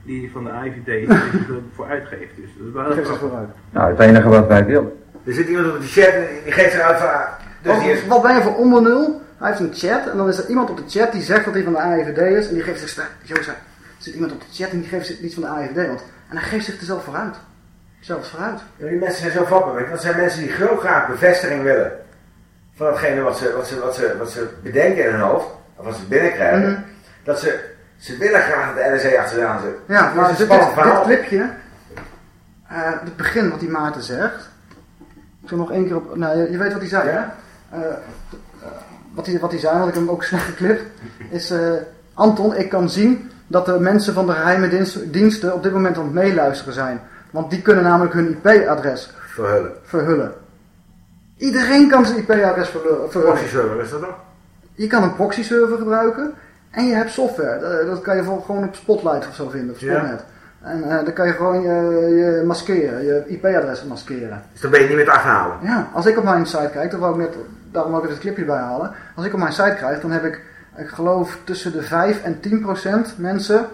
die van de IVD ervoor uitgeeft. Dus dat is wel heel vooruit. Nou, het enige wat wij willen. Er zit iemand op de chat en die geeft zich uit van... ah, Dus is... Wat, wat ben je voor onbenul? Hij heeft een chat en dan is er iemand op de chat die zegt dat hij van de AIVD is. En die geeft zich... Jozef, er zit iemand op de chat en die geeft zich iets van de AIVD. Want, en hij geeft zich er zelf vooruit. Zelfs vooruit. Ja, die mensen zijn zo vatbaar. Dat zijn mensen die heel graag bevestiging willen. Van datgene wat ze, wat ze, wat ze, wat ze bedenken in hun hoofd. Of wat ze binnenkrijgen. Mhm. Dat ze, ze willen graag dat de NSA achteraan zit. Ja, maar is dit, een dit, dit clipje, eh, het begin wat die Maarten zegt. Ik zal nog één keer op. Nou, je, je weet wat hij zei, hè? Eh, eh, wat, hij, wat hij zei, want ik heb hem ook snel geklipt. Is: eh, Anton, ik kan zien dat de mensen van de geheime dienst- diensten op dit moment aan het meeluisteren zijn. Want die kunnen namelijk hun IP-adres Verhullen. verhullen. Iedereen kan zijn IP-adres verhullen. verhullen. Proxy server is dat toch? Je kan een proxy server gebruiken en je hebt software. Dat, dat kan je gewoon op Spotlight of zo vinden, of Ja. Spotnet. En eh, dan kan je gewoon je, je maskeren, je IP-adres maskeren. Dus dan ben je niet meer te achterhalen. Ja, als ik op mijn site kijk, dan wou ik net, daarom wou ik het clipje bij halen. Als ik op mijn site krijg, dan heb ik, ik geloof tussen de 5 en 10 procent mensen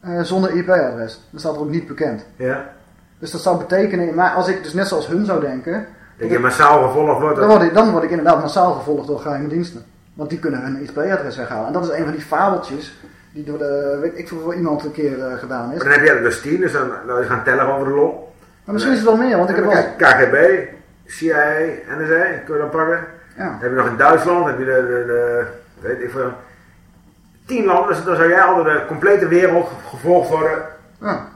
eh, zonder IP-adres. Dat staat er ook niet bekend. Ja. Dus dat zou betekenen, maar als ik dus net zoals hun zou denken, Dat je massaal gevolgd wordt. dan word, ik, dan word ik inderdaad massaal gevolgd door geheime diensten. Want die kunnen hun IP-adres weghalen. En dat is een van die fabeltjes die door de, weet ik voor iemand een keer eh, gedaan is. Maar dan heb je er dus 10, dus dan, dan gaan tellen over de lol. Maar misschien is het wel meer, want ik heb wel... KGB, CIA, NSA, kun je dan pakken. Ja. Heb je nog in Duitsland, heb je de, de, de weet ik veel, tien landen, dus dan zou jij al de complete wereld gevolgd worden. Ja.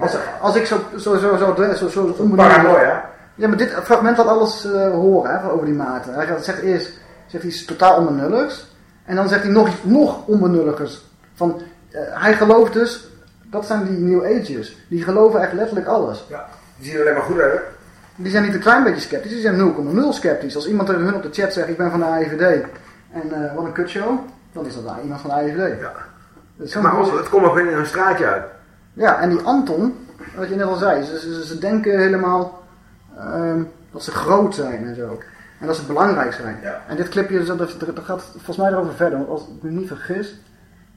Als, als ik zo, zo, zo, zo, zo, zo, zo Paranoia. Ja, maar dit fragment had alles eh, horen hè, over die maten. Hij zegt eerst zegt hij iets totaal onbenulligs. En dan zegt hij nog nog onbenulligers. Van, eh, hij gelooft dus, dat zijn die New Ages. Die geloven echt letterlijk alles. Ja, die zien er alleen maar goed uit. Die zijn niet een klein beetje sceptisch, die zijn 0,0 sceptisch. Als iemand tegen hun op de chat zegt, ik ben van de AIVD. En eh, wat een kutshow, dan is dat nou iemand van de AIVD. Ja. Maar bullshit. het komt ook in een straatje uit. Ja, en die Anton, wat je net al zei, ze, ze, ze denken helemaal ehm, dat ze groot zijn en zo. En dat ze belangrijk zijn. En dit clipje dat, dat, dat gaat volgens mij erover verder. Want als ik me niet vergis,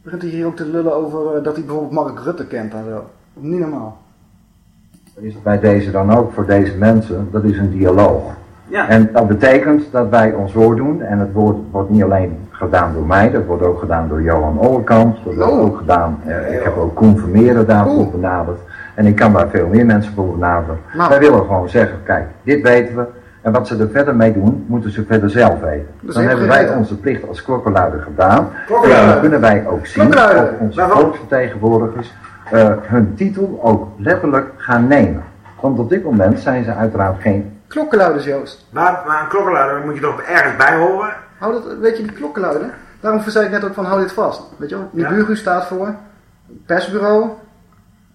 begint hij hier ook te lullen over eh, dat hij bijvoorbeeld Mark Rutte kent en zo. Niet normaal. Is bij deze dan ook voor deze mensen, dat is een dialoog. Ja. En dat betekent dat wij ons woord doen, en het woord wordt niet alleen gedaan door mij, dat wordt ook gedaan door Johan Ollekamp, dat wordt ook gedaan, eh, ik heb ook Koen Vermeeren daarvoor benaderd, en ik kan daar veel meer mensen voor benaderen. Nou. Wij willen gewoon zeggen, kijk, dit weten we, en wat ze er verder mee doen, moeten ze verder zelf weten. Dan hebben wij onze plicht als klokkenluider gedaan, en dan kunnen wij ook zien of onze volksvertegenwoordigers eh, hun titel ook letterlijk gaan nemen. Want op dit moment zijn ze uiteraard geen Klokkenluiders, Joost. Maar, maar een klokkenluider moet je toch ergens bij horen. Hou dat, weet je die klokkenluider? Daarom zei ik net ook van hou dit vast. Weet je wel? Nibiru staat voor persbureau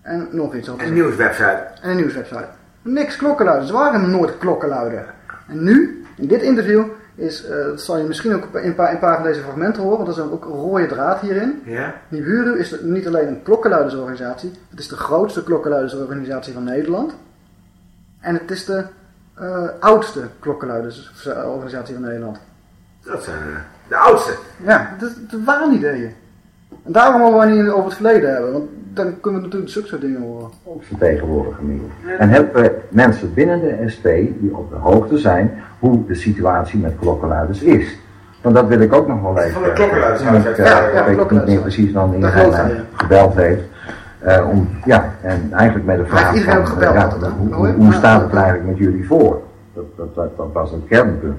en nog iets. En een nieuwswebsite. En een nieuwswebsite. Niks klokkenluiders. Er waren nooit klokkenluider. En nu, in dit interview, is, eh, dat zal je misschien ook in een paar, een paar van deze fragmenten horen, want dat is ook een rode draad hierin. Ja. Nibiru is niet alleen een klokkenluidersorganisatie, het is de grootste klokkenluidersorganisatie van Nederland. En het is de eh, oudste klokkenluidersorganisatie van Nederland. Dat zijn eh, de oudste. Ja, dat, dat waren ideeën. En daarom mogen we niet over het verleden hebben, want dan kunnen we natuurlijk zulke soort dingen horen. vertegenwoordiger meer. En hebben we mensen binnen de SP die op de hoogte zijn hoe de situatie met klokkenluiders is. Want dat wil ik ook nog wel even. Van de klokkenluiders, want, ja, ja, ja, ik weet niet meer precies mij hij, ja. gebeld heeft. eh, om, ja, en eigenlijk met de vraag iedereen van, ook gebeld ja, hoe, hoe, staat het eigenlijk met jullie voor? Dat, dat, dat, dat was een kernpunt.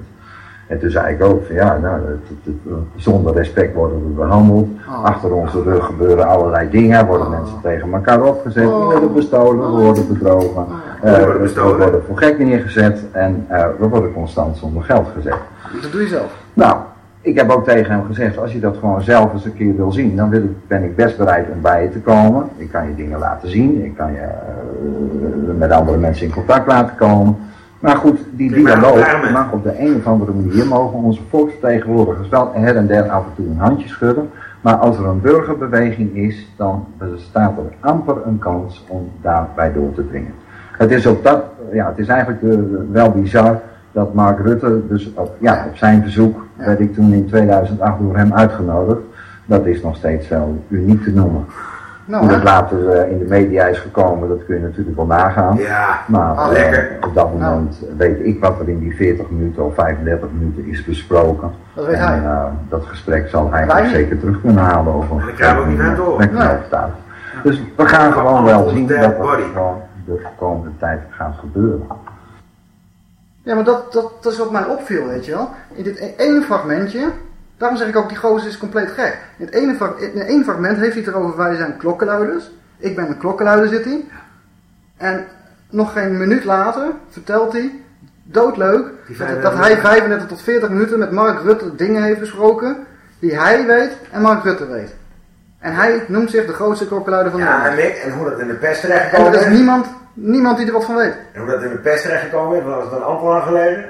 En toen zei ik ook van ja, nou, het- het- het- zonder respect worden we behandeld. Oh. Achter onze rug gebeuren allerlei dingen. Worden mensen tegen elkaar opgezet. Oh. Worden bestolen, we worden bedrogen. We eh, worden we bestolen. worden voor gek neergezet. En eh, we worden constant zonder geld gezet. Dat doe je zelf. Nou, ik heb ook tegen hem gezegd, als je dat gewoon zelf eens een keer wil zien, dan wil ik, ben ik best bereid om bij je te komen. Ik kan je dingen laten zien, ik kan je eh, met andere mensen in contact laten komen. Maar goed, die dialoog mag op de een of andere manier, mogen onze volksvertegenwoordigers wel her en der af en toe een handje schudden. Maar als er een burgerbeweging is, dan bestaat er amper een kans om daarbij door te dringen. Het is ook dat, ja, het is eigenlijk eh, wel bizar dat Mark Rutte, dus op, ja, op zijn verzoek werd ik toen in 2008 door hem uitgenodigd. Dat is nog steeds wel uniek te noemen. Nou, Hoe het later eh, in de media is gekomen, dat kun je natuurlijk wel nagaan. Ja, Maar ah, eh, lekker. op dat moment weet ik wat er in die 40 minuten of 35 minuten is besproken. Dat weet en hij. eh, dat gesprek zal hij niet. zeker terug kunnen halen over krijgen we ook niet aan ik van overtuigd. Dus we gaan gewoon wel zien dat body. gewoon de komende tijd gaat gebeuren. Ja, maar dat, dat, dat is wat mij opviel, weet je wel. In dit ene fragmentje, daarom zeg ik ook, die gozer is compleet gek. In het ene, in één fragment heeft hij het erover, wij zijn klokkenluiders. Ik ben een klokkenluider, zit hij. En nog geen minuut later vertelt hij, doodleuk, dat, 35 dat hij 35 tot 40 minuten met Mark Rutte dingen heeft besproken, die hij weet en Mark Rutte weet. En hij noemt zich de grootste klokkenluider van Ja, en Nederland. Mick, en hoe dat in de pers En terechtgekomen er is is. niemand, niemand die er wat van weet. En hoe dat in de pers terechtgekomen is, was het een amper lang geleden.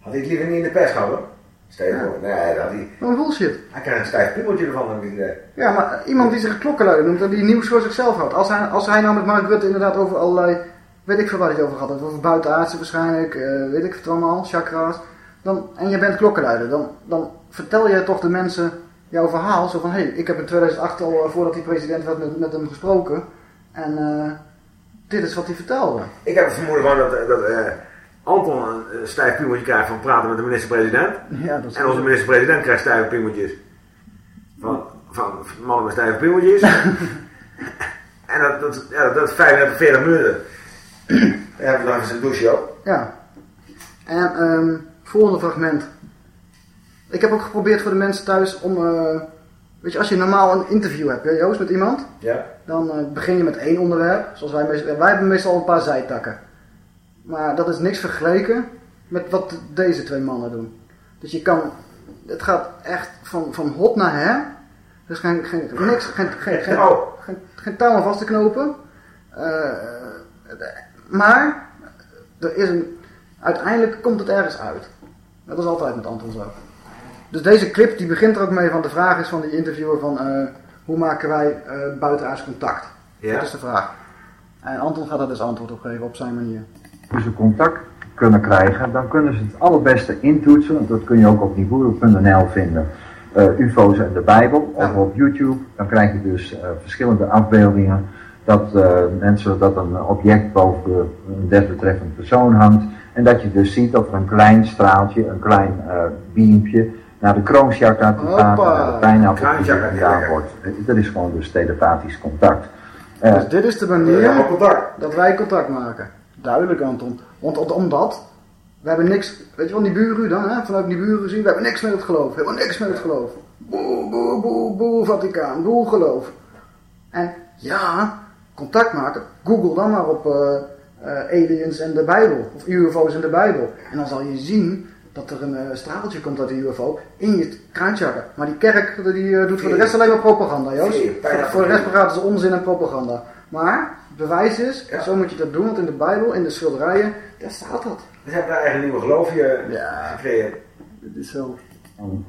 Had hij het liever niet in de pers gehad voor, nee, dat had. Wat een bullshit. Hij krijgt een stijf piemeltje ervan. Ik, eh, Ja, maar iemand die zich klokkenluider noemt en die nieuws voor zichzelf houdt. Als hij, als hij nou met Mark Rutte inderdaad over allerlei, weet ik veel waar hij het over heeft, over buitenaardse waarschijnlijk, eh, weet ik het allemaal, chakra's. Dan, en je bent klokkenluider, dan, dan vertel je toch de mensen jouw verhaal. Zo van, hé, hey, ik heb in 2008 al, eh, voordat hij president werd, met, met hem gesproken. En dit is wat hij vertelde. Ik heb het vermoeden van dat, dat Anton een eh, stijf piemeltje krijgt van praten met de minister-president. Ja, dat is En onze minister-president krijgt stijve piemeltjes. Van, van mannen met stijve piemeltjes. en dat, dat, ja, dat is 35, 40 minuten. We dan even zijn douche op. Ja. En ehm volgende fragment. Ik heb ook geprobeerd voor de mensen thuis om, eh, weet je, als je normaal een interview hebt, Joost, met iemand, Ja. dan eh, begin je met één onderwerp. Zoals wij, meestal, wij hebben meestal een paar zijtakken. Maar dat is niks vergeleken met wat deze twee mannen doen. Dus je kan, het gaat echt van, van hot naar her. Er is geen, geen, niks, geen, geen, geen, geen, geen touw aan vast te knopen. Eh, maar er is een, uiteindelijk komt het ergens uit. Dat is altijd met Anton zo. Dus deze clip die begint er ook mee van de vraag is van die interviewer van eh, hoe maken wij eh buitenaards contact? Ja. Dat is de vraag. En Anton gaat daar dus antwoord op geven op zijn manier. Ze contact kunnen krijgen, dan kunnen ze het allerbeste intoetsen. Dat kun je ook op niboero.nl vinden. Eh, UFO's en de Bijbel, of op YouTube. Dan krijg je dus eh, verschillende afbeeldingen. Dat eh, mensen dat een object boven een desbetreffend persoon hangt. En dat je dus ziet dat er een klein straaltje, een klein eh beampje naar de kroonchakra toe gaat, naar de pijnappel gedaan wordt. Dat is gewoon dus telepathisch contact. Eh, Dus dit is de manier dat wij contact maken. Duidelijk Anton. Want om- omdat, we hebben niks, weet je wel, die buren dan, hè, vanuit die buren zien, we hebben niks met het geloof. Helemaal niks met het geloof. Boe, boe, boe, boe, Vaticaan, boe, geloof. En ja, contact maken, google dan maar op eh, aliens en de Bijbel, of UFO's en de Bijbel. En dan zal je zien dat er een eh, straaltje komt uit de UFO in je kraantjakker. Maar die kerk die, doet voor de rest alleen maar propaganda, Joost. Voor, de rest praten ze onzin en propaganda. Maar bewijs is, zo moet je dat doen, want in de Bijbel, in de schilderijen, daar staat dat. Dus hebben daar eigen nieuwe geloofje gecreëerd. Dit is zo.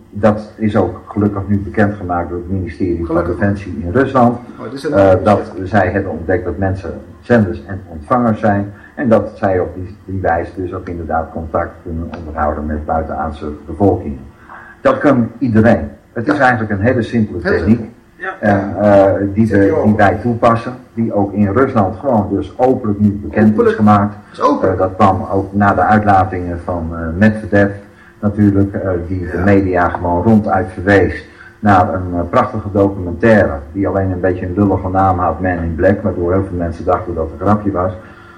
Dat is ook gelukkig nu bekendgemaakt door het ministerie Gelukkig. van Defensie in Rusland. Oh, Eh, dat zij hebben ontdekt dat mensen zenders en ontvangers zijn. En dat zij op die, die wijze dus ook inderdaad contact kunnen onderhouden met buitenaardse bevolkingen. Dat kan iedereen. Het is eigenlijk een hele simpele techniek. En, eh, die, die wij toepassen, die ook in Rusland gewoon dus openlijk nu bekend is gemaakt. Eh, dat kwam ook na de uitlatingen van eh Medvedev natuurlijk, die de media gewoon ronduit verwees naar een prachtige documentaire, die alleen een beetje een lullige naam had, Man in Black, waardoor heel veel mensen dachten dat het een grapje was.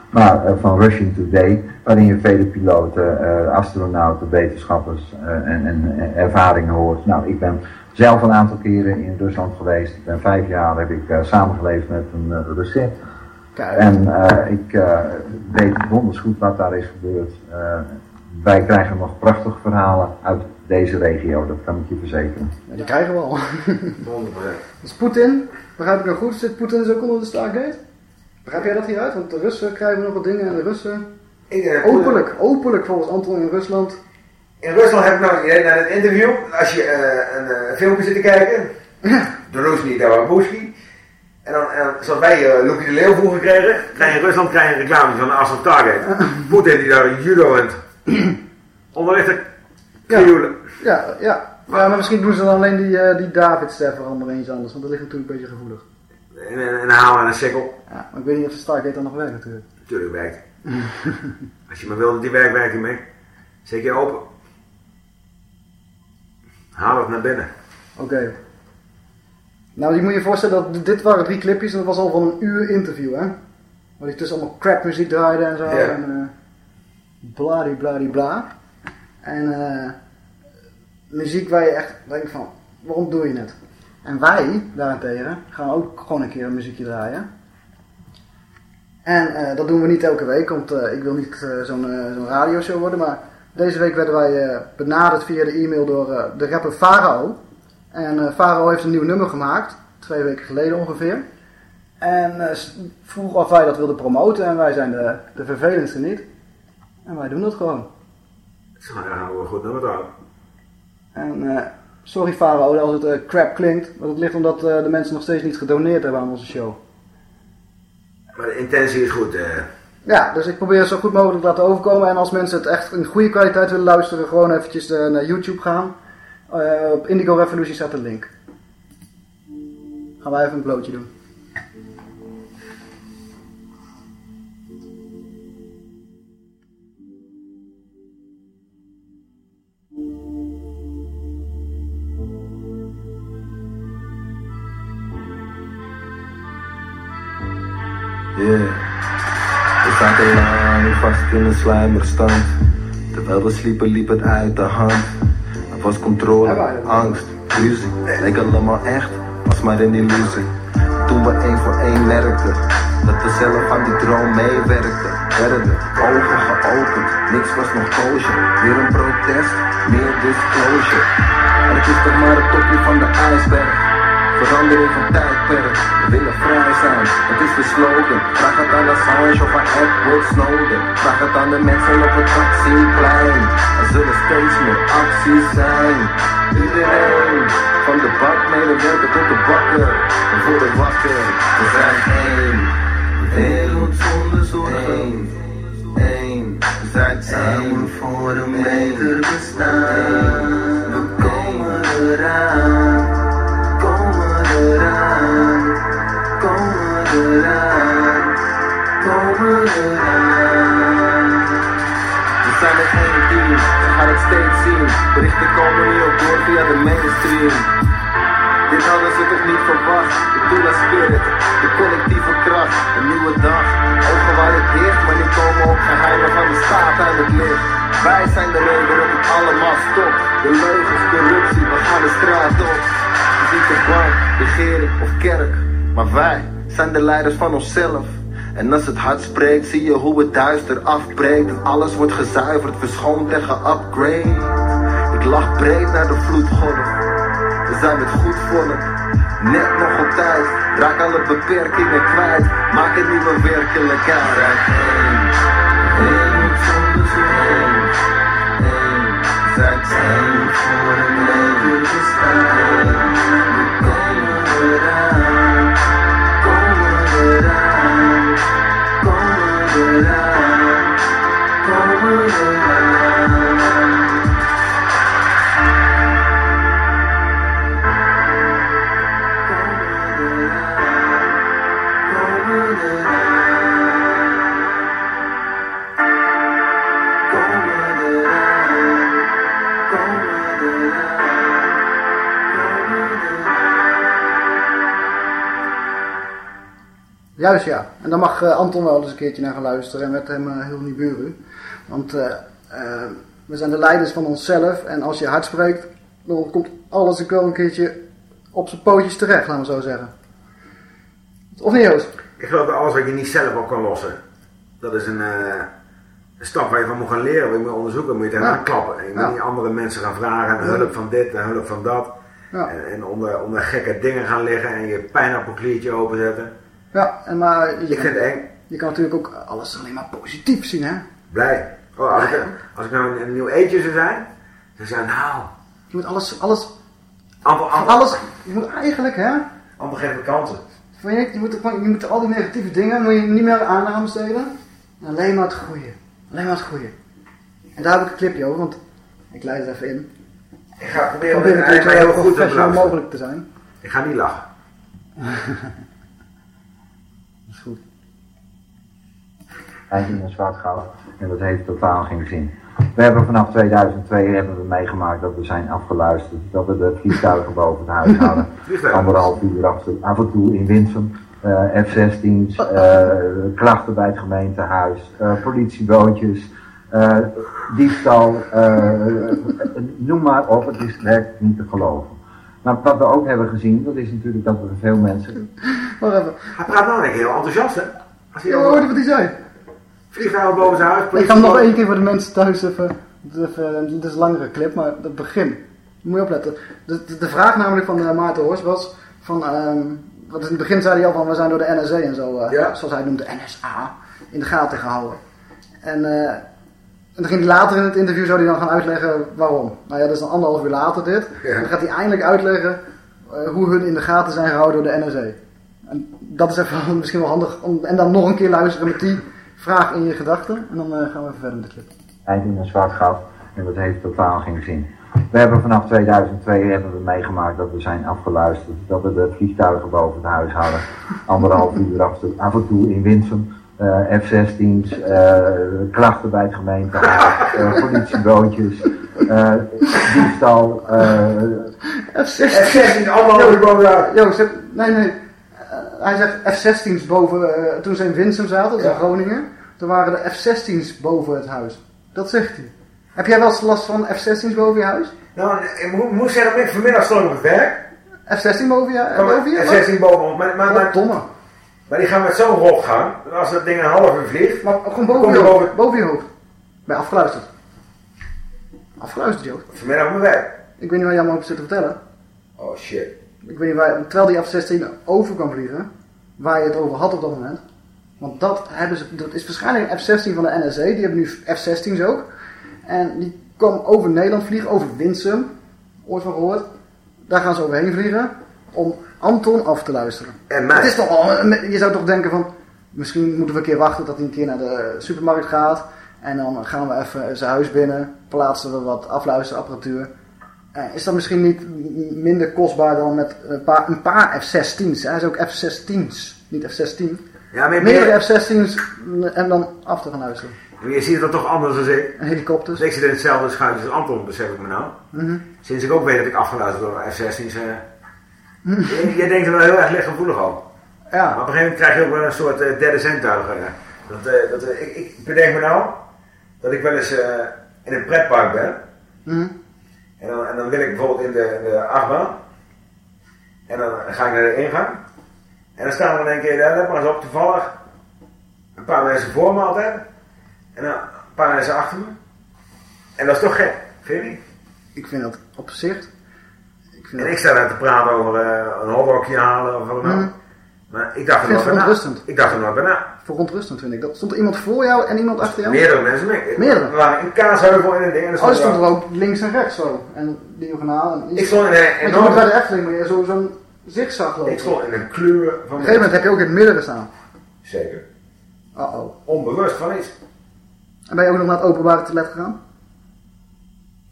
Maar van Russian Today, waarin je vele piloten, astronauten, wetenschappers en, en, ervaringen hoort. Nou, ik ben zelf een aantal keren in Rusland geweest. Ik ben vijf jaar heb ik samengeleefd met een uh, Russet. En ik weet donders goed wat daar is gebeurd. wij krijgen nog prachtige verhalen uit deze regio, dat kan ik je verzekeren. Ja, die krijgen we al. dus Poetin, begrijp ik nou goed, zit Poetin dus ook onder de Stargate? Begrijp jij dat hieruit? Want de Russen krijgen nog wat dingen en de Russen... Ik, openlijk, openlijk volgens Anton in Rusland. In Rusland heb ik nou idee, na het interview, als je uh, een uh, filmpje zit te kijken, de Rusny Dawabuski, en dan, en zoals wij uh, Lucky de Leeuw vroeger kregen, krijg je in Rusland krijg je een reclame van de Assault Target. Poetin die daar judo en onderrichten ja. ja, ja. Ja, maar misschien doen ze dan alleen die, uh, die David-ster veranderen iets anders, want dat ligt natuurlijk een beetje gevoelig. En, en, een haal en een sikkel. Ja, maar ik weet niet of de Stargate dan nog werkt natuurlijk. Natuurlijk werkt. Als je maar wil dat die werkt, werkt hij mee. Je open. Haal het naar binnen. Oké. Nou, je moet je voorstellen dat dit waren drie clipjes en dat was al van een uur interview, hè? Waar hij tussen allemaal crap muziek draaide en zo. Ja. En uh, bladi bladi bla. En uh, muziek waar je echt denkt van, waarom doe je het? En wij, daarentegen, gaan ook gewoon een keer een muziekje draaien. En uh, dat doen we niet elke week, want uh, ik wil niet zo'n zo'n radioshow worden. Maar deze week werden wij benaderd via de e-mail door de rapper Farao. En Farao heeft een nieuw nummer gemaakt, twee weken geleden ongeveer. En vroeg of wij dat wilden promoten en wij zijn de, de vervelendste niet. En wij doen dat gewoon. Ja, we goed nummer trouwens. En sorry Farao als het crap klinkt, maar dat ligt omdat de mensen nog steeds niet gedoneerd hebben aan onze show. Maar de intentie is goed. Uh. Ja, dus ik probeer zo goed mogelijk te overkomen. En als mensen het echt in goede kwaliteit willen luisteren, gewoon eventjes uh, naar YouTube gaan. Uh, op Indigo Revolution staat een link. Gaan wij even een blootje doen. Yeah. We zaten lang vast in een slijmerstand. Terwijl we sliepen liep het uit de hand. Het was controle, angst, ruzie. Leek allemaal echt, was maar een illusie. Toen we één voor één merkten dat we zelf aan die droom meewerkten. Werden ogen geopend, niks was nog koosje. Weer een protest, meer disclosure. En het is toch maar het topje van de ijsberg. Verandering van tijdperk, we willen vrij zijn, het is de slogan. Vraag het aan Assange of aan Edward Snowden. Vraag het aan de mensen op het Taksimplein. Er zullen steeds meer acties zijn. Iedereen, van de bakmedewerker tot de bakker. We worden wakker, we zijn één. Wereld zonder zorgen. Eén, we zijn samen voor een beter bestaan. We komen eraan eraan, komen eraan, komen eraan. We zijn het één team, we gaan het steeds zien. Berichten komen nu op door via de mainstream. Dit hadden ze toch niet verwacht. De Tula Spirit, de collectieve kracht, een nieuwe dag. Ogen waren dicht, maar nu komen ook geheimen van de staat uit het licht. Wij zijn de reden waarop het allemaal stopt. De leugens, corruptie, we gaan de straat op regering of kerk. Maar wij zijn de leiders van onszelf. En als het hart spreekt, zie je hoe het duister afbreekt. En alles wordt gezuiverd, verschoond en geupgrade. Ik lach breed naar de vloedgolf. We zijn met goed volk. Net nog op tijd, raak alle beperkingen kwijt. Maak het nieuwe werkelijkheid. Juist ja. En dan mag uh, Anton wel eens een keertje naar gaan luisteren en met hem uh, heel Niburu. Want eh, eh, we zijn de leiders van onszelf. En als je hard spreekt, dan komt alles ook wel een keertje op zijn pootjes terecht, laten we zo zeggen. Of niet, Joost? Ik geloof dat alles wat je niet zelf op kan lossen, dat is een, eh, een stap waar je van moet gaan leren, waar je moet onderzoeken, moet je tegenaan Ja. klappen. En je moet Ja. niet andere mensen gaan vragen en hulp van dit en hulp van dat. Ja. En, en onder, onder gekke dingen gaan liggen en je pijnappelkliertje openzetten. Ja, en maar je, het eng. je kan natuurlijk ook alles alleen maar positief zien, hè? Blij. Oh, als, ik, als ik nou een, een nieuw eentje zou zijn, dan zou ik nou... Je moet alles, alles, Amper, amper, alles, je moet eigenlijk, hè? amper geven kansen. Van je, je, moet, je moet al die negatieve dingen moet je niet meer aan besteden. Alleen maar het goede. Alleen maar het goede. En daar heb ik een clipje over, want ik leid het even in. Ik ga proberen om natuurlijk heel zo goed te professioneel beluisteren. mogelijk te zijn. Ik ga niet lachen. Dat is goed. Hij ging naar zwart goud en dat heeft totaal geen zin. We hebben vanaf 2002 hebben we meegemaakt dat we zijn afgeluisterd, dat we de vliegtuigen boven het huis hadden. Anderhalf uur achter, af en toe in Winsum, eh, F-16's, eh, klachten bij het gemeentehuis, eh, politiebootjes, eh, diefstal, eh, noem maar op, het is werkelijk niet te geloven. Maar wat we ook hebben gezien, dat is natuurlijk dat er veel mensen Wacht even. Hij praat ik heel enthousiast, hè? Als hij Ja, hoorde je wat hij zei? Vliegtuigen boven zijn huis, Ik ga hem nog één keer voor de mensen thuis even, even dit is een langere clip, maar het begin. Moet je opletten. De, de, de vraag namelijk van eh, Maarten Horst was van, ehm, wat in het begin zei hij al van, we zijn door de NSA en zo, eh, Ja. zoals hij noemt, de NSA, in de gaten gehouden. En, eh, en dan ging hij later in het interview zou hij dan gaan uitleggen waarom. Nou ja, dat is dan anderhalf uur later dit. Ja. Dan gaat hij eindelijk uitleggen hoe hun in de gaten zijn gehouden door de NSA. En dat is even misschien wel handig. Om, en dan nog een keer luisteren met die vraag in je gedachten. En dan eh, gaan we even verder met de clip. eind in een zwart gat en dat heeft totaal geen zin. We hebben vanaf 2002 hebben we meegemaakt dat we zijn afgeluisterd, dat we de vliegtuigen boven het huis hadden, anderhalf uur af en toe in Winsum, eh, F-16's, eh, klachten bij het gemeentehuis, eh, politiebootjes, eh, diefstal, eh, F-16 allemaal. Joost, nee, nee. Eh, hij zegt F-16's boven, eh, toen ze in Winsum zaten, dat is in Groningen. Toen waren de F-16's boven het huis. Dat zegt hij. Heb jij wel eens last van F-16's boven je huis? Nou, ik moet, moet zeggen dat ik vanmiddag stond op het werk. F-16 boven je, boven je? F-16 boven ons. Maar, maar, maar, domme. maar die gaan met zo'n rotgang. dat Als dat ding een half uur vliegt. Maar gewoon boven Kom je hoofd. boven- Boven je hoofd. Ben je afgeluisterd? Afgeluisterd, Joost. Vanmiddag op mijn werk. Ik weet niet waar jij me op zit te vertellen. Oh shit. Ik weet niet waar, terwijl die F-16 over kwam vliegen, waar je het over had op dat moment. Want dat, hebben ze, dat is waarschijnlijk een F-16 van de NSA, die hebben nu F-16's ook. En die kwam over Nederland vliegen, over Winsum, ooit van gehoord. Daar gaan ze overheen vliegen, om Anton af te luisteren. En mij. Het is toch al, je zou toch denken van, misschien moeten we een keer wachten tot hij een keer naar de supermarkt gaat. En dan gaan we even zijn huis binnen, plaatsen we wat afluisterapparatuur. Eh, is dat misschien niet minder kostbaar dan met een paar, een paar F-16's? Hij is ook F-16's, niet F-16. Ja, maar Meerdere F-16's en dan af te gaan luisteren. Maar je ziet het toch anders dan ik. Helikopters. Ik zit in hetzelfde schuitje als Anton, besef ik me nou. Mhm. Sinds ik ook weet dat ik afgeluisterd word door F-16's. eh je, je denkt er wel heel erg lichtgevoelig over. Ja. Maar op een gegeven moment krijg je ook wel een soort eh, derde zintuig. dat, eh, dat, ik, ik bedenk me nou dat ik wel eens in een pretpark ben. Mhm. En dan, en dan wil ik bijvoorbeeld in de, in de achtbaan. En dan ga ik naar de ingang. En dan staan er in één keer, daar maar eens op, toevallig een paar mensen voor me altijd. En dan een paar mensen achter me. En dat is toch gek, vind je niet? Ik vind dat op zich... Ik vind En dat- ik sta daar te praten over eh, een hotdogje halen of wat dan ook. Maar ik dacht er nooit bij. Ik dacht er nooit bij na. Verontrustend vind ik. Dat stond er iemand voor jou en iemand achter jou? Meerdere mensen mee. Meerdere? We waren in Kaasheuvel in een ding. En Oh, er stond er ook links en rechts zo. En diagonaal. En Ik stond in een je enorme- bij de Efteling maar zo- zo'n zigzag lopen. Ik stond in een kleur van... Op een gegeven moment heb je ook in het midden gestaan. Zeker. Uh-oh. Onbewust van iets. En ben je ook nog naar het openbare toilet gegaan?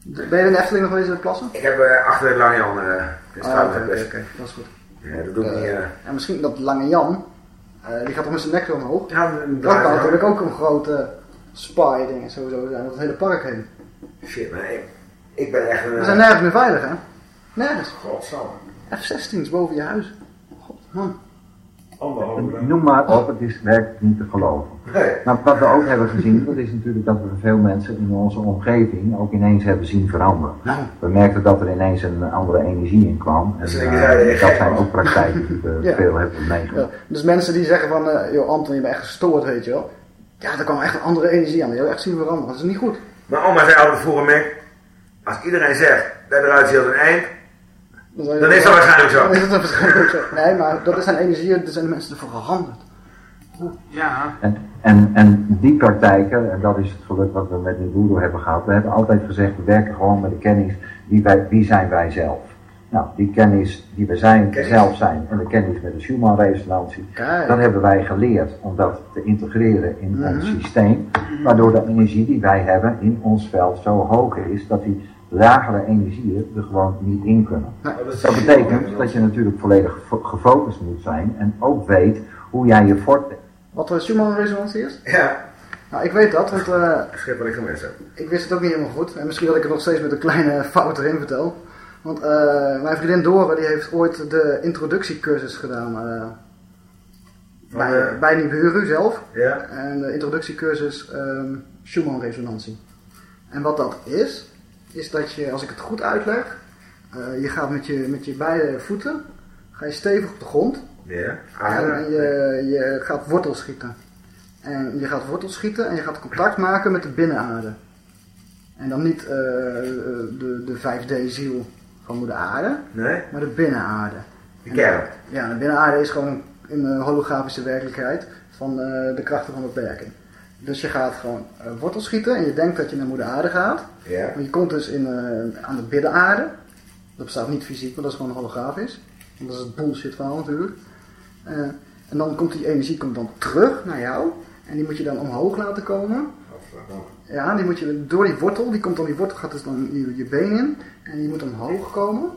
Ben je in de Efteling nog geweest in het plassen? Ik heb achter de Lange Jan in Ah, straat oké, geweest. oké, oké. Dat is goed. Ja, dat doe ik niet. eh. En misschien dat Lange Jan, eh, die gaat toch met zijn nek zo omhoog? Ja, een dat kan natuurlijk ook een grote spy ding sowieso zijn, dat het hele park heen. Shit, maar ik, ik ben echt een... We zijn nergens meer veilig, hè? Nergens. Godsamme. F-16's boven je huis. God, man. Noem maar op, het is werkelijk niet te geloven. Maar wat we ook hebben gezien, dat is natuurlijk dat we veel mensen in onze omgeving ook ineens hebben zien veranderen. We merkten dat er ineens een andere energie in kwam. En eh, dat zijn ook praktijken die we Ja. veel hebben meegemaakt. Ja, dus mensen die zeggen van, eh joh Anton, je bent echt gestoord, weet je wel. Ja, er kwam echt een andere energie aan. Je hebt echt zien veranderen. Dat is niet goed. Mijn oma zei altijd vroeger, Mick, als iedereen zegt dat eruit ziet als een eind, Dan is dat waarschijnlijk zo. Dan is dat waarschijnlijk zo. Nee, maar dat zijn energieën, er zijn de mensen ervoor gehandeld. Ja. En, en, en die praktijken, en dat is het geluk wat we met Nibudo hebben gehad, we hebben altijd gezegd, we werken gewoon met de kennis, wie, wij, wie zijn wij zelf? Nou, die kennis die we zijn, zelf zijn, en de kennis met de Schumann-resonantie, dan hebben wij geleerd om dat te integreren in Mhm. ons systeem, waardoor de energie die wij hebben in ons veld zo hoog is, dat die lagere energieën er gewoon niet in kunnen. Dat betekent dat je natuurlijk volledig gefo- gefocust moet zijn en ook weet hoe jij je fort Wat de Schumann-resonantie is? Ja. Nou, ik weet dat, want eh, ik gemist heb. ik wist het ook niet helemaal goed. En misschien dat ik het nog steeds met een kleine fout erin vertel. Want eh, mijn vriendin Dora die heeft ooit de introductiecursus gedaan eh, Van, bij, eh, bij Nibiru zelf. Ja. En de introductiecursus ehm Schumann-resonantie. En wat dat is, is dat je, als ik het goed uitleg, eh, je gaat met je, met je beide voeten, ga je stevig op de grond. Ja. En je, je gaat wortel schieten. En je gaat wortel schieten en je gaat contact maken met de binnenaarde. En dan niet eh, de, de 5D-ziel van moeder aarde, Nee? maar de binnenaarde. De kern. Ja, de binnenaarde is gewoon een, holografische werkelijkheid van eh, de krachten van beperking. Dus je gaat gewoon eh, wortel schieten en je denkt dat je naar moeder aarde gaat. Ja. Maar je komt dus in, eh, aan de binnenaarde. Dat bestaat niet fysiek, maar dat is gewoon holografisch. Want dat is het bullshit verhaal natuurlijk. Eh, en dan komt die energie komt dan terug naar jou. En die moet je dan omhoog laten komen. Ja, die moet je door die wortel, die komt dan die wortel gaat dus dan je, je been in. En die moet omhoog komen.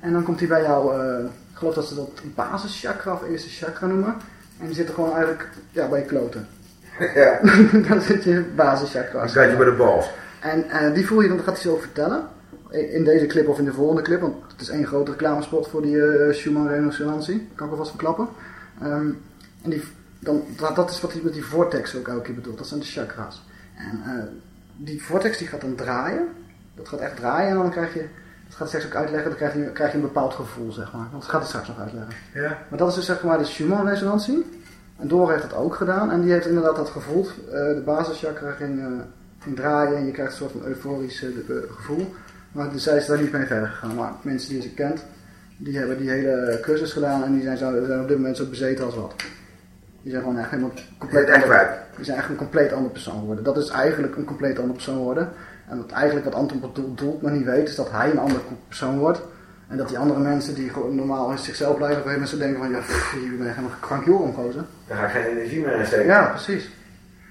En dan komt die bij jou, ik geloof dat ze dat basischakra of eerste chakra noemen. En die zitten gewoon eigenlijk ja, bij je kloten. Ja. dan zit je basischakra. Dan krijg je bij de bals. En eh, die voel je dan, dat gaat hij zo vertellen. In deze clip of in de volgende clip, want het is één grote reclamespot voor die eh Schumann resonantie. Kan ik alvast verklappen. Ehm, en die, dan, dat, dat is wat hij met die vortex ook elke keer bedoelt. Dat zijn de chakra's. En eh, die vortex die gaat dan draaien. Dat gaat echt draaien en dan krijg je, dat gaat straks ook uitleggen, dan krijg je, krijg je een bepaald gevoel, zeg maar. Dat gaat hij straks nog uitleggen. Ja. Maar dat is dus zeg maar de Schumann resonantie. En Dora heeft dat ook gedaan. En die heeft inderdaad dat gevoel. eh, de basischakra ging, eh, ging draaien en je krijgt een soort van euforisch eh, gevoel. Maar dus zij is daar niet mee verder gegaan. Maar mensen die ze kent, die hebben die hele cursus gedaan en die zijn, zo, zijn op dit moment zo bezeten als wat. Die zijn gewoon echt helemaal compleet echt ander-. Die zijn echt een compleet andere persoon geworden. Dat is eigenlijk een compleet andere persoon worden. En wat eigenlijk wat Anton bedoelt, maar niet weet, is dat hij een andere persoon wordt. En dat die andere mensen die gewoon normaal in zichzelf blijven, op een zo denken van, ja, pff, je bent helemaal krankjoor omgozer. Daar ga ik geen energie meer in steken. Ja, precies.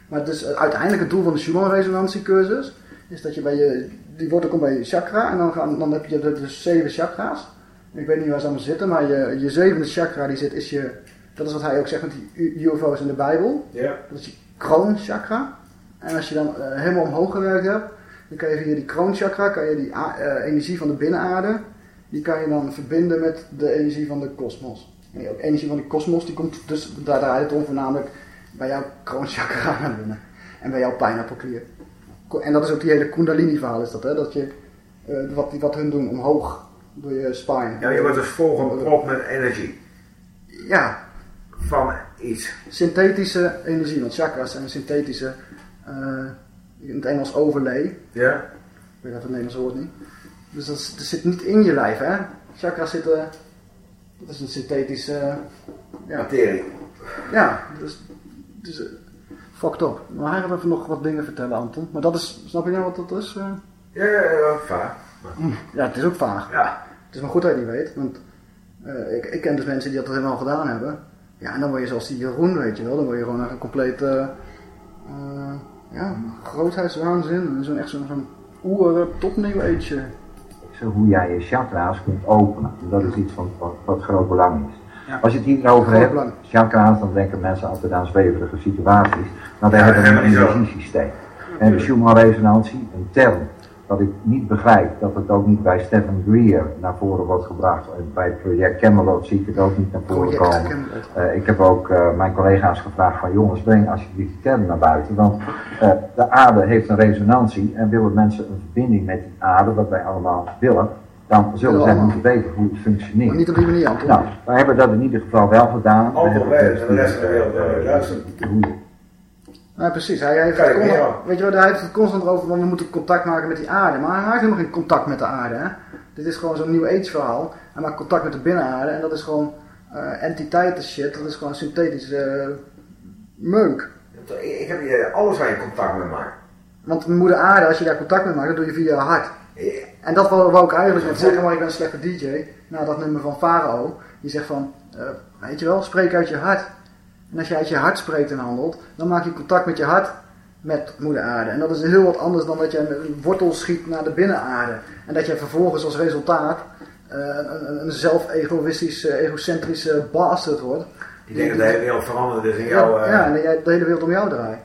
Maar dus eh, uiteindelijk het doel van de Schumann-resonantiecursus is dat je bij je, die wortel komt bij je chakra en dan, gaan, dan heb je de- dus zeven chakra's. Ik weet niet waar ze allemaal zitten, maar je, je zevende chakra die zit is je, dat is wat hij ook zegt met die UFO's in de Bijbel. Ja. Dat is je kroonchakra. En als je dan eh, helemaal omhoog gewerkt hebt, dan kan je via die kroonchakra, kan je die eh, energie van de binnenaarde, die kan je dan verbinden met de energie van de kosmos. En die energie van die kosmos, die komt dus, daar draait het om voornamelijk bij jouw kroonchakra naar binnen. En bij jouw pijnappelklier. En dat is ook die hele kundalini verhaal is dat, hè? Dat je, eh, wat, wat hun doen, omhoog door je spine. Ja, je wordt dus volgepropt met energie. Ja. Van iets. Synthetische energie, want chakras zijn synthetische, eh, in het Engels overlay. Ja. Ik weet even het Nederlands woord niet. Dus dat, zit niet in je lijf, hè? Chakras zitten, dat is een synthetische... ja. Materie. Ja, dus, dus eh, fucked up. Maar hij gaat even nog wat dingen vertellen, Anton. Maar dat is, snap je nou wat dat is? eh? Ja, ja, ja, vaag. Ja, het is ook vaag. Ja. Het is maar goed dat je het niet weet, want eh, ik, ik ken dus mensen die dat helemaal gedaan hebben. Ja, en dan word je zoals die Jeroen, weet je wel. Dan word je gewoon echt een compleet, eh, eh, ja, grootheidswaanzin. Zo'n echt zo'n zo'n oer top new age. Zo hoe jij je chakra's kunt openen. En dat is iets van, wat, wat groot belang is. Ja. Als je het hierover hebt, belang. chakra's, dan denken mensen altijd aan zweverige situaties. Maar wij Ja, hebben een energiesysteem. En de Schumann-resonantie, een term wat ik niet begrijp, dat het ook niet bij Stephen Greer naar voren wordt gebracht. En bij het project Camelot zie ik het ook niet naar voren komen. Eh, ik heb ook eh, mijn collega's gevraagd van jongens, breng alsjeblieft die term naar buiten. Want eh, de aarde heeft een resonantie en willen mensen een verbinding met die aarde, wat wij allemaal willen, dan zullen zij moeten weten hoe het functioneert. Maar niet op die manier, Anton. Nou, wij hebben dat in ieder geval wel gedaan. We hebben dus de rest van de wereld Ja, precies. Hij, heeft Kijk, het constant- ja. weet je wel, hij heeft het constant over, want we moeten contact maken met die aarde. Maar hij heeft helemaal geen contact met de aarde. Hè? Dit is gewoon zo'n New Age verhaal. Hij maakt contact met de binnenaarde en dat is gewoon eh entiteiten shit. Dat is gewoon synthetische eh, meuk. Ik heb hier alles waar je contact mee maakt. Want moeder aarde, als je daar contact mee maakt, dat doe je via je hart. En dat wou, wou ik eigenlijk net zeggen, maar ik ben een slechte DJ. Na dat nummer van Farao. Die zegt van, eh, weet je wel, spreek uit je hart. En als je uit je hart spreekt en handelt, dan maak je contact met je hart met moeder aarde. En dat is heel wat anders dan dat je een wortel schiet naar de binnenaarde. En dat je vervolgens als resultaat eh, een, een, een zelf-egoïstisch, eh, egocentrische bastard wordt. Ik denk dat de hele wereld veranderd is in jouw... Ja, eh, ja, en dat jij de hele wereld om jou draait.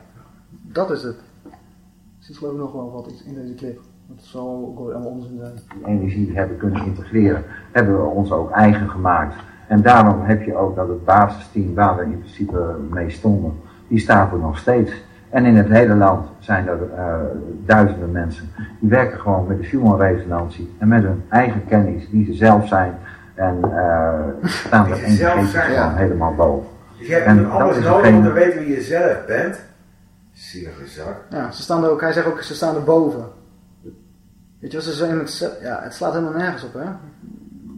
Dat is het. Er zit geloof ik nog wel wat iets in deze clip. Dat zal ook wel allemaal onzin zijn. die energie hebben kunnen integreren, hebben we ons ook eigen gemaakt. En daarom heb je ook dat het basisteam waar we in principe mee stonden, die staat er nog steeds. En in het hele land zijn er eh, duizenden mensen die werken gewoon met de human resonantie en met hun eigen kennis die ze zelf zijn. En eh, staan er zijn. gewoon helemaal boven. Dus je hebt En alles is nodig om te weten wie je zelf bent. Zielige zak. Ja, ze staan er ook, hij zegt ook, ze staan er boven. Weet je wat ze zijn? Het, ja, het slaat helemaal nergens op, hè?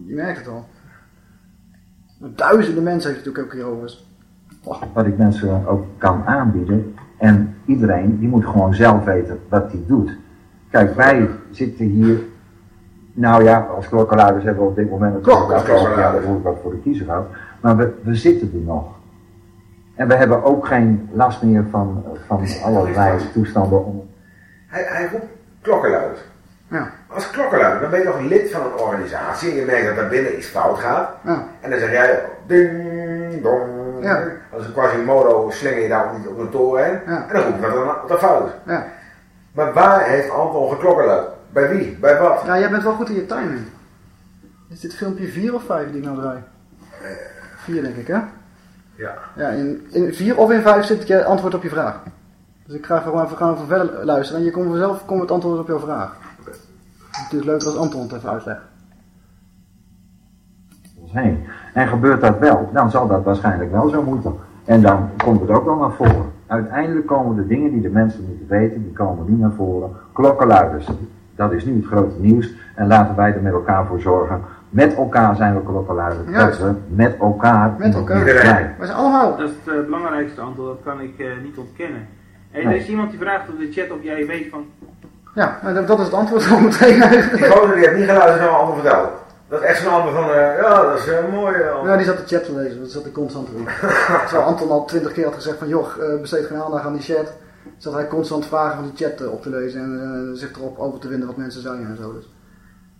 Je merkt het al. Duizenden mensen heeft het natuurlijk ook hierover. wat ik mensen ook kan aanbieden. En iedereen die moet gewoon zelf weten wat hij doet. Kijk, wij zitten hier. Nou ja, als klokkenluiders hebben we op dit moment het Klokkenluiders. Ja, dat ik wat voor de kiezer. Maar we, we zitten er nog. En we hebben ook geen last meer van, van allerlei toestanden om. Hij, hij roept klokkenluiders. Ja. Als klokkenluider, dan ben je nog lid van een organisatie en je merkt dat daar binnen iets fout gaat. Ja. En dan zeg jij, ding, dong. Ja. Als een Quasimodo slinger je daar op, op een toren heen. En dan roep je dat dat er fout is. Maar waar heeft Anton geklokkenluid? Bij wie? Bij wat? Ja, jij bent wel goed in je timing. Is dit filmpje 4 of 5 die ik nou draai? 4 denk ik, hè? Ja. Ja, in, in 4 of in 5 zit je antwoord op je vraag. Dus ik ga gewoon even, gaan verder luisteren en je komt vanzelf komt het antwoord op jouw vraag. Het is natuurlijk leuker als Anton het even uitlegt. heen. En gebeurt dat wel, dan zal dat waarschijnlijk wel zo moeten. En dan komt het ook wel naar voren. Uiteindelijk komen de dingen die de mensen moeten weten, die komen nu naar voren. Klokkenluiders, dat is nu het grote nieuws. En laten wij er met elkaar voor zorgen. Met elkaar zijn we klokkenluiders. Juist. Dat we met elkaar Met elkaar. zijn. We zijn allemaal. Dat is het eh, belangrijkste antwoord, dat kan ik eh, niet ontkennen. Hey, Nee. Er is iemand die vraagt op de chat of jij weet van... Ja, dat is het antwoord al meteen Die gozer die heeft niet geluisterd naar wat Anton vertelde. Dat is echt zo'n antwoord van, eh, ja, dat is eh, mooi. eh, Ja, die zat de chat te lezen, dat zat hij constant te doen. Terwijl Anton al twintig keer had gezegd van, joh, besteed geen aandacht aan die chat. Zat hij constant vragen van die chat op te lezen en zich erop over te winnen wat mensen zeiden en zo. Dus.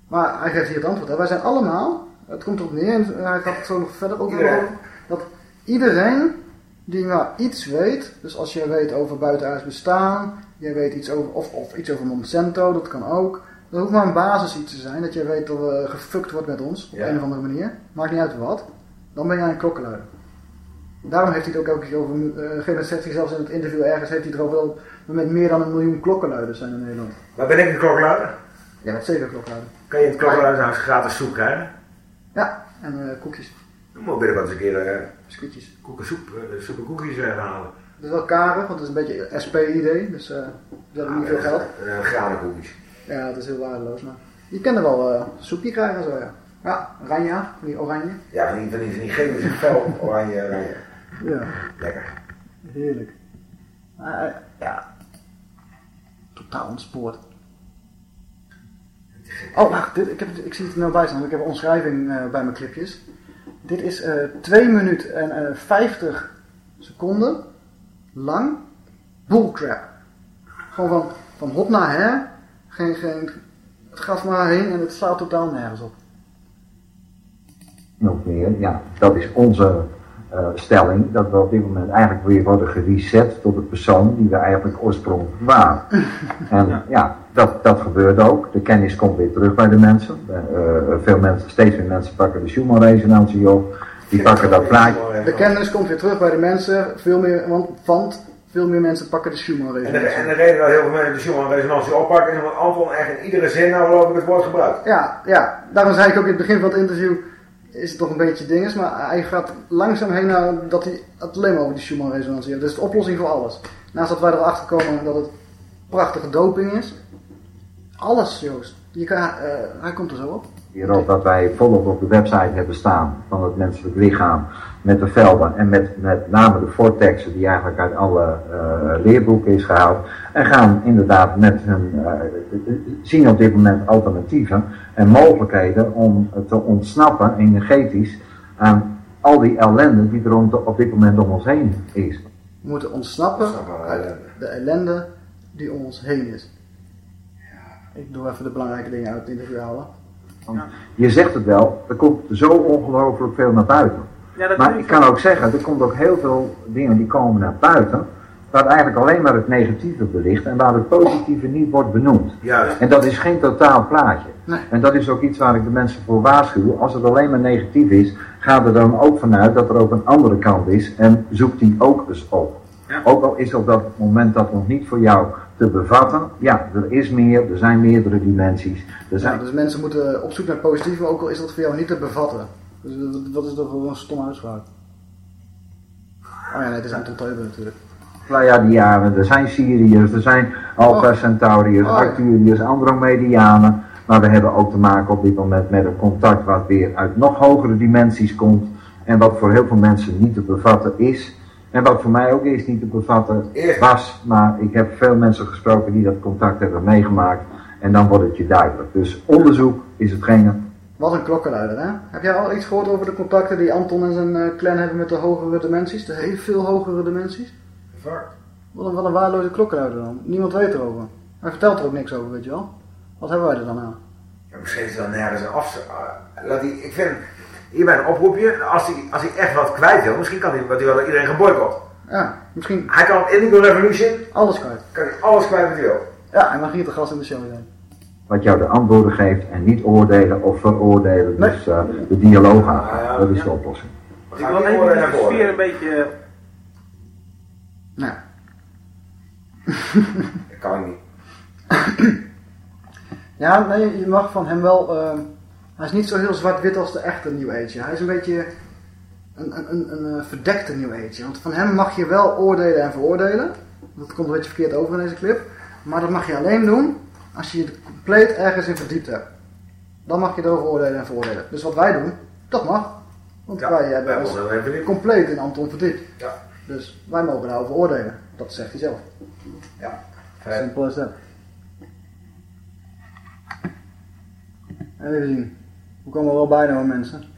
Maar hij geeft hier het antwoord. Hè. Wij zijn allemaal, het komt erop neer, en hij gaat het zo nog verder ook over, dat iedereen die maar iets weet, dus als jij weet over buitenaards bestaan, jij weet iets over, of, of iets over Monsanto, dat kan ook. Dat hoeft maar een basis iets te zijn, dat jij weet dat er gefukt wordt met ons, op Ja. een of andere manier. Maakt niet uit wat. Dan ben jij een klokkenluider. Daarom heeft hij het ook elke keer over, op een gegeven moment zegt hij zelfs in het interview ergens, heeft hij het erover dat we met meer dan een miljoen klokkenluiders zijn in Nederland. Maar ben ik een klokkenluider? Ja, met zeker klokkenluider. Kan je in het klokkenluidershuis gratis soep krijgen? Ja, en eh, koekjes. Dan moet ik binnenkort eens een keer eh Biscuitjes. koekensoep, soep en koekjes halen. Dat is wel karig, want het is een beetje SP-idee, dus eh we hebben niet veel geld. Uh, granenkoekjes. Ja, dat is heel waardeloos, maar je kan er wel eh soepje krijgen en zo, ja. Ja, Ranja, die oranje. Ja, van die, van die, van die chemische fel, oranje, oranje. Ja, Lekker. heerlijk. Eh, ja, totaal ontspoord. Oh, wacht, dit, ik, heb, ik zie het er nou bij staan. Ik heb een omschrijving bij mijn clipjes. Dit is eh 2 minuten en eh 50 seconden lang bullcrap. Gewoon van, van hop naar her. Geen, geen, het gaat maar heen en het slaat totaal nergens op. nog meer. Ja, dat is onze eh, stelling dat we op dit moment eigenlijk weer worden gereset tot de persoon die we eigenlijk oorspronkelijk waren. En ja, dat, dat gebeurt ook. De kennis komt weer terug bij de mensen. Eh, eh, veel mensen, steeds meer mensen pakken de Schumann-resonantie op. Die pakken dat plaatje. De kennis komt weer terug bij de mensen, veel meer, want, want veel meer mensen pakken de En de, Schumann-resonantie. en de reden dat heel veel mensen de Schumann-resonantie oppakken is omdat Anton echt in iedere zin nou geloof ik het woord gebruikt. Ja, ja, daarom zei ik ook in het begin van het interview, is het toch een beetje dinges, maar hij gaat langzaam heen naar dat hij het alleen maar over die Schumann-resonantie heeft. Dat is de oplossing voor alles. Naast dat wij erachter komen dat het prachtige doping is. Alles, Joost. Je kan, eh, hij komt er zo op. Hierop dat wij volop op de website hebben staan van het menselijk lichaam met de velden en met met name de vortexen die eigenlijk uit alle eh, leerboeken is gehaald. En gaan inderdaad met hun, eh, zien op dit moment alternatieven en mogelijkheden om te ontsnappen energetisch aan al die ellende die er om- op dit moment om ons heen is. We moeten ontsnappen uit de ellende die om ons heen is. Ja, ik doe even de belangrijke dingen uit het interview halen. Je zegt het wel, er komt zo ongelooflijk veel naar buiten. Ja, dat maar ik kan ook zeggen, er komt ook heel veel dingen die komen naar buiten, waar eigenlijk alleen maar het negatieve belicht en waar het positieve niet wordt benoemd. Juist. En dat is geen totaal plaatje. Nee. En dat is ook iets waar ik de mensen voor waarschuw. Als het alleen maar negatief is, ga er dan ook vanuit dat er ook een andere kant is en zoek die ook eens op. Ook al is op dat moment dat nog niet voor jou te bevatten, ja, er is meer, er zijn meerdere dimensies. Er zijn, Ja, dus mensen moeten op zoek naar positieve, ook al is dat voor jou niet te bevatten. Dus dat- is toch wel een stomme uitspraak. Oh ja, nee, het is Anton Teuber natuurlijk. Pleiadianen, er zijn Syriërs, er zijn Alpha Centauriërs, Oh. Arcturiërs, Andromedianen. Maar we hebben ook te maken op dit moment met een contact wat weer uit nog hogere dimensies komt. En wat voor heel veel mensen niet te bevatten is. En wat voor mij ook eerst niet te bevatten was. Maar ik heb veel mensen gesproken die dat contact hebben meegemaakt. En dan wordt het je duidelijk. Dus onderzoek is hetgene. Wat een klokkenluider, hè? Heb jij al iets gehoord over de contacten die Anton en zijn eh, clan hebben met de hogere dimensies? De heel veel hogere dimensies? Wat een, wat een waardeloze klokkenluider dan. Niemand weet erover. Hij vertelt er ook niks over, weet je wel? Wat hebben wij er dan aan? Ja, misschien is het dan nergens af. eh, laat die, ik vind, hier bij een oproepje, als hij, als hij echt wat kwijt wil, misschien kan hij, wat hij wel iedereen geboycott. Ja, misschien... Hij kan op Indigo Revolution, Alles kwijt. kan hij alles kwijt wat hij wil. Ja, en mag hier te gast in de show zijn. Wat jou de antwoorden geeft en niet oordelen of veroordelen. Dus eh, de dialoog aangaan. Dat is de oplossing. Ik wil even de sfeer een beetje... Nou. Dat kan niet. Ja, nee, je mag van hem wel... ehm, hij is niet zo heel zwart-wit als de echte New Age. Hij is een beetje een, een, een, een eh, verdekte New Age. Want van hem mag je wel oordelen en veroordelen. Dat komt een beetje verkeerd over in deze clip. Maar dat mag je alleen doen als je je compleet ergens in verdiept hebt. Dan mag je erover oordelen en veroordelen. Dus wat wij doen, dat mag. Want Ja, wij hebben ons compleet in Anton verdiept. Ja. Dus wij mogen daarover oordelen. Dat zegt hij zelf. Ja. Simpel as dat. Even zien. We komen er wel bijna hoor mensen.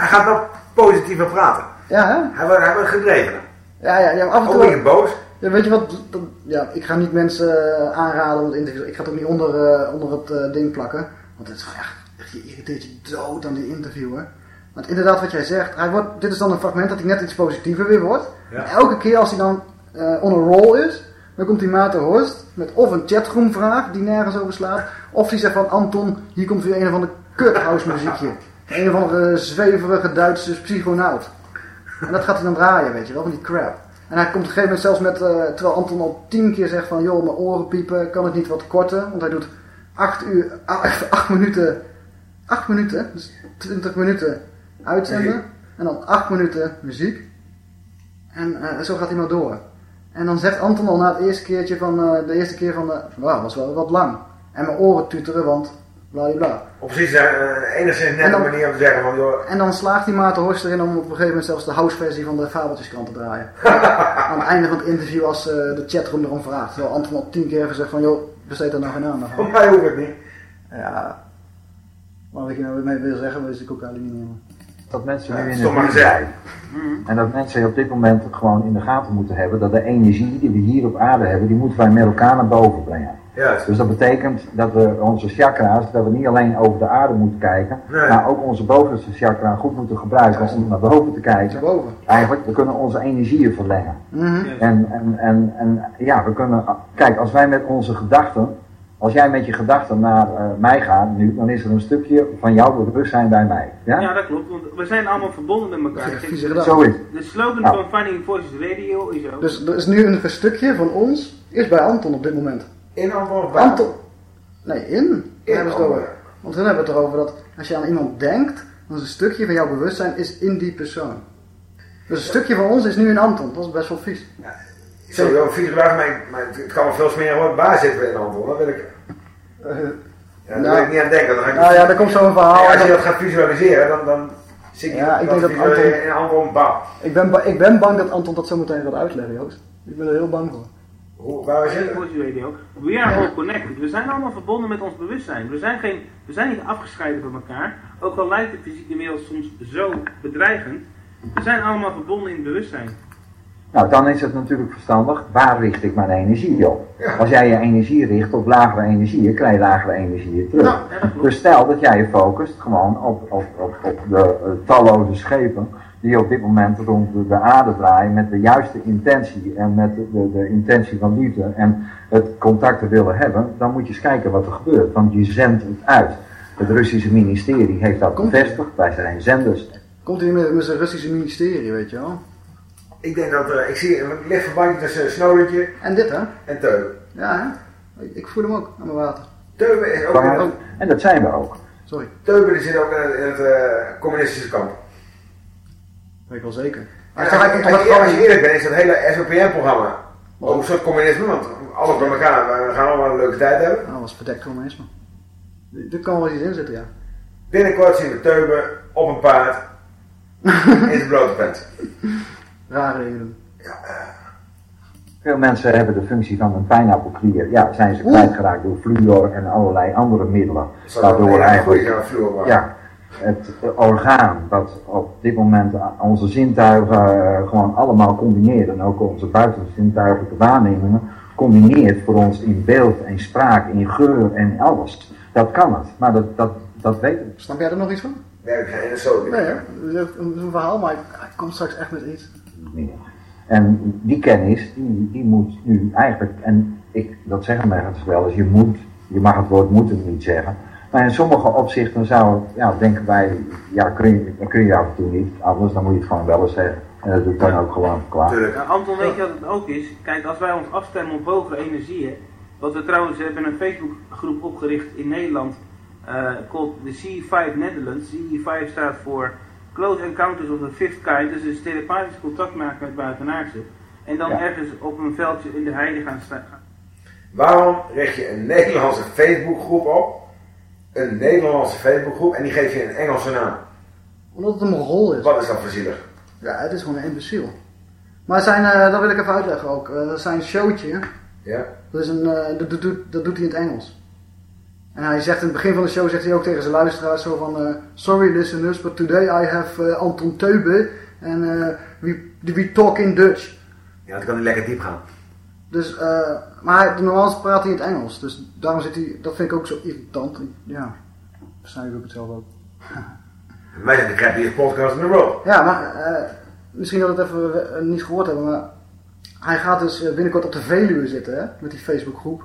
Hij gaat nog positiever praten. Ja hè? Hij wordt, hij wordt gedreven. Ja, ja, ja af en Ook toe... niet boos. Ja, weet je wat? ja, ik ga niet mensen eh, aanraden om het interview. Ik ga het ook niet onder, eh, onder het eh, ding plakken. Want het is gewoon echt, echt, je irriteert je dood aan die interviewer. Want inderdaad wat jij zegt, hij wordt, dit is dan een fragment dat hij net iets positiever weer wordt. Ja. Elke keer als hij dan on a roll is, dan komt die Maarten Horst met of een chatroom vraag die nergens over slaat. Of die zegt van Anton, hier komt weer een of ander kuthouse muziekje. Een of andere zweverige Duitse psychonaut. En dat gaat hij dan draaien, weet je wel, van die crap. En hij komt op een gegeven moment zelfs met, eh, terwijl Anton al tien keer zegt van, joh, mijn oren piepen, kan het niet wat korter? Want hij doet acht uur, acht, acht minuten, acht minuten, dus twintig minuten uitzenden. En dan acht minuten muziek. En eh, zo gaat hij maar door. En dan zegt Anton al na het eerste keertje van, eh, de eerste keer van, eh wauw, was wel wat lang. En mijn oren tuteren, want bla Op precies uh, enigszins net En dan- een manier om te zeggen van, joh, En dan slaagt die Maarten Horst erin om op een gegeven moment zelfs de houseversie van de Fabeltjeskrant te draaien. Aan het einde van het interview als eh, de chatroom erom vraagt. Terwijl Anton al tien keer gezegd van, joh, besteed daar nou geen aandacht voor aan. mij hoeft het niet. Ja, wat ik nou mee wil zeggen, is ik ook eigenlijk niet meer. Dat mensen nu in het nu gezegd. zijn. En dat mensen op dit moment gewoon in de gaten moeten hebben dat de energie die we hier op aarde hebben, die moeten wij met elkaar naar boven brengen. Dus dat betekent dat we onze chakra's, dat we niet alleen over de aarde moeten kijken, Nee. maar ook onze bovenste chakra goed moeten gebruiken om naar boven te kijken. Eigenlijk, we kunnen onze energieën verlengen. Mhm. En, en, en, en ja, we kunnen, kijk, als wij met onze gedachten, als jij met je gedachten naar eh, mij gaat nu, dan is er een stukje van jouw bewustzijn bij mij. Ja? Ja, dat klopt, want we zijn allemaal verbonden met elkaar. Ja. Zo is het. De slogan Nou. van Finding Voices Radio is ook... Dus er is nu een stukje van ons, is bij Anton op dit moment. In Anton Anton? Nee, in. In hebben we over. Want dan hebben we het erover dat als je aan iemand denkt, dan is een stukje van jouw bewustzijn is in die persoon. Dus een stukje van ons is nu in Anton. Dat is best wel vies. Sowieso een vieze vraag, maar, maar het kan wel veel smerig worden. Waar zitten we in Anton? Dat wil ik... Ja, daar Nou, wil ik niet aan denken. Dan ga ik nou ja, er komt zo'n verhaal. Ja, als je dat gaat visualiseren, dan, dan zie ik Ja, ik denk dat Anton- in Anton. Ik ben, ba- ik ben bang dat Anton dat zo meteen gaat uitleggen, Joost. Ik ben er heel bang voor. Hoe, waar Voices Radio. We are all connected. We zijn allemaal verbonden met ons bewustzijn. We zijn, geen, we zijn niet afgescheiden van elkaar. Ook al lijkt de fysieke wereld soms zo bedreigend. We zijn allemaal verbonden in het bewustzijn. Nou, dan is het natuurlijk verstandig, waar richt ik mijn energie op? Als jij je energie richt op lagere energieën, krijg je lagere energieën terug. dus stel dat jij je focust gewoon op, op, op, op de eh, talloze schepen die op dit moment rond de, de aarde draaien met de juiste intentie en met de, de, de intentie van liefde en het contact te willen hebben, dan moet je eens kijken wat er gebeurt. Want je zendt het uit. Het Russische ministerie heeft dat bevestigd, wij zijn zenders. Komt hij met, met zijn Russische ministerie, weet je wel? Ik denk dat, eh, ik zie een licht verbandje tussen Snowdentje En dit, hè? en Teuben. Ja, hè? Ik, voel hem ook aan mijn water. Teuben is ook het, En dat zijn we ook. Sorry, Teuben die zit ook in het, in het eh, communistische kamp. weet ik wel zeker. En Maar als, hij je- komt als, je, gewoon als je eerlijk bent, is dat hele SOPN-programma ook een soort communisme, want alles bij elkaar, we gaan allemaal een leuke tijd hebben. Nou, dat was verdekt communisme. Er kan wel iets in zitten, ja. Binnenkort zien we Teuben op een paard in zijn blote pent. Rare dingen doen. Veel mensen hebben de functie van een pijnappelklier. Ja, zijn ze kwijtgeraakt door fluor en allerlei andere middelen. Dat Waardoor eigenlijk, ja, het orgaan dat op dit moment onze zintuigen eh, gewoon allemaal combineert en ook onze buitenzintuigelijke waarnemingen combineert voor ons in beeld en spraak, in geur en alles. Dat kan het, maar dat, dat, dat weten we. Snap jij er nog iets van? Nee, in de zo. Nee? Het is een, verhaal, maar ik, ik kom straks echt met iets. En die kennis, die, die moet nu eigenlijk, en ik, dat zeggen mensen wel eens, je moet, je mag het woord moeten niet zeggen. Maar in sommige opzichten zou het, ja, denken wij, ja, kun je, dat kun je af en toe niet, anders dan moet je het gewoon wel eens zeggen. En dat doe ik dan ook gewoon klaar. Ja, Anton, weet je wat het ook is? Kijk, als wij ons afstemmen op hogere energieën, wat we trouwens hebben een Facebookgroep opgericht in Nederland, eh called the CE5 Netherlands. CE5 staat voor Close Encounters of the Fifth Kind, dus is telepathisch contact maken met buitenaardse. En dan Ja. ergens op een veldje in de heide gaan staan. Waarom richt je een Nederlandse Facebookgroep op? Een Nederlandse Facebookgroep en die geef je een Engelse naam. Omdat het een rol is. Wat is dat voor zielig? Ja, het is gewoon een imbeciel. Maar zijn, eh, dat wil ik even uitleggen ook. Eh, zijn showtje, Ja. dat, is een, eh, dat, doet- doet, dat doet hij in het Engels. En hij zegt in het begin van de show zegt hij ook tegen zijn luisteraars zo van... eh, Sorry listeners, but today I have eh, Anton Teube and eh, we, we talk in Dutch. Ja, dan kan hij lekker diep gaan. Dus, eh, maar normaal praat hij in het Engels. Dus daarom zit hij, dat vind ik ook zo irritant. Ja, waarschijnlijk doe ik het zelf ook. Wij zijn de crappiest podcast in the world. Ja, maar misschien dat we het even niet gehoord hebben, maar hij gaat dus binnenkort op de Veluwe zitten, hè, met die Facebookgroep.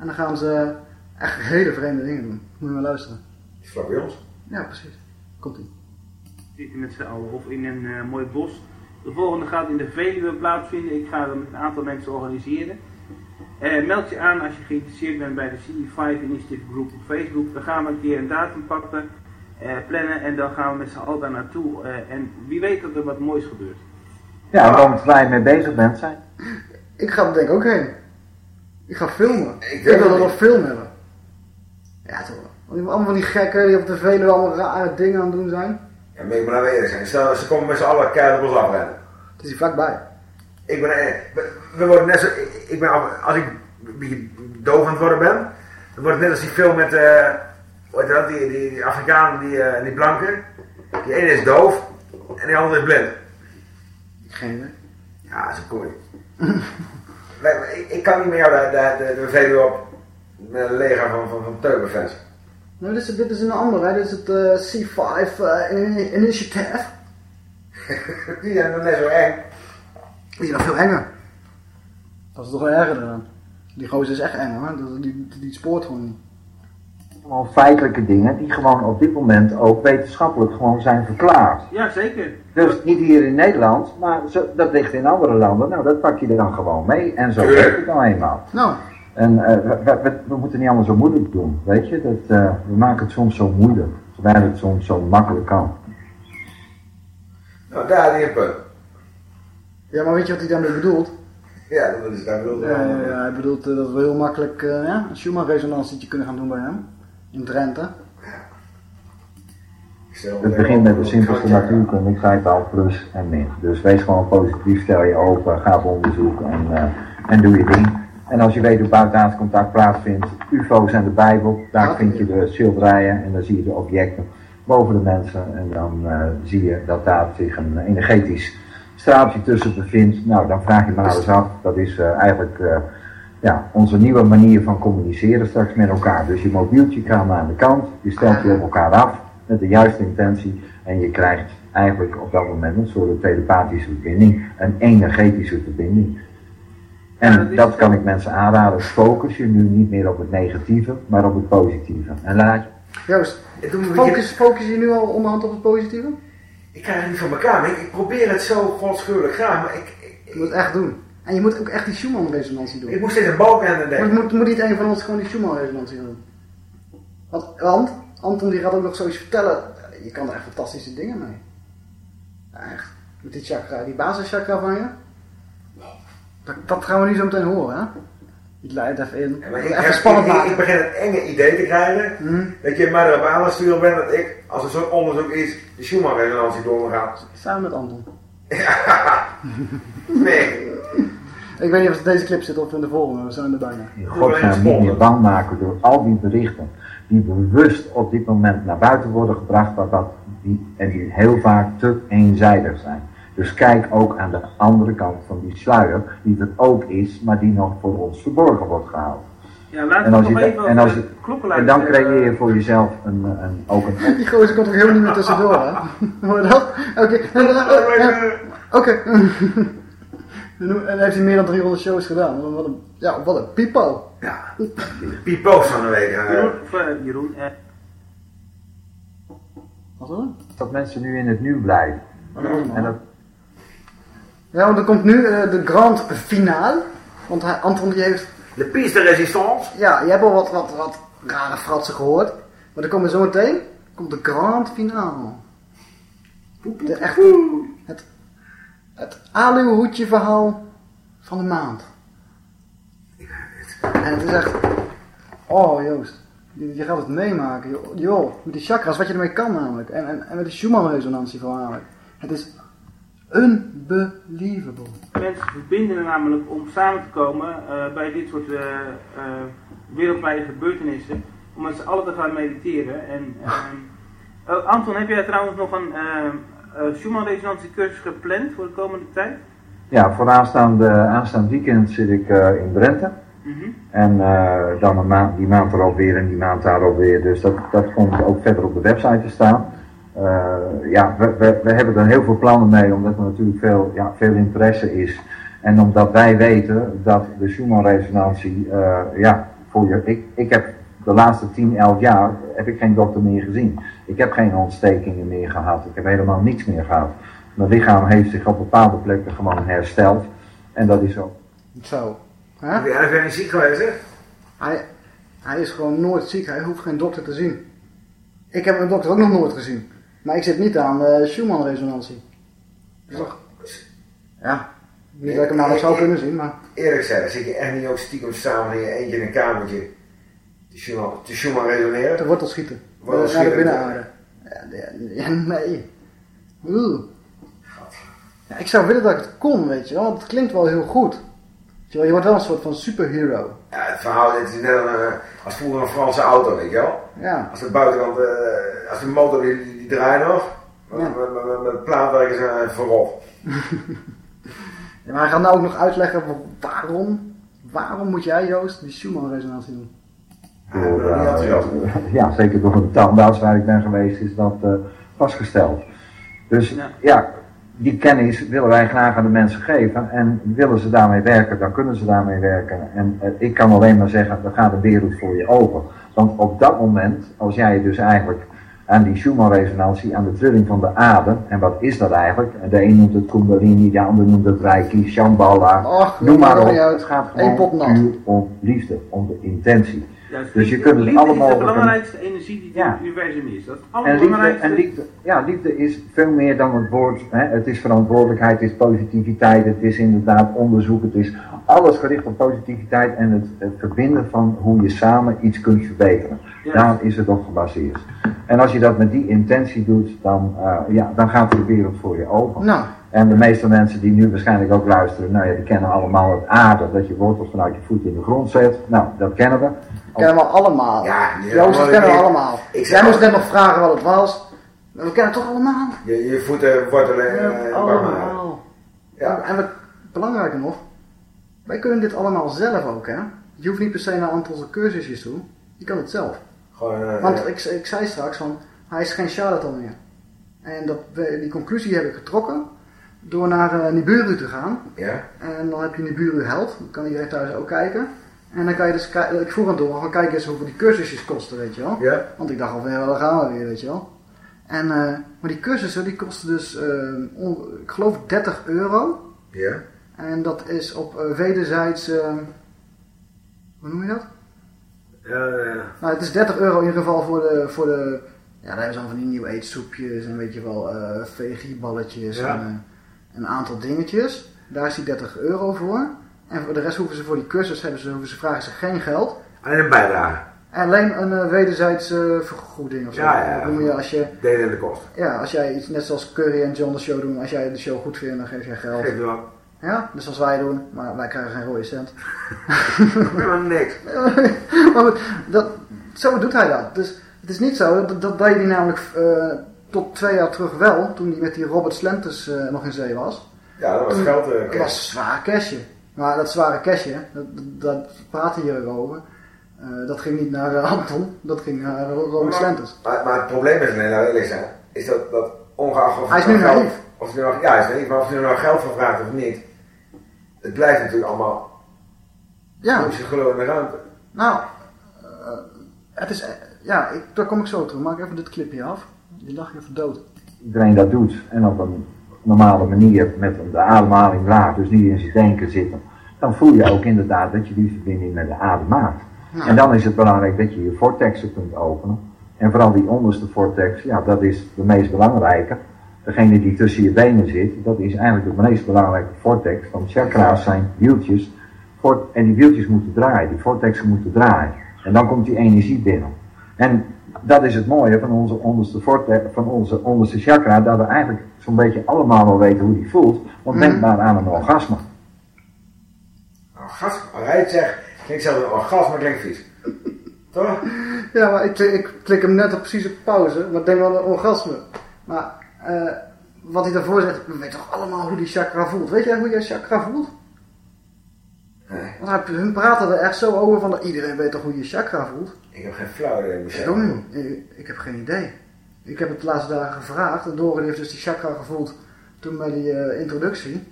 En dan gaan ze echt hele vreemde dingen doen. Moet je maar luisteren. Is vlak bij ons. Ja, precies. Komt-ie. zitten met z'n allen of in een eh, mooi bos. De volgende gaat in de Veluwe plaatsvinden. Ik ga dat met een aantal mensen organiseren. Eh, meld je aan als je geïnteresseerd bent bij de CE5 Initiative Group op Facebook. Dan gaan we een keer een datum pakken, eh, plannen en dan gaan we met z'n allen daar naartoe. eh, en wie weet dat er wat moois gebeurt. Ja, want waar je mee bezig bent zijn. Ik ga er denk ik ook heen. Ik ga filmen. Ik, weet wil er nog film hebben. Ja, toch. Allemaal van die gekken die op de Veluwe allemaal rare dingen aan het doen zijn. Ja, maar ik moet nou eerlijk zijn. Stel, ze komen met z'n allen keihard op ons afrennen. Het is hier vlakbij. Ik ben, eh, we, we worden net zo, ik, ben, als ik een beetje doof aan het worden ben, dan wordt het net als die film met, dat, die, die, die Afrikaan, die, eh, die blanke. Die ene is doof en die andere is blind. Geen. Ja, zo kom ik. Wij- ik, ik kan niet meer de, de, de, de Veluwe op. Met een leger van, van, van Teubenfans. Nou, dit is, dit is een andere, hè. Dit is het eh, C5 eh, Initiative. Die zijn nog net zo eng. Die is nog veel enger. Dat is toch wel erger dan. Die gozer is echt eng hoor. Dat- Die, die, die spoort gewoon niet. Gewoon feitelijke dingen die gewoon op dit moment ook wetenschappelijk gewoon zijn verklaard. Ja, zeker. Dus niet hier in Nederland, maar zo, dat ligt in andere landen. Nou, dat pak je er dan gewoon mee. En zo werkt het nou eenmaal. Nou. En eh, we, we- we, we moeten niet allemaal zo moeilijk doen, weet je. Dat, eh, we maken het soms zo moeilijk, terwijl het soms zo makkelijk kan. Nou, daar punt. Ja, maar weet je wat hij daarmee bedoelt? Ja, dat is daar bedoeld. Ja, ja, ja, hij bedoelt eh, dat we heel makkelijk eh, ja, een Schumann-resonantietje kunnen gaan doen bij hem. In Drenthe. Het begint met de simpelste natuurkunde, ik zei het al, plus en min. Dus wees gewoon positief, stel je open, ga op onderzoek en, eh, en doe je ding. En als je weet hoe buitenaards contact plaatsvindt, UFO's en de Bijbel, daar vind je de schilderijen en dan zie je de objecten boven de mensen. En dan eh, zie je dat daar zich een energetisch straaltje tussen bevindt. Nou, dan vraag je maar eens af, dat is eh, eigenlijk eh, ja, onze nieuwe manier van communiceren straks met elkaar. Dus je mobieltje kan aan de kant, je stelt je op elkaar af met de juiste intentie en je krijgt eigenlijk op dat moment een soort telepathische verbinding, een energetische verbinding. En dat kan ik mensen aanraden. Focus je nu niet meer op het negatieve, maar op het positieve. En laat je Joost, focus, focus je nu al onderhand op het positieve? Ik krijg het niet van elkaar, maar ik, ik probeer het zo godschuwelijk graag, maar ik... Je moet het echt doen. En je moet ook echt die Schumann-resonantie doen. Ik moest steeds een balk aan de Maar moet, moet niet een van ons gewoon die Schumann-resonantie doen? Want, want Anton die gaat ook nog zoiets vertellen. Je kan er echt fantastische dingen mee. Ja, echt. Met die chakra, die basischakra van je. Dat, dat gaan we nu zo meteen horen, hè? Ik leid even in. Maar ik, even heb- spannend ik, ik, maken. ik begin het enge idee te krijgen dat je mij erop aan aan sturen bent dat ik, als er zo'n onderzoek is, de Schumann-resonantie doorgaat. Samen met Anton. Nee. Ik weet niet of het deze clip zit of in de volgende, we zijn er bijna. godsnaam niet meer bang maken door al die berichten die bewust op dit moment naar buiten worden gebracht, maar wat die, en die heel vaak te eenzijdig zijn. Dus kijk ook aan de andere kant van die sluier, die er ook is, maar die nog voor ons verborgen wordt gehouden. Ja, laten En we als nog je, even en, als over je, en dan hebben. creëer je voor jezelf een, een, ook een Die gozer komt er heel niet meer tussendoor, hè? Hoor je dat? Oké. Oké. En heeft hij meer dan 300 shows gedaan. Wat een, ja, wat een pipo. Ja. Pipo's van de week. eh. Jeroen, eh, eh, Wat hoor? dat mensen nu in het nu blijven. En dat, Ja, want er komt nu eh, de grand finale. Want hij, Anton die heeft... De piste de résistance. Ja, je hebt al wat, wat, wat rare fratsen gehoord. Maar dan komen zo meteen komt de grand finale. De echt, het, het aluhoedje verhaal van de maand. En het is echt... Oh Joost, je, je gaat het meemaken. joh. Joh, met die chakras, wat je ermee kan namelijk. En, en, en met de Schumann-resonantie voornamelijk. Het is unbelievable. Mensen verbinden er namelijk om samen te komen eh, bij dit soort eh, eh, wereldwijde gebeurtenissen. Om met z'n allen te gaan mediteren. En, oh, Anton, heb jij trouwens nog een uh, Schumann-resonantiecursus gepland voor de komende tijd? ja, voor aanstaande, aanstaand weekend zit ik eh, in Drenthe. Mhm. En eh, dan een maand, die maand erop weer en die maand daarop weer. Dus dat, dat komt ook verder op de website te staan. Eh, ja, we, we, we hebben er heel veel plannen mee, omdat er natuurlijk veel, ja, veel interesse is. En omdat wij weten dat de Schumann-resonantie, eh, ja, voor je, ik, ik heb de laatste 10, 11 jaar heb ik geen dokter meer gezien. Ik heb geen ontstekingen meer gehad. Ik heb helemaal niets meer gehad. Mijn lichaam heeft zich op bepaalde plekken gewoon hersteld. En dat is zo. Zo. Hè? Heb even niet ziek geweest, hè? Hij, hij is gewoon nooit ziek. Hij hoeft geen dokter te zien. Ik heb mijn dokter ook nog nooit gezien. Maar ik zit niet aan de Schumann-resonantie. Dus toch? Ja. Niet dat ik hem nou nog zou kunnen zien, maar... Eerlijk gezegd, zit je echt niet ook stiekem samen in je eentje in een kamertje te Schumann, te Schumann resoneren? Te wortel schieten. Wortel Eh, naar de schieten. de- ja, nee. Oeh. Ja, ik zou willen dat ik het kon, weet je wel. Want het klinkt wel heel goed. Je, wordt wel een soort van superhero. Ja, het verhaal dit is net een, eh, als vroeger een Franse auto, weet je wel? Ja. Als de buitenkant, eh, als de motor die, die, die draait nog, met, met, met, met, met plaatwerk is uh, voorop. Ja, maar hij gaat nou ook nog uitleggen wa- waarom, waarom moet jij Joost die Schumann-resonantie doen? Door, Ja, eh, ja, zeker door de tandarts waar ik ben geweest is dat eh, vastgesteld. Dus ja. Die kennis willen wij graag aan de mensen geven. En willen ze daarmee werken, dan kunnen ze daarmee werken. En eh, ik kan alleen maar zeggen, dan gaat de wereld voor je open. Want op dat moment, als jij dus eigenlijk aan die Schumann-resonantie, aan de trilling van de aarde, en wat is dat eigenlijk? En De een noemt het Kundalini, de ander noemt het Reiki, Shambhala, Och, noem maar op. Het gaat gewoon puur om liefde, om de intentie. Juist, Dus je kunt het liefde allemaal is de belangrijkste energie die Ja. het universum is. Dat is En liefde, en liefde, ja, liefde is veel meer dan het woord. Hè. Het is verantwoordelijkheid, het is positiviteit, het is inderdaad onderzoek, het is alles gericht op positiviteit en het, het verbinden van hoe je samen iets kunt verbeteren. Ja. Daar is het op gebaseerd. En als je dat met die intentie doet, dan, eh, ja, dan gaat de wereld voor je open. Nou. En de meeste mensen die nu waarschijnlijk ook luisteren, nou ja, die kennen allemaal het aarde, dat je wortels vanuit je voet in de grond zet. Nou, dat kennen we. Kennen we allemaal. Ja, Joost, dat kennen we allemaal. ik Jij moest net nog vragen wat het was. Maar we kennen het toch allemaal? Je, je voeten wortelen en uh, allemaal. Ja. En wat belangrijker nog, wij kunnen dit allemaal zelf ook, hè? Je hoeft niet per se naar een aantal cursusjes toe. Je kan het zelf. Gewoon, eh, Want ja. ik, ik zei straks van, hij is geen charlatan meer. En dat, die conclusie heb ik getrokken door naar eh, Nibiru te gaan. Ja. En dan heb je Nibiru Held, dan kan iedereen thuis ook kijken. En dan kan je dus, ik vroeg aan door, van kijk eens hoeveel die cursusjes kosten, weet je wel. Ja. Want ik dacht al, ja, daar gaan we weer, weet je wel. En, eh, maar die cursussen, die kosten dus, eh, on- ik geloof 30 euro. Ja. En dat is op eh, wederzijds, hoe noem je dat? Ja, Nou, het is 30 euro in ieder geval voor de, voor de ja, daar hebben ze dan van die nieuwe eetsoepjes en weet je wel, vegie-balletjes Ja. en een aantal dingetjes. Daar is die 30 euro voor. En voor de rest hoeven ze voor die cursus, hebben ze, hoeven ze, vragen ze geen geld. Alleen een bijdrage. En alleen een eh, wederzijds eh, vergoeding of zo. Ja, ja, Dat noem je als je, Delen in de kost. ja, als jij iets net zoals Curry en John de show doen, als jij de show goed vindt, dan geef jij geld. Geef wat. Ja, dus als wij doen, maar wij krijgen geen rode cent. Helemaal niks. maar goed, dat, zo doet hij dat. Dus het is niet zo, dat, dat deed hij namelijk eh, tot twee jaar terug wel, toen hij met die Robert Slenters nog in zee was. Ja, dat was Toen- geld. Dat was zware cashje. Maar dat zware cashje, dat, dat praten hier over. Eh, dat ging niet naar eh, Anton, dat ging naar Robert Slenters. Maar, maar het probleem is, nee, nou eerlijk zijn, is dat, dat ongeacht of Hij is nu geld, naïef. of hij nou, ja, hij is naïef, maar of hij er nou geld voor vraagt of niet, het blijft natuurlijk allemaal Ja. in de ruimte. Nou, eh, het is, eh, ja, ik, daar kom ik zo toe. Maak even dit clipje af. Die lag je even dood. iedereen dat doet en op een normale manier met de ademhaling laag, dus niet in zijn denken zitten, dan voel je ook inderdaad dat je die verbinding met de adem maakt. Ja. En dan is het belangrijk dat je je vortexen kunt openen. En vooral die onderste vortex, ja, dat is de meest belangrijke. Degene die tussen je benen zit, dat is eigenlijk de meest belangrijke vortex. Want chakra's zijn wieltjes. En die wieltjes moeten draaien, die vortexen moeten draaien. En dan komt die energie binnen. En dat is het mooie van onze onderste, van onze onderste chakra, dat we eigenlijk zo'n beetje allemaal wel weten hoe die voelt. Want denk Mhm. maar aan een orgasme. Orgasme, als hij het zegt, klinkt zelfs een orgasme, klinkt vies. Toch? Ja, maar ik, klik- ik klik hem net op precies op pauze, maar ik denk wel een orgasme. Maar eh, wat hij daarvoor zegt, we weten toch allemaal hoe die chakra voelt. Weet jij hoe jij chakra voelt? Nee. Want hun praten er echt zo over van, iedereen weet toch hoe je chakra voelt? Ik heb geen flauw idee, Michel. Ik ook niet. Ik, ik heb geen idee. Ik heb het de laatste dagen gevraagd. En Doren heeft dus die chakra gevoeld toen bij die eh, introductie.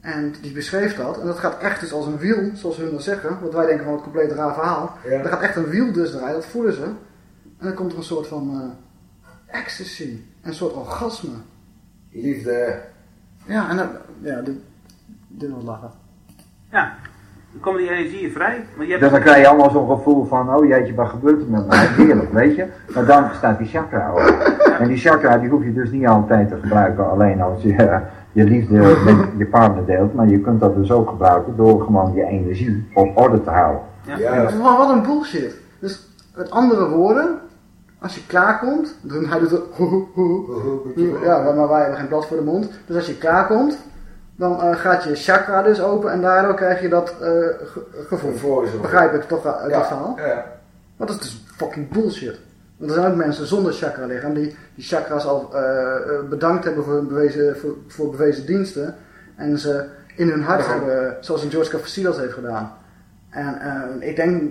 En die beschreef dat. En dat gaat echt dus als een wiel, zoals hun dat zeggen. Wat wij denken van het compleet raar verhaal. Ja. Er gaat echt een wiel dus draaien, dat voelen ze. En dan komt er een soort van eh, ecstasy. Een soort orgasme. Liefde. Ja, en dan, ja, dit, dit wil lachen. Ja, dan komen die energieën vrij. Want je hebt Dus dan krijg je allemaal zo'n gevoel van, oh jeetje, wat gebeurt er met mij? Heerlijk, weet je? Maar dan staat die chakra open. En die chakra die hoef je dus niet altijd te gebruiken alleen als je eh, je liefde met je partner deelt. Maar je kunt dat dus ook gebruiken door gewoon je energie op orde te houden. Ja. Maar wat een bullshit. Dus met andere woorden, als je klaarkomt, dan hij doet het ja, maar wij hebben geen blad voor de mond. Dus als je klaarkomt, dan eh, gaat je chakra dus open en daardoor krijg je dat eh, ge- gevoel. Begrijp ik toch uit Ja, dat verhaal? ja. Maar dat is dus fucking bullshit. Want er zijn ook mensen zonder chakra lichaam die die chakras al eh, eh, bedankt hebben voor, bewezen, voor, voor bewezen diensten. En ze in hun hart Ja. hebben, zoals een George Cafasilas heeft gedaan. En eh, ik denk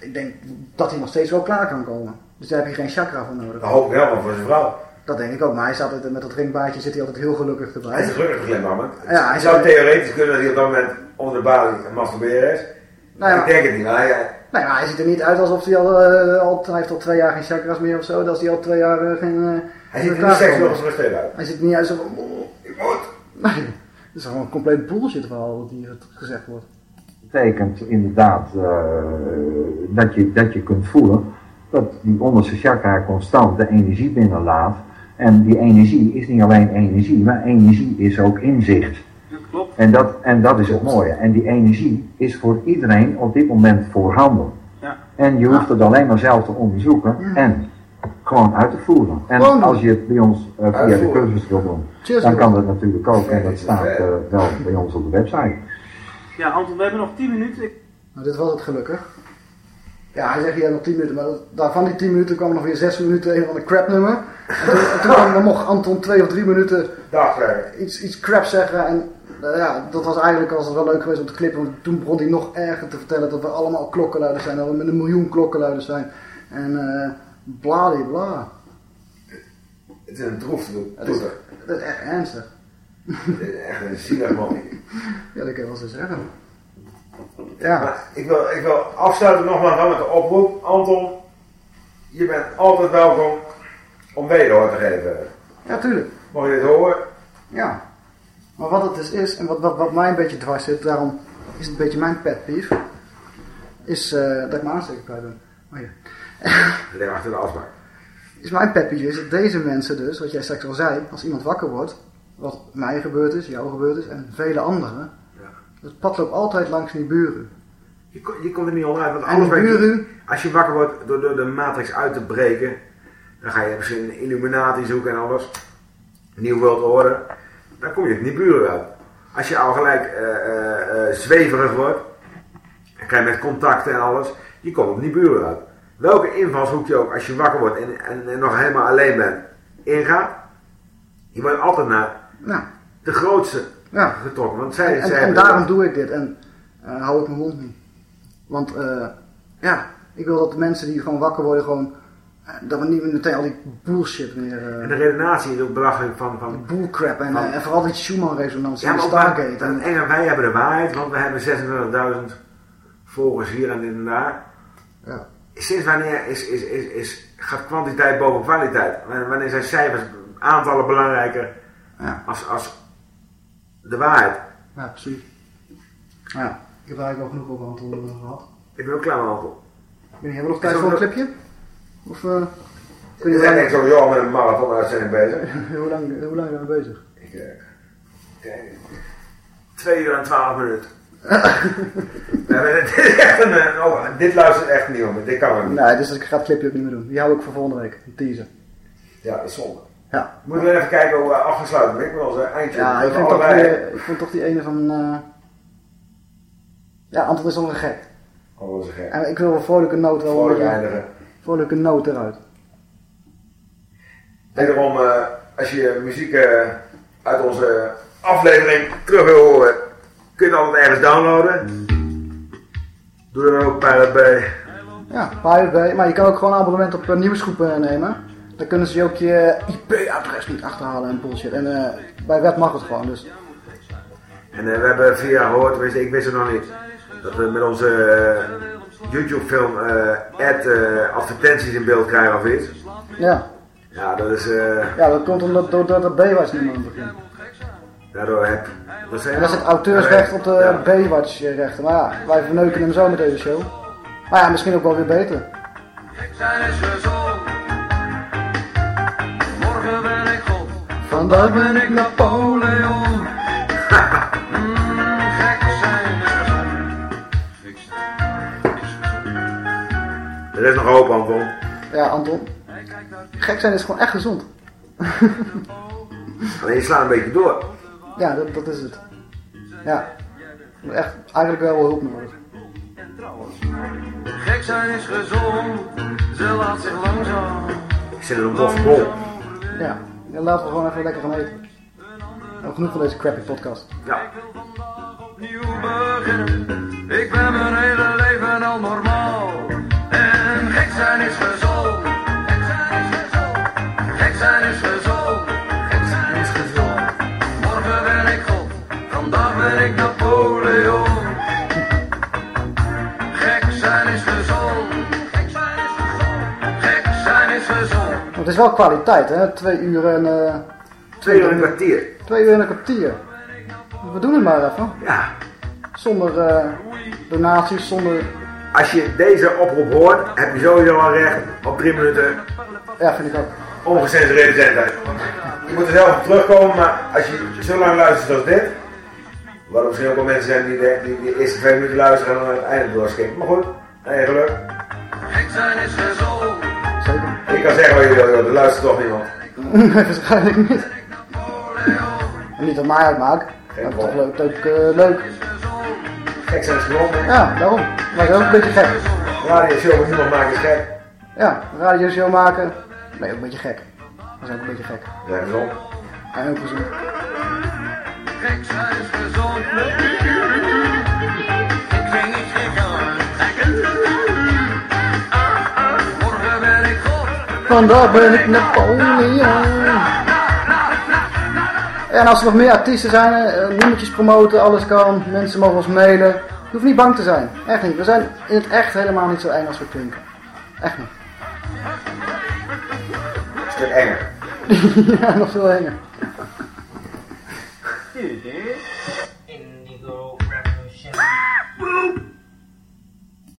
ik denk dat hij nog steeds wel klaar kan komen. Dus daar heb je geen chakra voor nodig. Dat hoop ik wel, maar voor zijn vrouw. Dat denk ik ook, maar hij zit altijd, met dat ringbaardje zit hij altijd heel gelukkig erbij. Hij is een gelukkig glimlach. Ja, hij zou zou- theoretisch kunnen dat hij op dat moment onder de balie het masturberen is. Nou ja. Ik denk het niet, maar hij, Nee, maar hij ziet er niet uit alsof hij al, eh, al hij heeft al twee jaar geen chakras meer of zo. Dat hij al twee jaar eh, geen... eh, hij ziet er niet seks gekomen nog is. eens rustig uit. Hij ziet er niet uit zo van... oh, Ik moet. Nee, dat is gewoon een compleet bullshit verhaal wat hier gezegd wordt. betekent inderdaad eh, dat, je, dat je kunt voelen dat die onderste chakra constant de energie binnenlaat. En die energie is niet alleen energie, maar energie is ook inzicht. klopt. En dat, en dat is het mooie. En die energie is voor iedereen op dit moment voorhanden. Ja. En je hoeft het alleen maar zelf te onderzoeken en gewoon uit te voeren. En Gewoon als je het bij ons eh, via de cursus wil doen, Cheers, dan kan dat natuurlijk ook. En dat staat eh, wel bij ons op de website. Ja, Anton, we hebben nog 10 minuten. Ik- Nou, dit was het gelukkig. Ja, hij zegt hier nog 10 minuten, maar dat- daar van die 10 minuten kwam nog weer 6 minuten een van de crap nummer. En toen, en toen kwam- dan mocht Anton 2 of 3 minuten iets, iets crap zeggen. En eh, ja, dat was eigenlijk was het wel leuk geweest om te klippen. Want toen begon hij nog erger te vertellen dat we allemaal klokkenluiders zijn. Dat we met een miljoen klokkenluiders zijn. En eh bladibla. Het is een droefde Het is, dat is echt ernstig. Het is Echt een zielig man. Ja, dat kan je wel zo zeggen. Ja. Maar ik wil, ik wil afsluiten nogmaals dan met de oproep. Anton, je bent altijd welkom om wederhoor te geven. Ja, tuurlijk. Mocht je dit horen? Ja. Maar wat het dus is, en wat, wat, wat mij een beetje dwars zit, daarom is het een beetje mijn pet peeve, is eh, dat ik mijn aansteker kwijt ben. Oh ja. Leg achter de afspraak. Is mijn pet peeve is dat deze mensen dus, wat jij straks al zei, als iemand wakker wordt, wat mij gebeurd is, jou gebeurd is en vele anderen, het pad loopt altijd langs die buren. Je, je komt er niet onderuit. Want alles buren? als je wakker wordt door, door de matrix uit te breken, dan ga je misschien een Illuminati zoeken en alles. Nieuw World Order. Dan kom je het niet buren uit. Als je al gelijk eh, eh, eh, zweverig wordt, dan krijg je met contacten en alles, je komt op niet buren uit. Welke invalshoek je ook, als je wakker wordt en, en, en nog helemaal alleen bent, ingaat, je wordt altijd naar Nou, de grootste Ja. getrokken. Want zij, en, zij en daarom doe ik dit en eh, hou ik mijn mond niet. Want eh, ja, ik wil dat de mensen die gewoon wakker worden, gewoon, eh, dat we niet meteen al die bullshit meer... En de redenatie is ook belachelijk van... van bullcrap en, van- en vooral die Schumann-resonantie Ja, en Stargate. En, en wij hebben de waarheid, want we hebben 26.000 volgers hier en dit en daar. Ja. Sinds wanneer is, is, is, is, gaat kwantiteit boven kwaliteit? Wanneer wanneer zijn cijfers, aantallen belangrijker Ja. als, als de waarheid? ja, precies. Nou Ja, ik heb eigenlijk wel genoeg over Anton eh, gehad. Ik ben ook klaar met Anton. Ik weet niet, hebben we nog tijd voor een clipje? Of, eh, We zijn ik sowieso al met een marathon uitzending bezig. hoe, lang, hoe lang zijn we bezig? Ik, eh, kijk. Twee uur en twaalf minuten. Dit, is echt een, oh, dit luistert echt niemand meer. Dit kan er niet. Nee, dus ik ga het clipje ook niet meer doen. Die hou ik voor volgende week. Een teaser. Ja, dat is zonde. Ja. Moeten we even kijken hoe we afgesloten ben. Ik wil onze eindje. Ja, ik vind, toch die, ik vind toch die ene van... eh, Ja, Anton is nog een gek. Oh, dat is gek. En ik wil een vrolijke noot wel... Vrolijk een- eindigen. Vrolijke noot eruit. Wederom, eh als je muziek eh, uit onze aflevering terug wil horen, kun je het altijd ergens downloaden. Doe dan ook Pirate Bay. Ja, Pirate Bay. Maar je kan ook gewoon een abonnement op uh, nieuwsgroep eh, nemen. Dan kunnen ze je ook je IP-adres niet achterhalen en bullshit. En eh, bij wet mag het gewoon, dus... En eh, we hebben via gehoord, ik wist het nog niet, dat we met onze eh, YouTube-film eh, ad eh, advertenties in beeld krijgen of iets. Ja. Ja, dat is, eh, Ja, dat komt omdat door, door dat Baywatch nummer aan het begin. daardoor heb... Wat zei En je dat nou? zit auteursrecht op de Ja. Baywatch eh, rechten. Maar ja, wij verneuken hem zo met deze show. Maar ja, misschien ook wel weer beter. Zijn is gezond. Morgen ben ik God. Vandaag ben ik Napoleon. Mm, gek zijn is Er is nog hoop, Anton. Ja, Anton. Gek zijn is gewoon echt gezond. Alleen je slaat een beetje door. Ja, dat, dat is het. Ja. Echt, eigenlijk wel hulp nodig. Gek zijn is gezond. Ze laat zich langzaam. Ik zit in een bof. Ja. ja, laten we gewoon even lekker gaan eten. Hebben genoeg van deze crappy podcast. Ja. opnieuw beginnen. Ik ben mijn hele leven al normaal. Wel kwaliteit, hè? Twee uur en... eh, Twee uur en een kwartier. Twee uur en een kwartier. We doen het maar even. Ja. Zonder eh, donaties, zonder... Als je deze oproep hoort, heb je sowieso al recht op drie minuten Ja, vind ik ook. ongecensureerde zendtijd. Je moet er zelf op terugkomen, maar als je zo lang luistert als dit, wat er misschien ook wel mensen zijn die de, die, die eerste twee minuten luisteren en dan het einde doorskippen. Maar goed, nee, geluk. Ik kan zeggen wat je wil, joh, er luistert toch niemand. Nee, waarschijnlijk niet. En niet dat mij uitmaakt. Maar toch leuk. Leuk. eh, leuk. Gek zijn is gewoon. Ja, daarom. Maar dat is ook een beetje gek. Radio show met niemand maken is gek. Ja, radio show maken. Nee, ook een beetje gek. Dat is ook een beetje gek. Ja, gezond. En ook gezond. Vandaag ben ik Napoleon. En als er nog meer artiesten zijn, eh, nummertjes promoten, alles kan. Mensen mogen ons mailen. Je hoeft niet bang te zijn. Echt niet. We zijn in het echt helemaal niet zo eng als we klinken. Echt niet. Is het enger. ja, nog veel enger. Indigo Revolution.